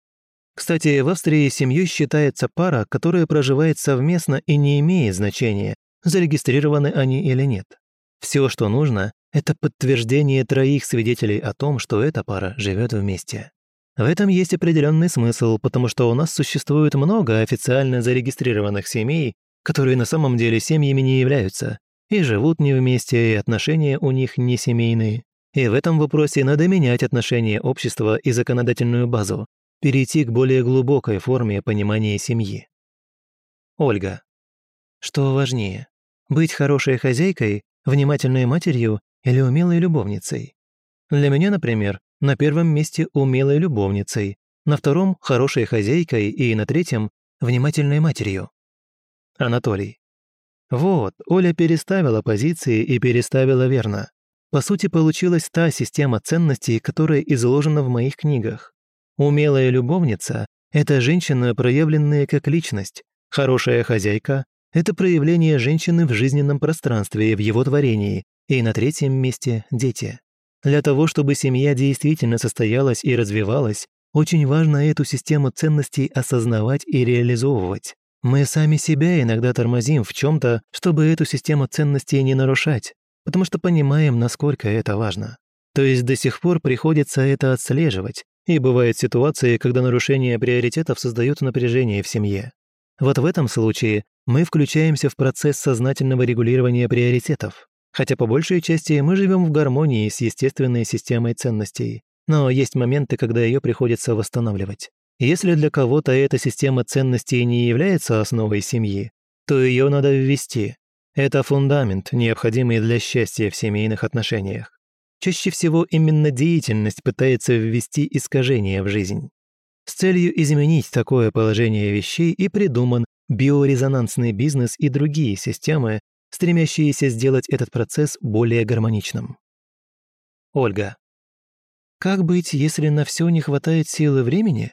Кстати, в Австрии семьей считается пара, которая проживает совместно и не имеет значения, зарегистрированы они или нет. Все, что нужно, это подтверждение троих свидетелей о том, что эта пара живет вместе. В этом есть определенный смысл, потому что у нас существует много официально зарегистрированных семей, которые на самом деле семьями не являются, и живут не вместе, и отношения у них не семейные. И в этом вопросе надо менять отношения общества и законодательную базу, перейти к более глубокой форме понимания семьи. Ольга. Что важнее, быть хорошей хозяйкой, внимательной матерью или умелой любовницей? Для меня, например, на первом месте умелой любовницей, на втором – хорошей хозяйкой и на третьем – внимательной матерью. Анатолий. Вот, Оля переставила позиции и переставила верно. По сути, получилась та система ценностей, которая изложена в моих книгах. Умелая любовница – это женщина, проявленная как личность. Хорошая хозяйка – это проявление женщины в жизненном пространстве и в его творении. И на третьем месте – дети. Для того, чтобы семья действительно состоялась и развивалась, очень важно эту систему ценностей осознавать и реализовывать. Мы сами себя иногда тормозим в чем то чтобы эту систему ценностей не нарушать, потому что понимаем, насколько это важно. То есть до сих пор приходится это отслеживать, и бывают ситуации, когда нарушение приоритетов создают напряжение в семье. Вот в этом случае мы включаемся в процесс сознательного регулирования приоритетов. Хотя по большей части мы живем в гармонии с естественной системой ценностей. Но есть моменты, когда ее приходится восстанавливать. Если для кого-то эта система ценностей не является основой семьи, то ее надо ввести. Это фундамент, необходимый для счастья в семейных отношениях. Чаще всего именно деятельность пытается ввести искажения в жизнь. С целью изменить такое положение вещей и придуман биорезонансный бизнес и другие системы, стремящиеся сделать этот процесс более гармоничным. Ольга. Как быть, если на все не хватает силы времени?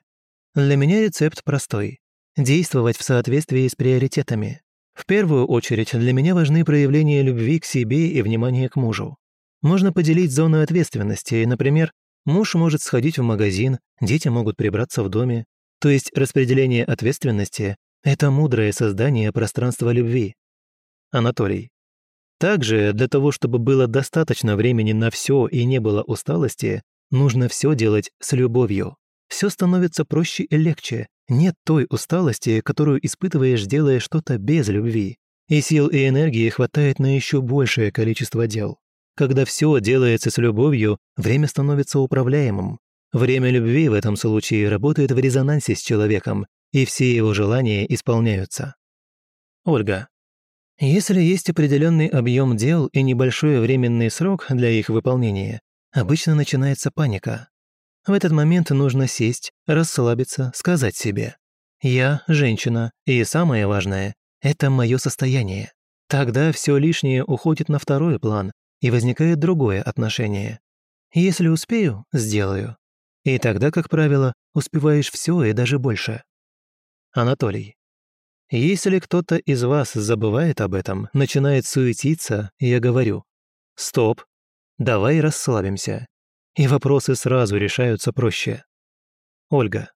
Для меня рецепт простой. Действовать в соответствии с приоритетами. В первую очередь для меня важны проявления любви к себе и внимания к мужу. Можно поделить зоны ответственности, например, муж может сходить в магазин, дети могут прибраться в доме. То есть распределение ответственности – это мудрое создание пространства любви. Анатолий. Также для того, чтобы было достаточно времени на все и не было усталости, нужно все делать с любовью. Все становится проще и легче. Нет той усталости, которую испытываешь, делая что-то без любви. И сил и энергии хватает на еще большее количество дел. Когда все делается с любовью, время становится управляемым. Время любви в этом случае работает в резонансе с человеком, и все его желания исполняются. Ольга. Если есть определенный объем дел и небольшой временный срок для их выполнения, обычно начинается паника. В этот момент нужно сесть, расслабиться, сказать себе «Я женщина, и самое важное – это мое состояние». Тогда все лишнее уходит на второй план, и возникает другое отношение. Если успею, сделаю. И тогда, как правило, успеваешь все и даже больше. Анатолий. Если кто-то из вас забывает об этом, начинает суетиться, я говорю «Стоп, давай расслабимся». И вопросы сразу решаются проще. Ольга.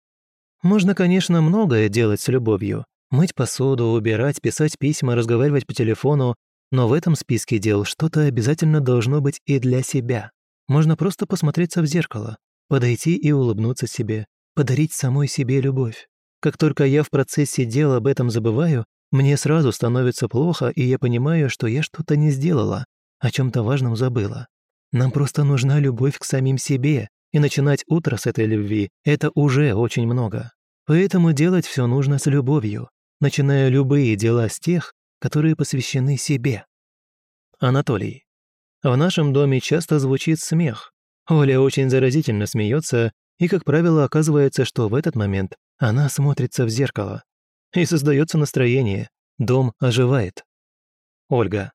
Можно, конечно, многое делать с любовью. Мыть посуду, убирать, писать письма, разговаривать по телефону, но в этом списке дел что-то обязательно должно быть и для себя. Можно просто посмотреться в зеркало, подойти и улыбнуться себе, подарить самой себе любовь. Как только я в процессе дела об этом забываю, мне сразу становится плохо, и я понимаю, что я что-то не сделала, о чем то важном забыла. Нам просто нужна любовь к самим себе, и начинать утро с этой любви – это уже очень много. Поэтому делать все нужно с любовью, начиная любые дела с тех, которые посвящены себе. Анатолий. В нашем доме часто звучит смех. Оля очень заразительно смеется, и, как правило, оказывается, что в этот момент она смотрится в зеркало. И создается настроение. Дом оживает. Ольга.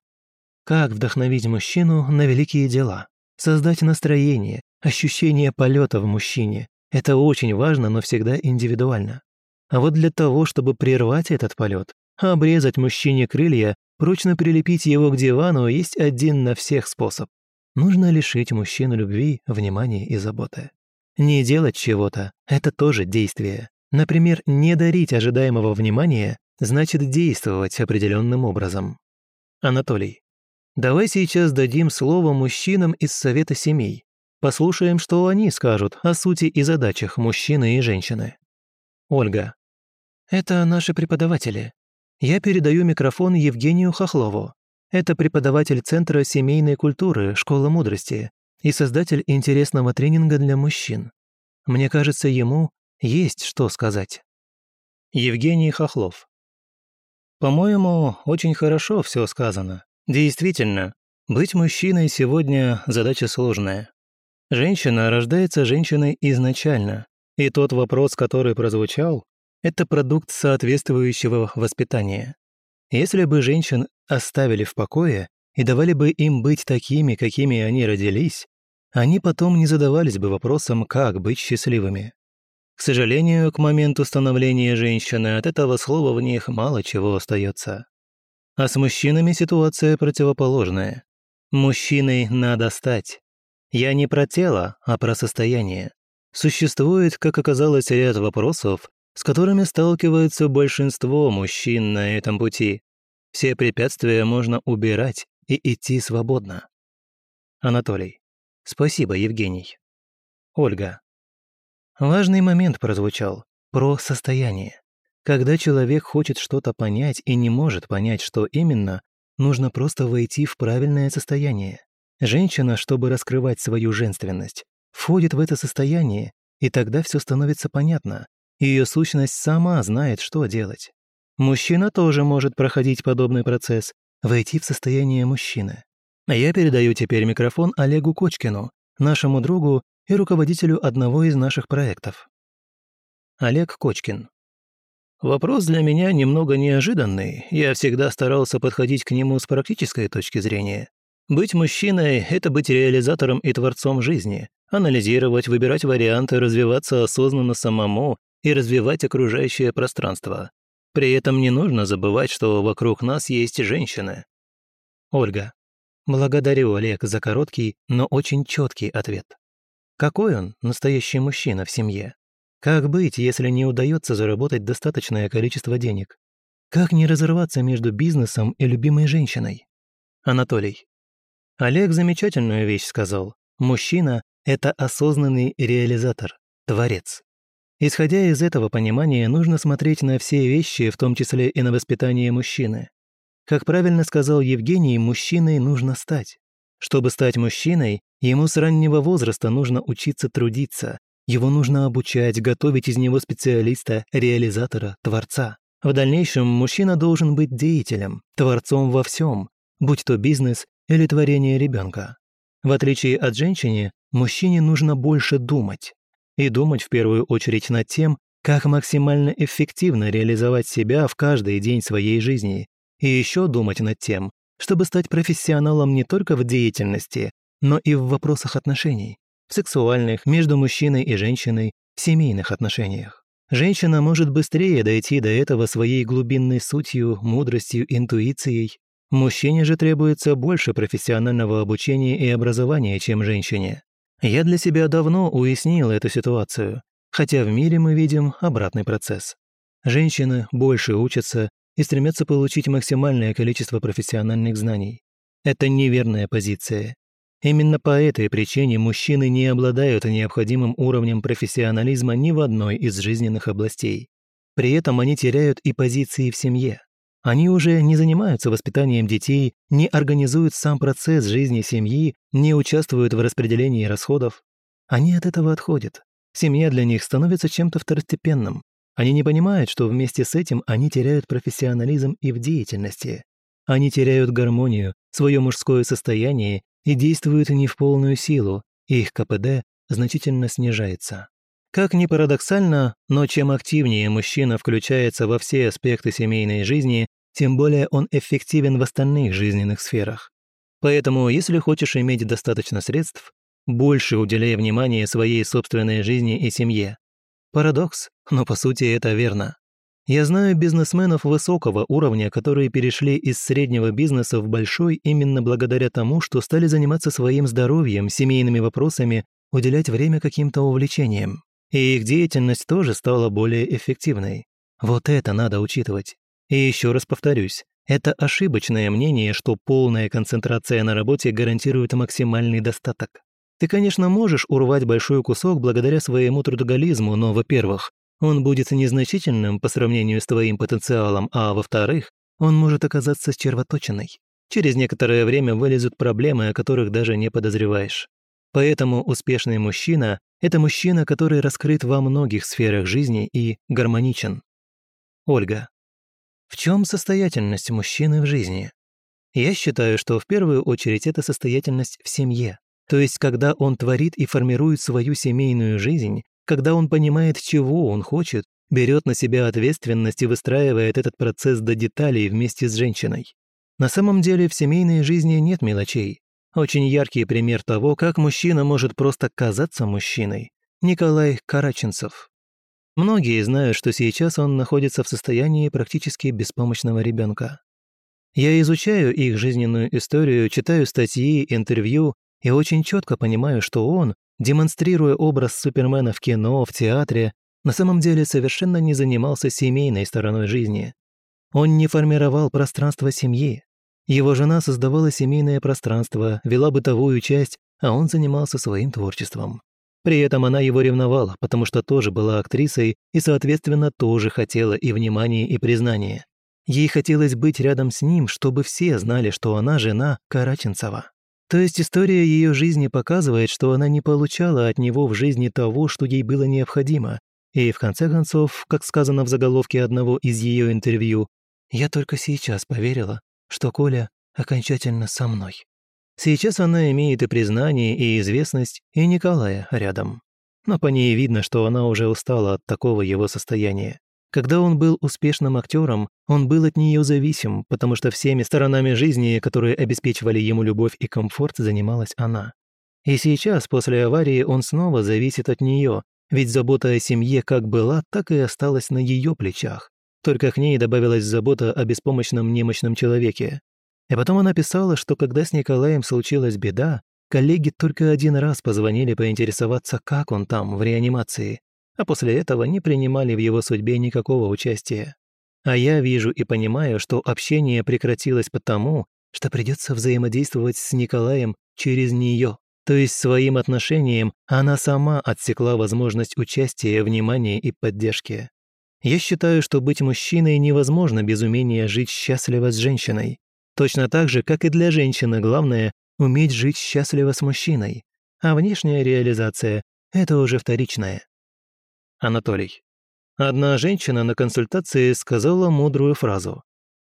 Как вдохновить мужчину на великие дела? Создать настроение, ощущение полета в мужчине. Это очень важно, но всегда индивидуально. А вот для того, чтобы прервать этот полет, обрезать мужчине крылья, прочно прилепить его к дивану, есть один на всех способ. Нужно лишить мужчину любви, внимания и заботы. Не делать чего-то – это тоже действие. Например, не дарить ожидаемого внимания значит действовать определенным образом. Анатолий, давай сейчас дадим слово мужчинам из Совета семей. Послушаем, что они скажут о сути и задачах мужчины и женщины. Ольга. Это наши преподаватели. Я передаю микрофон Евгению Хохлову. Это преподаватель Центра семейной культуры «Школа мудрости» и создатель интересного тренинга для мужчин. Мне кажется, ему есть что сказать. Евгений Хохлов. По-моему, очень хорошо все сказано. Действительно, быть мужчиной сегодня задача сложная. Женщина рождается женщиной изначально, и тот вопрос, который прозвучал, это продукт соответствующего воспитания. Если бы женщин оставили в покое и давали бы им быть такими, какими они родились, они потом не задавались бы вопросом, как быть счастливыми. К сожалению, к моменту становления женщины от этого слова в них мало чего остается. А с мужчинами ситуация противоположная. Мужчиной надо стать. Я не про тело, а про состояние. Существует, как оказалось, ряд вопросов, с которыми сталкивается большинство мужчин на этом пути. Все препятствия можно убирать и идти свободно. Анатолий. Спасибо, Евгений. Ольга. Важный момент прозвучал про состояние. Когда человек хочет что-то понять и не может понять, что именно, нужно просто войти в правильное состояние. Женщина, чтобы раскрывать свою женственность, входит в это состояние, и тогда все становится понятно. Ее сущность сама знает, что делать. Мужчина тоже может проходить подобный процесс, войти в состояние мужчины. Я передаю теперь микрофон Олегу Кочкину, нашему другу и руководителю одного из наших проектов. Олег Кочкин. Вопрос для меня немного неожиданный. Я всегда старался подходить к нему с практической точки зрения. Быть мужчиной – это быть реализатором и творцом жизни, анализировать, выбирать варианты, развиваться осознанно самому и развивать окружающее пространство. При этом не нужно забывать, что вокруг нас есть женщины. Ольга. Благодарю, Олег, за короткий, но очень четкий ответ. Какой он, настоящий мужчина в семье? Как быть, если не удается заработать достаточное количество денег? Как не разорваться между бизнесом и любимой женщиной? Анатолий. Олег замечательную вещь сказал. Мужчина – это осознанный реализатор, творец. Исходя из этого понимания, нужно смотреть на все вещи, в том числе и на воспитание мужчины. Как правильно сказал Евгений, мужчиной нужно стать. Чтобы стать мужчиной, ему с раннего возраста нужно учиться трудиться. Его нужно обучать, готовить из него специалиста, реализатора, творца. В дальнейшем мужчина должен быть деятелем, творцом во всем, будь то бизнес или творение ребенка. В отличие от женщины, мужчине нужно больше думать. И думать в первую очередь над тем, как максимально эффективно реализовать себя в каждый день своей жизни. И еще думать над тем, чтобы стать профессионалом не только в деятельности, но и в вопросах отношений, в сексуальных, между мужчиной и женщиной, в семейных отношениях. Женщина может быстрее дойти до этого своей глубинной сутью, мудростью, интуицией. Мужчине же требуется больше профессионального обучения и образования, чем женщине. Я для себя давно уяснил эту ситуацию, хотя в мире мы видим обратный процесс. Женщины больше учатся, и стремятся получить максимальное количество профессиональных знаний. Это неверная позиция. Именно по этой причине мужчины не обладают необходимым уровнем профессионализма ни в одной из жизненных областей. При этом они теряют и позиции в семье. Они уже не занимаются воспитанием детей, не организуют сам процесс жизни семьи, не участвуют в распределении расходов. Они от этого отходят. Семья для них становится чем-то второстепенным. Они не понимают, что вместе с этим они теряют профессионализм и в деятельности. Они теряют гармонию, свое мужское состояние и действуют не в полную силу, и их КПД значительно снижается. Как ни парадоксально, но чем активнее мужчина включается во все аспекты семейной жизни, тем более он эффективен в остальных жизненных сферах. Поэтому, если хочешь иметь достаточно средств, больше уделяй внимание своей собственной жизни и семье. Парадокс, но по сути это верно. Я знаю бизнесменов высокого уровня, которые перешли из среднего бизнеса в большой именно благодаря тому, что стали заниматься своим здоровьем, семейными вопросами, уделять время каким-то увлечениям. И их деятельность тоже стала более эффективной. Вот это надо учитывать. И еще раз повторюсь, это ошибочное мнение, что полная концентрация на работе гарантирует максимальный достаток. Ты, конечно, можешь урвать большой кусок благодаря своему трудоголизму, но, во-первых, он будет незначительным по сравнению с твоим потенциалом, а во-вторых, он может оказаться червоточиной. Через некоторое время вылезут проблемы, о которых даже не подозреваешь. Поэтому успешный мужчина – это мужчина, который раскрыт во многих сферах жизни и гармоничен. Ольга. В чем состоятельность мужчины в жизни? Я считаю, что в первую очередь это состоятельность в семье. То есть, когда он творит и формирует свою семейную жизнь, когда он понимает, чего он хочет, берет на себя ответственность и выстраивает этот процесс до деталей вместе с женщиной. На самом деле в семейной жизни нет мелочей. Очень яркий пример того, как мужчина может просто казаться мужчиной. Николай Караченцев. Многие знают, что сейчас он находится в состоянии практически беспомощного ребенка. Я изучаю их жизненную историю, читаю статьи, интервью и очень четко понимаю, что он, демонстрируя образ Супермена в кино, в театре, на самом деле совершенно не занимался семейной стороной жизни. Он не формировал пространство семьи. Его жена создавала семейное пространство, вела бытовую часть, а он занимался своим творчеством. При этом она его ревновала, потому что тоже была актрисой и, соответственно, тоже хотела и внимания, и признания. Ей хотелось быть рядом с ним, чтобы все знали, что она жена Караченцева. То есть история ее жизни показывает, что она не получала от него в жизни того, что ей было необходимо. И в конце концов, как сказано в заголовке одного из ее интервью, «Я только сейчас поверила, что Коля окончательно со мной». Сейчас она имеет и признание, и известность, и Николая рядом. Но по ней видно, что она уже устала от такого его состояния. Когда он был успешным актером, он был от нее зависим, потому что всеми сторонами жизни, которые обеспечивали ему любовь и комфорт, занималась она. И сейчас, после аварии, он снова зависит от нее, ведь забота о семье как была, так и осталась на ее плечах. Только к ней добавилась забота о беспомощном немощном человеке. И потом она писала, что когда с Николаем случилась беда, коллеги только один раз позвонили поинтересоваться, как он там, в реанимации, а после этого не принимали в его судьбе никакого участия. А я вижу и понимаю, что общение прекратилось потому, что придется взаимодействовать с Николаем через нее. То есть своим отношением она сама отсекла возможность участия, внимания и поддержки. Я считаю, что быть мужчиной невозможно без умения жить счастливо с женщиной. Точно так же, как и для женщины главное – уметь жить счастливо с мужчиной. А внешняя реализация – это уже вторичное. Анатолий. Одна женщина на консультации сказала мудрую фразу.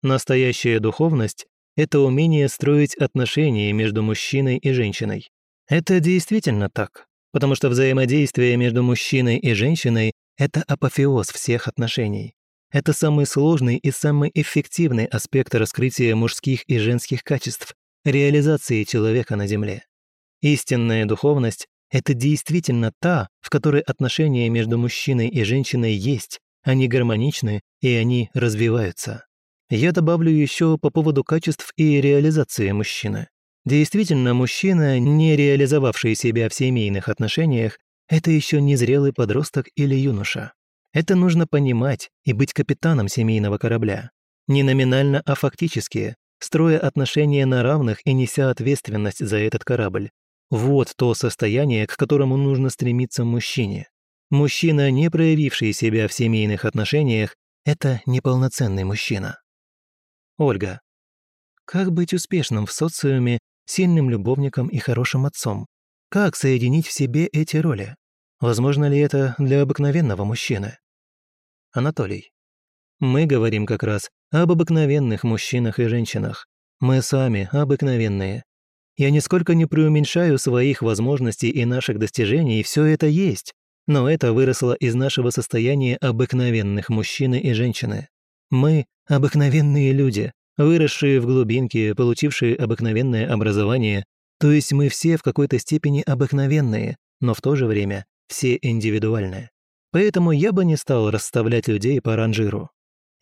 Настоящая духовность – это умение строить отношения между мужчиной и женщиной. Это действительно так, потому что взаимодействие между мужчиной и женщиной – это апофеоз всех отношений. Это самый сложный и самый эффективный аспект раскрытия мужских и женских качеств, реализации человека на Земле. Истинная духовность это действительно та, в которой отношения между мужчиной и женщиной есть, они гармоничны и они развиваются. Я добавлю еще по поводу качеств и реализации мужчины. Действительно, мужчина, не реализовавший себя в семейных отношениях, это еще не зрелый подросток или юноша. Это нужно понимать и быть капитаном семейного корабля. Не номинально, а фактически, строя отношения на равных и неся ответственность за этот корабль. Вот то состояние, к которому нужно стремиться мужчине. Мужчина, не проявивший себя в семейных отношениях, это неполноценный мужчина. Ольга. Как быть успешным в социуме, сильным любовником и хорошим отцом? Как соединить в себе эти роли? Возможно ли это для обыкновенного мужчины? Анатолий. Мы говорим как раз об обыкновенных мужчинах и женщинах. Мы сами обыкновенные. Я нисколько не преуменьшаю своих возможностей и наших достижений, все это есть. Но это выросло из нашего состояния обыкновенных мужчины и женщины. Мы – обыкновенные люди, выросшие в глубинке, получившие обыкновенное образование, то есть мы все в какой-то степени обыкновенные, но в то же время все индивидуальные. Поэтому я бы не стал расставлять людей по ранжиру.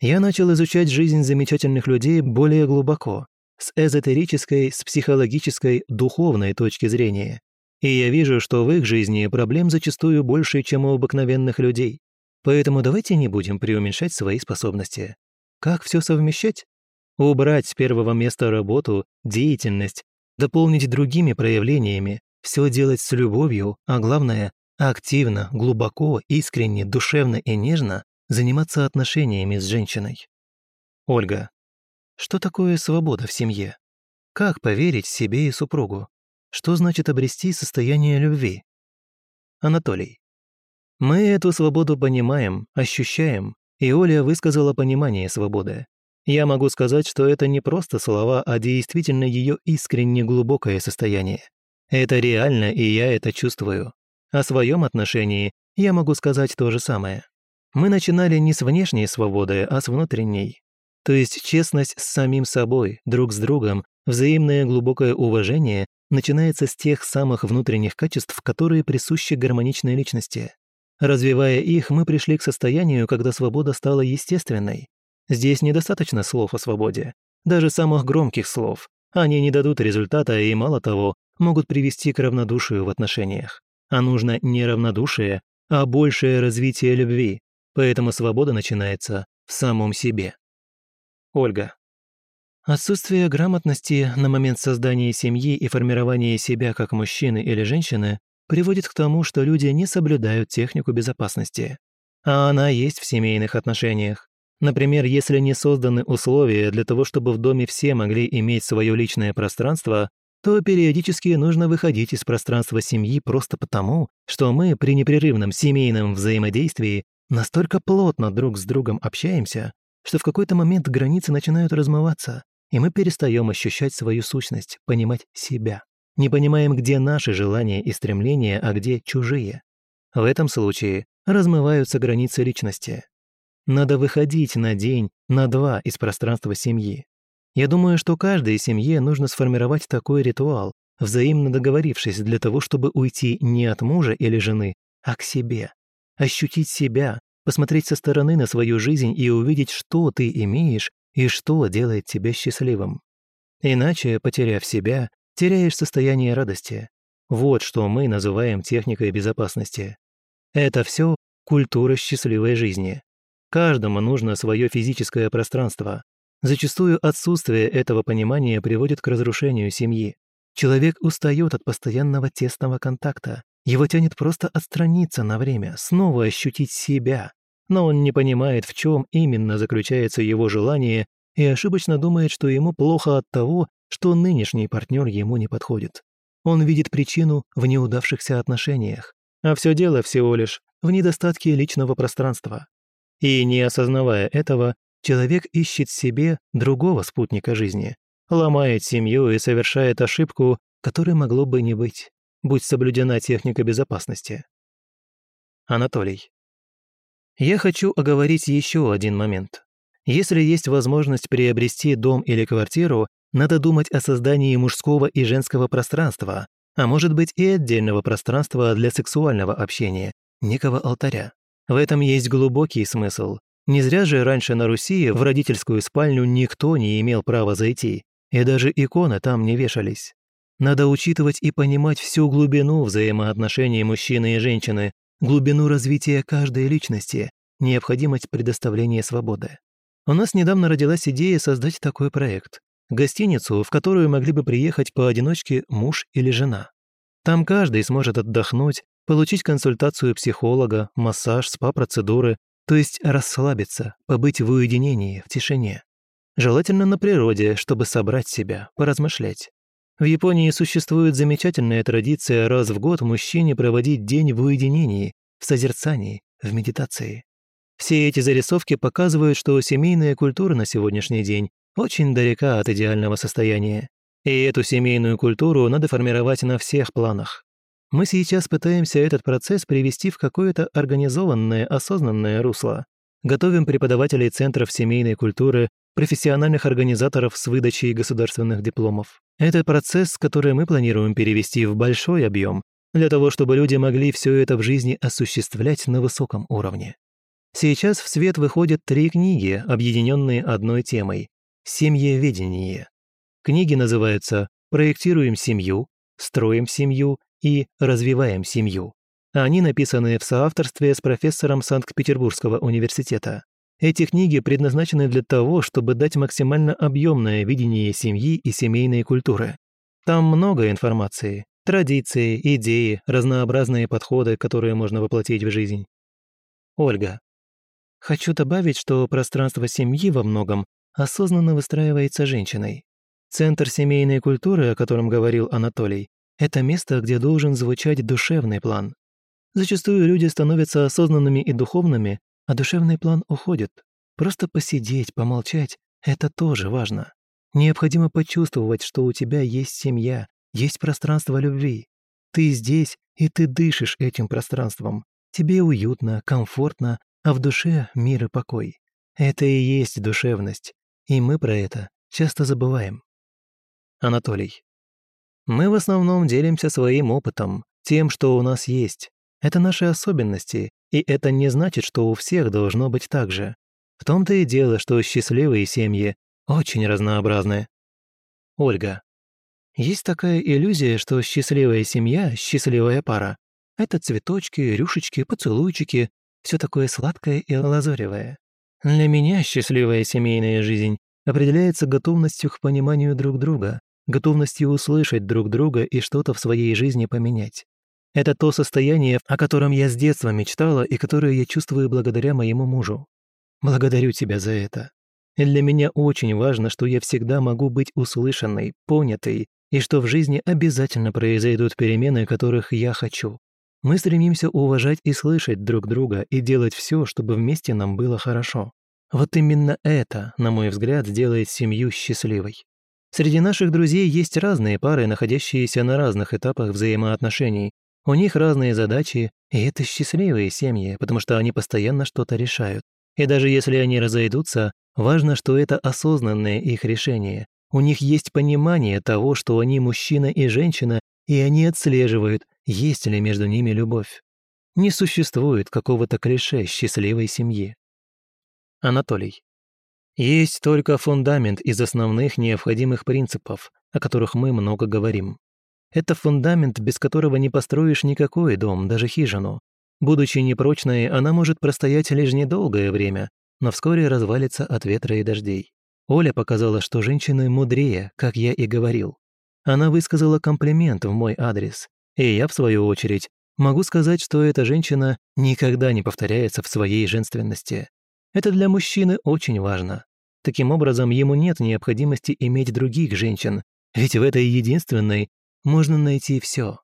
Я начал изучать жизнь замечательных людей более глубоко, с эзотерической, с психологической, духовной точки зрения. И я вижу, что в их жизни проблем зачастую больше, чем у обыкновенных людей. Поэтому давайте не будем преуменьшать свои способности. Как все совмещать? Убрать с первого места работу, деятельность, дополнить другими проявлениями, все делать с любовью, а главное, активно, глубоко, искренне, душевно и нежно заниматься отношениями с женщиной. Ольга. Что такое свобода в семье? Как поверить себе и супругу? Что значит обрести состояние любви? Анатолий. Мы эту свободу понимаем, ощущаем, и Оля высказала понимание свободы. Я могу сказать, что это не просто слова, а действительно ее искренне глубокое состояние. Это реально, и я это чувствую. О своем отношении я могу сказать то же самое. Мы начинали не с внешней свободы, а с внутренней. То есть честность с самим собой, друг с другом, взаимное глубокое уважение начинается с тех самых внутренних качеств, которые присущи гармоничной личности. Развивая их, мы пришли к состоянию, когда свобода стала естественной. Здесь недостаточно слов о свободе, даже самых громких слов. Они не дадут результата и, мало того, могут привести к равнодушию в отношениях. А нужно не равнодушие, а большее развитие любви, Поэтому свобода начинается в самом себе. Ольга. Отсутствие грамотности на момент создания семьи и формирования себя как мужчины или женщины приводит к тому, что люди не соблюдают технику безопасности. А она есть в семейных отношениях. Например, если не созданы условия для того, чтобы в доме все могли иметь свое личное пространство, то периодически нужно выходить из пространства семьи просто потому, что мы при непрерывном семейном взаимодействии Настолько плотно друг с другом общаемся, что в какой-то момент границы начинают размываться, и мы перестаем ощущать свою сущность, понимать себя. Не понимаем, где наши желания и стремления, а где чужие. В этом случае размываются границы личности. Надо выходить на день, на два из пространства семьи. Я думаю, что каждой семье нужно сформировать такой ритуал, взаимно договорившись для того, чтобы уйти не от мужа или жены, а к себе ощутить себя, посмотреть со стороны на свою жизнь и увидеть, что ты имеешь и что делает тебя счастливым. Иначе, потеряв себя, теряешь состояние радости. Вот что мы называем техникой безопасности. Это все культура счастливой жизни. Каждому нужно свое физическое пространство. Зачастую отсутствие этого понимания приводит к разрушению семьи. Человек устает от постоянного тесного контакта, его тянет просто отстраниться на время, снова ощутить себя. Но он не понимает, в чем именно заключается его желание, и ошибочно думает, что ему плохо от того, что нынешний партнер ему не подходит. Он видит причину в неудавшихся отношениях, а все дело всего лишь в недостатке личного пространства. И не осознавая этого, человек ищет себе другого спутника жизни, ломает семью и совершает ошибку, которой могло бы не быть будь соблюдена техника безопасности. Анатолий. Я хочу оговорить еще один момент. Если есть возможность приобрести дом или квартиру, надо думать о создании мужского и женского пространства, а может быть и отдельного пространства для сексуального общения, некого алтаря. В этом есть глубокий смысл. Не зря же раньше на Руси в родительскую спальню никто не имел права зайти, и даже иконы там не вешались. Надо учитывать и понимать всю глубину взаимоотношений мужчины и женщины, глубину развития каждой личности, необходимость предоставления свободы. У нас недавно родилась идея создать такой проект. гостиницу, в которую могли бы приехать поодиночке муж или жена. Там каждый сможет отдохнуть, получить консультацию психолога, массаж, спа-процедуры, то есть расслабиться, побыть в уединении, в тишине. Желательно на природе, чтобы собрать себя, поразмышлять. В Японии существует замечательная традиция раз в год мужчине проводить день в уединении, в созерцании, в медитации. Все эти зарисовки показывают, что семейная культура на сегодняшний день очень далека от идеального состояния. И эту семейную культуру надо формировать на всех планах. Мы сейчас пытаемся этот процесс привести в какое-то организованное, осознанное русло. Готовим преподавателей центров семейной культуры, профессиональных организаторов с выдачей государственных дипломов. Это процесс, который мы планируем перевести в большой объем, для того, чтобы люди могли все это в жизни осуществлять на высоком уровне. Сейчас в свет выходят три книги, объединенные одной темой – «Семьеведение». Книги называются «Проектируем семью», «Строим семью» и «Развиваем семью». Они написаны в соавторстве с профессором Санкт-Петербургского университета. Эти книги предназначены для того, чтобы дать максимально объемное видение семьи и семейной культуры. Там много информации, традиции, идеи, разнообразные подходы, которые можно воплотить в жизнь. Ольга. Хочу добавить, что пространство семьи во многом осознанно выстраивается женщиной. Центр семейной культуры, о котором говорил Анатолий, это место, где должен звучать душевный план. Зачастую люди становятся осознанными и духовными, а душевный план уходит. Просто посидеть, помолчать — это тоже важно. Необходимо почувствовать, что у тебя есть семья, есть пространство любви. Ты здесь, и ты дышишь этим пространством. Тебе уютно, комфортно, а в душе мир и покой. Это и есть душевность, и мы про это часто забываем. Анатолий. Мы в основном делимся своим опытом, тем, что у нас есть. Это наши особенности, и это не значит, что у всех должно быть так же. В том-то и дело, что счастливые семьи очень разнообразны. Ольга. Есть такая иллюзия, что счастливая семья – счастливая пара. Это цветочки, рюшечки, поцелуйчики, все такое сладкое и лазоревое. Для меня счастливая семейная жизнь определяется готовностью к пониманию друг друга, готовностью услышать друг друга и что-то в своей жизни поменять. Это то состояние, о котором я с детства мечтала и которое я чувствую благодаря моему мужу. Благодарю тебя за это. Для меня очень важно, что я всегда могу быть услышанной, понятой, и что в жизни обязательно произойдут перемены, которых я хочу. Мы стремимся уважать и слышать друг друга и делать все, чтобы вместе нам было хорошо. Вот именно это, на мой взгляд, делает семью счастливой. Среди наших друзей есть разные пары, находящиеся на разных этапах взаимоотношений, у них разные задачи, и это счастливые семьи, потому что они постоянно что-то решают. И даже если они разойдутся, важно, что это осознанное их решение. У них есть понимание того, что они мужчина и женщина, и они отслеживают, есть ли между ними любовь. Не существует какого-то клише счастливой семьи. Анатолий. Есть только фундамент из основных необходимых принципов, о которых мы много говорим. Это фундамент, без которого не построишь никакой дом, даже хижину. Будучи непрочной, она может простоять лишь недолгое время, но вскоре развалится от ветра и дождей. Оля показала, что женщины мудрее, как я и говорил. Она высказала комплимент в мой адрес, и я, в свою очередь, могу сказать, что эта женщина никогда не повторяется в своей женственности. Это для мужчины очень важно. Таким образом, ему нет необходимости иметь других женщин, ведь в этой единственной можно найти все.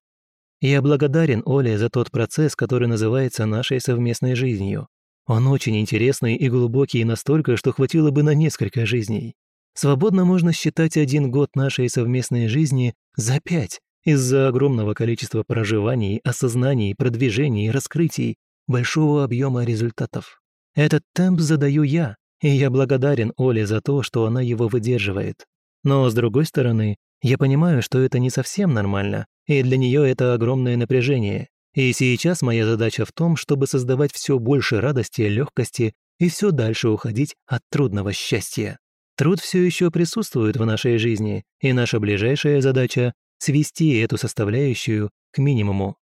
Я благодарен Оле за тот процесс, который называется нашей совместной жизнью. Он очень интересный и глубокий настолько, что хватило бы на несколько жизней. Свободно можно считать один год нашей совместной жизни за пять из-за огромного количества проживаний, осознаний, продвижений, раскрытий, большого объема результатов. Этот темп задаю я, и я благодарен Оле за то, что она его выдерживает. Но, с другой стороны, я понимаю, что это не совсем нормально, и для нее это огромное напряжение. И сейчас моя задача в том, чтобы создавать все больше радости, легкости и все дальше уходить от трудного счастья. Труд все еще присутствует в нашей жизни, и наша ближайшая задача — свести эту составляющую к минимуму.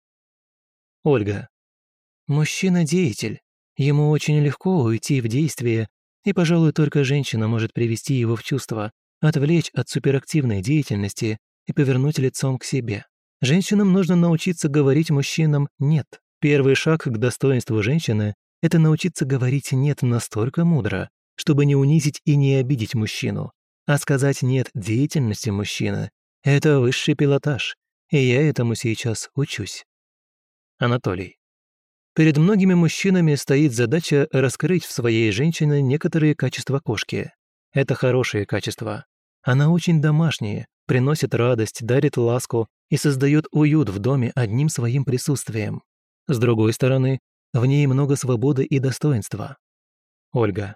Ольга. Мужчина – деятель. Ему очень легко уйти в действие, и, пожалуй, только женщина может привести его в чувство, отвлечь от суперактивной деятельности и повернуть лицом к себе. Женщинам нужно научиться говорить мужчинам «нет». Первый шаг к достоинству женщины – это научиться говорить «нет» настолько мудро, чтобы не унизить и не обидеть мужчину. А сказать «нет» деятельности мужчины – это высший пилотаж, и я этому сейчас учусь. Анатолий. Перед многими мужчинами стоит задача раскрыть в своей женщине некоторые качества кошки. Это хорошие качества. Она очень домашняя, приносит радость, дарит ласку и создает уют в доме одним своим присутствием. С другой стороны, в ней много свободы и достоинства. Ольга.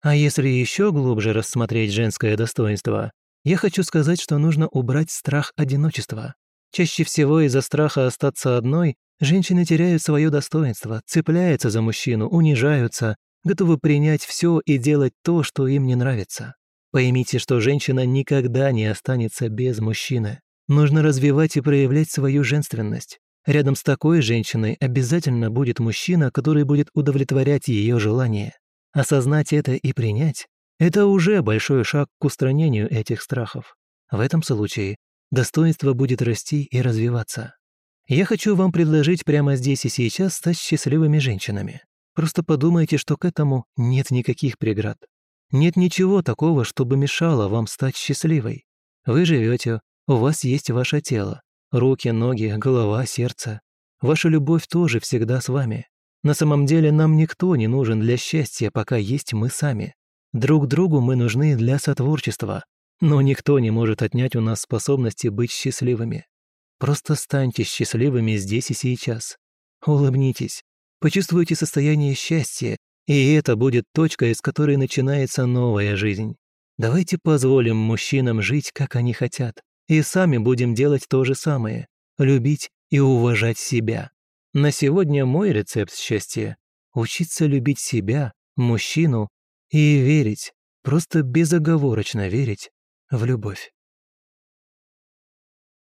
А если еще глубже рассмотреть женское достоинство, я хочу сказать, что нужно убрать страх одиночества. Чаще всего из-за страха остаться одной женщины теряют свое достоинство, цепляются за мужчину, унижаются, готовы принять все и делать то, что им не нравится. Поймите, что женщина никогда не останется без мужчины. Нужно развивать и проявлять свою женственность. Рядом с такой женщиной обязательно будет мужчина, который будет удовлетворять ее желания. Осознать это и принять – это уже большой шаг к устранению этих страхов. В этом случае достоинство будет расти и развиваться. Я хочу вам предложить прямо здесь и сейчас стать счастливыми женщинами. Просто подумайте, что к этому нет никаких преград. Нет ничего такого, чтобы мешало вам стать счастливой. Вы живете, у вас есть ваше тело, руки, ноги, голова, сердце. Ваша любовь тоже всегда с вами. На самом деле нам никто не нужен для счастья, пока есть мы сами. Друг другу мы нужны для сотворчества, но никто не может отнять у нас способности быть счастливыми. Просто станьте счастливыми здесь и сейчас. Улыбнитесь, почувствуйте состояние счастья и это будет точка, из которой начинается новая жизнь. Давайте позволим мужчинам жить, как они хотят, и сами будем делать то же самое – любить и уважать себя. На сегодня мой рецепт счастья – учиться любить себя, мужчину и верить, просто безоговорочно верить в любовь.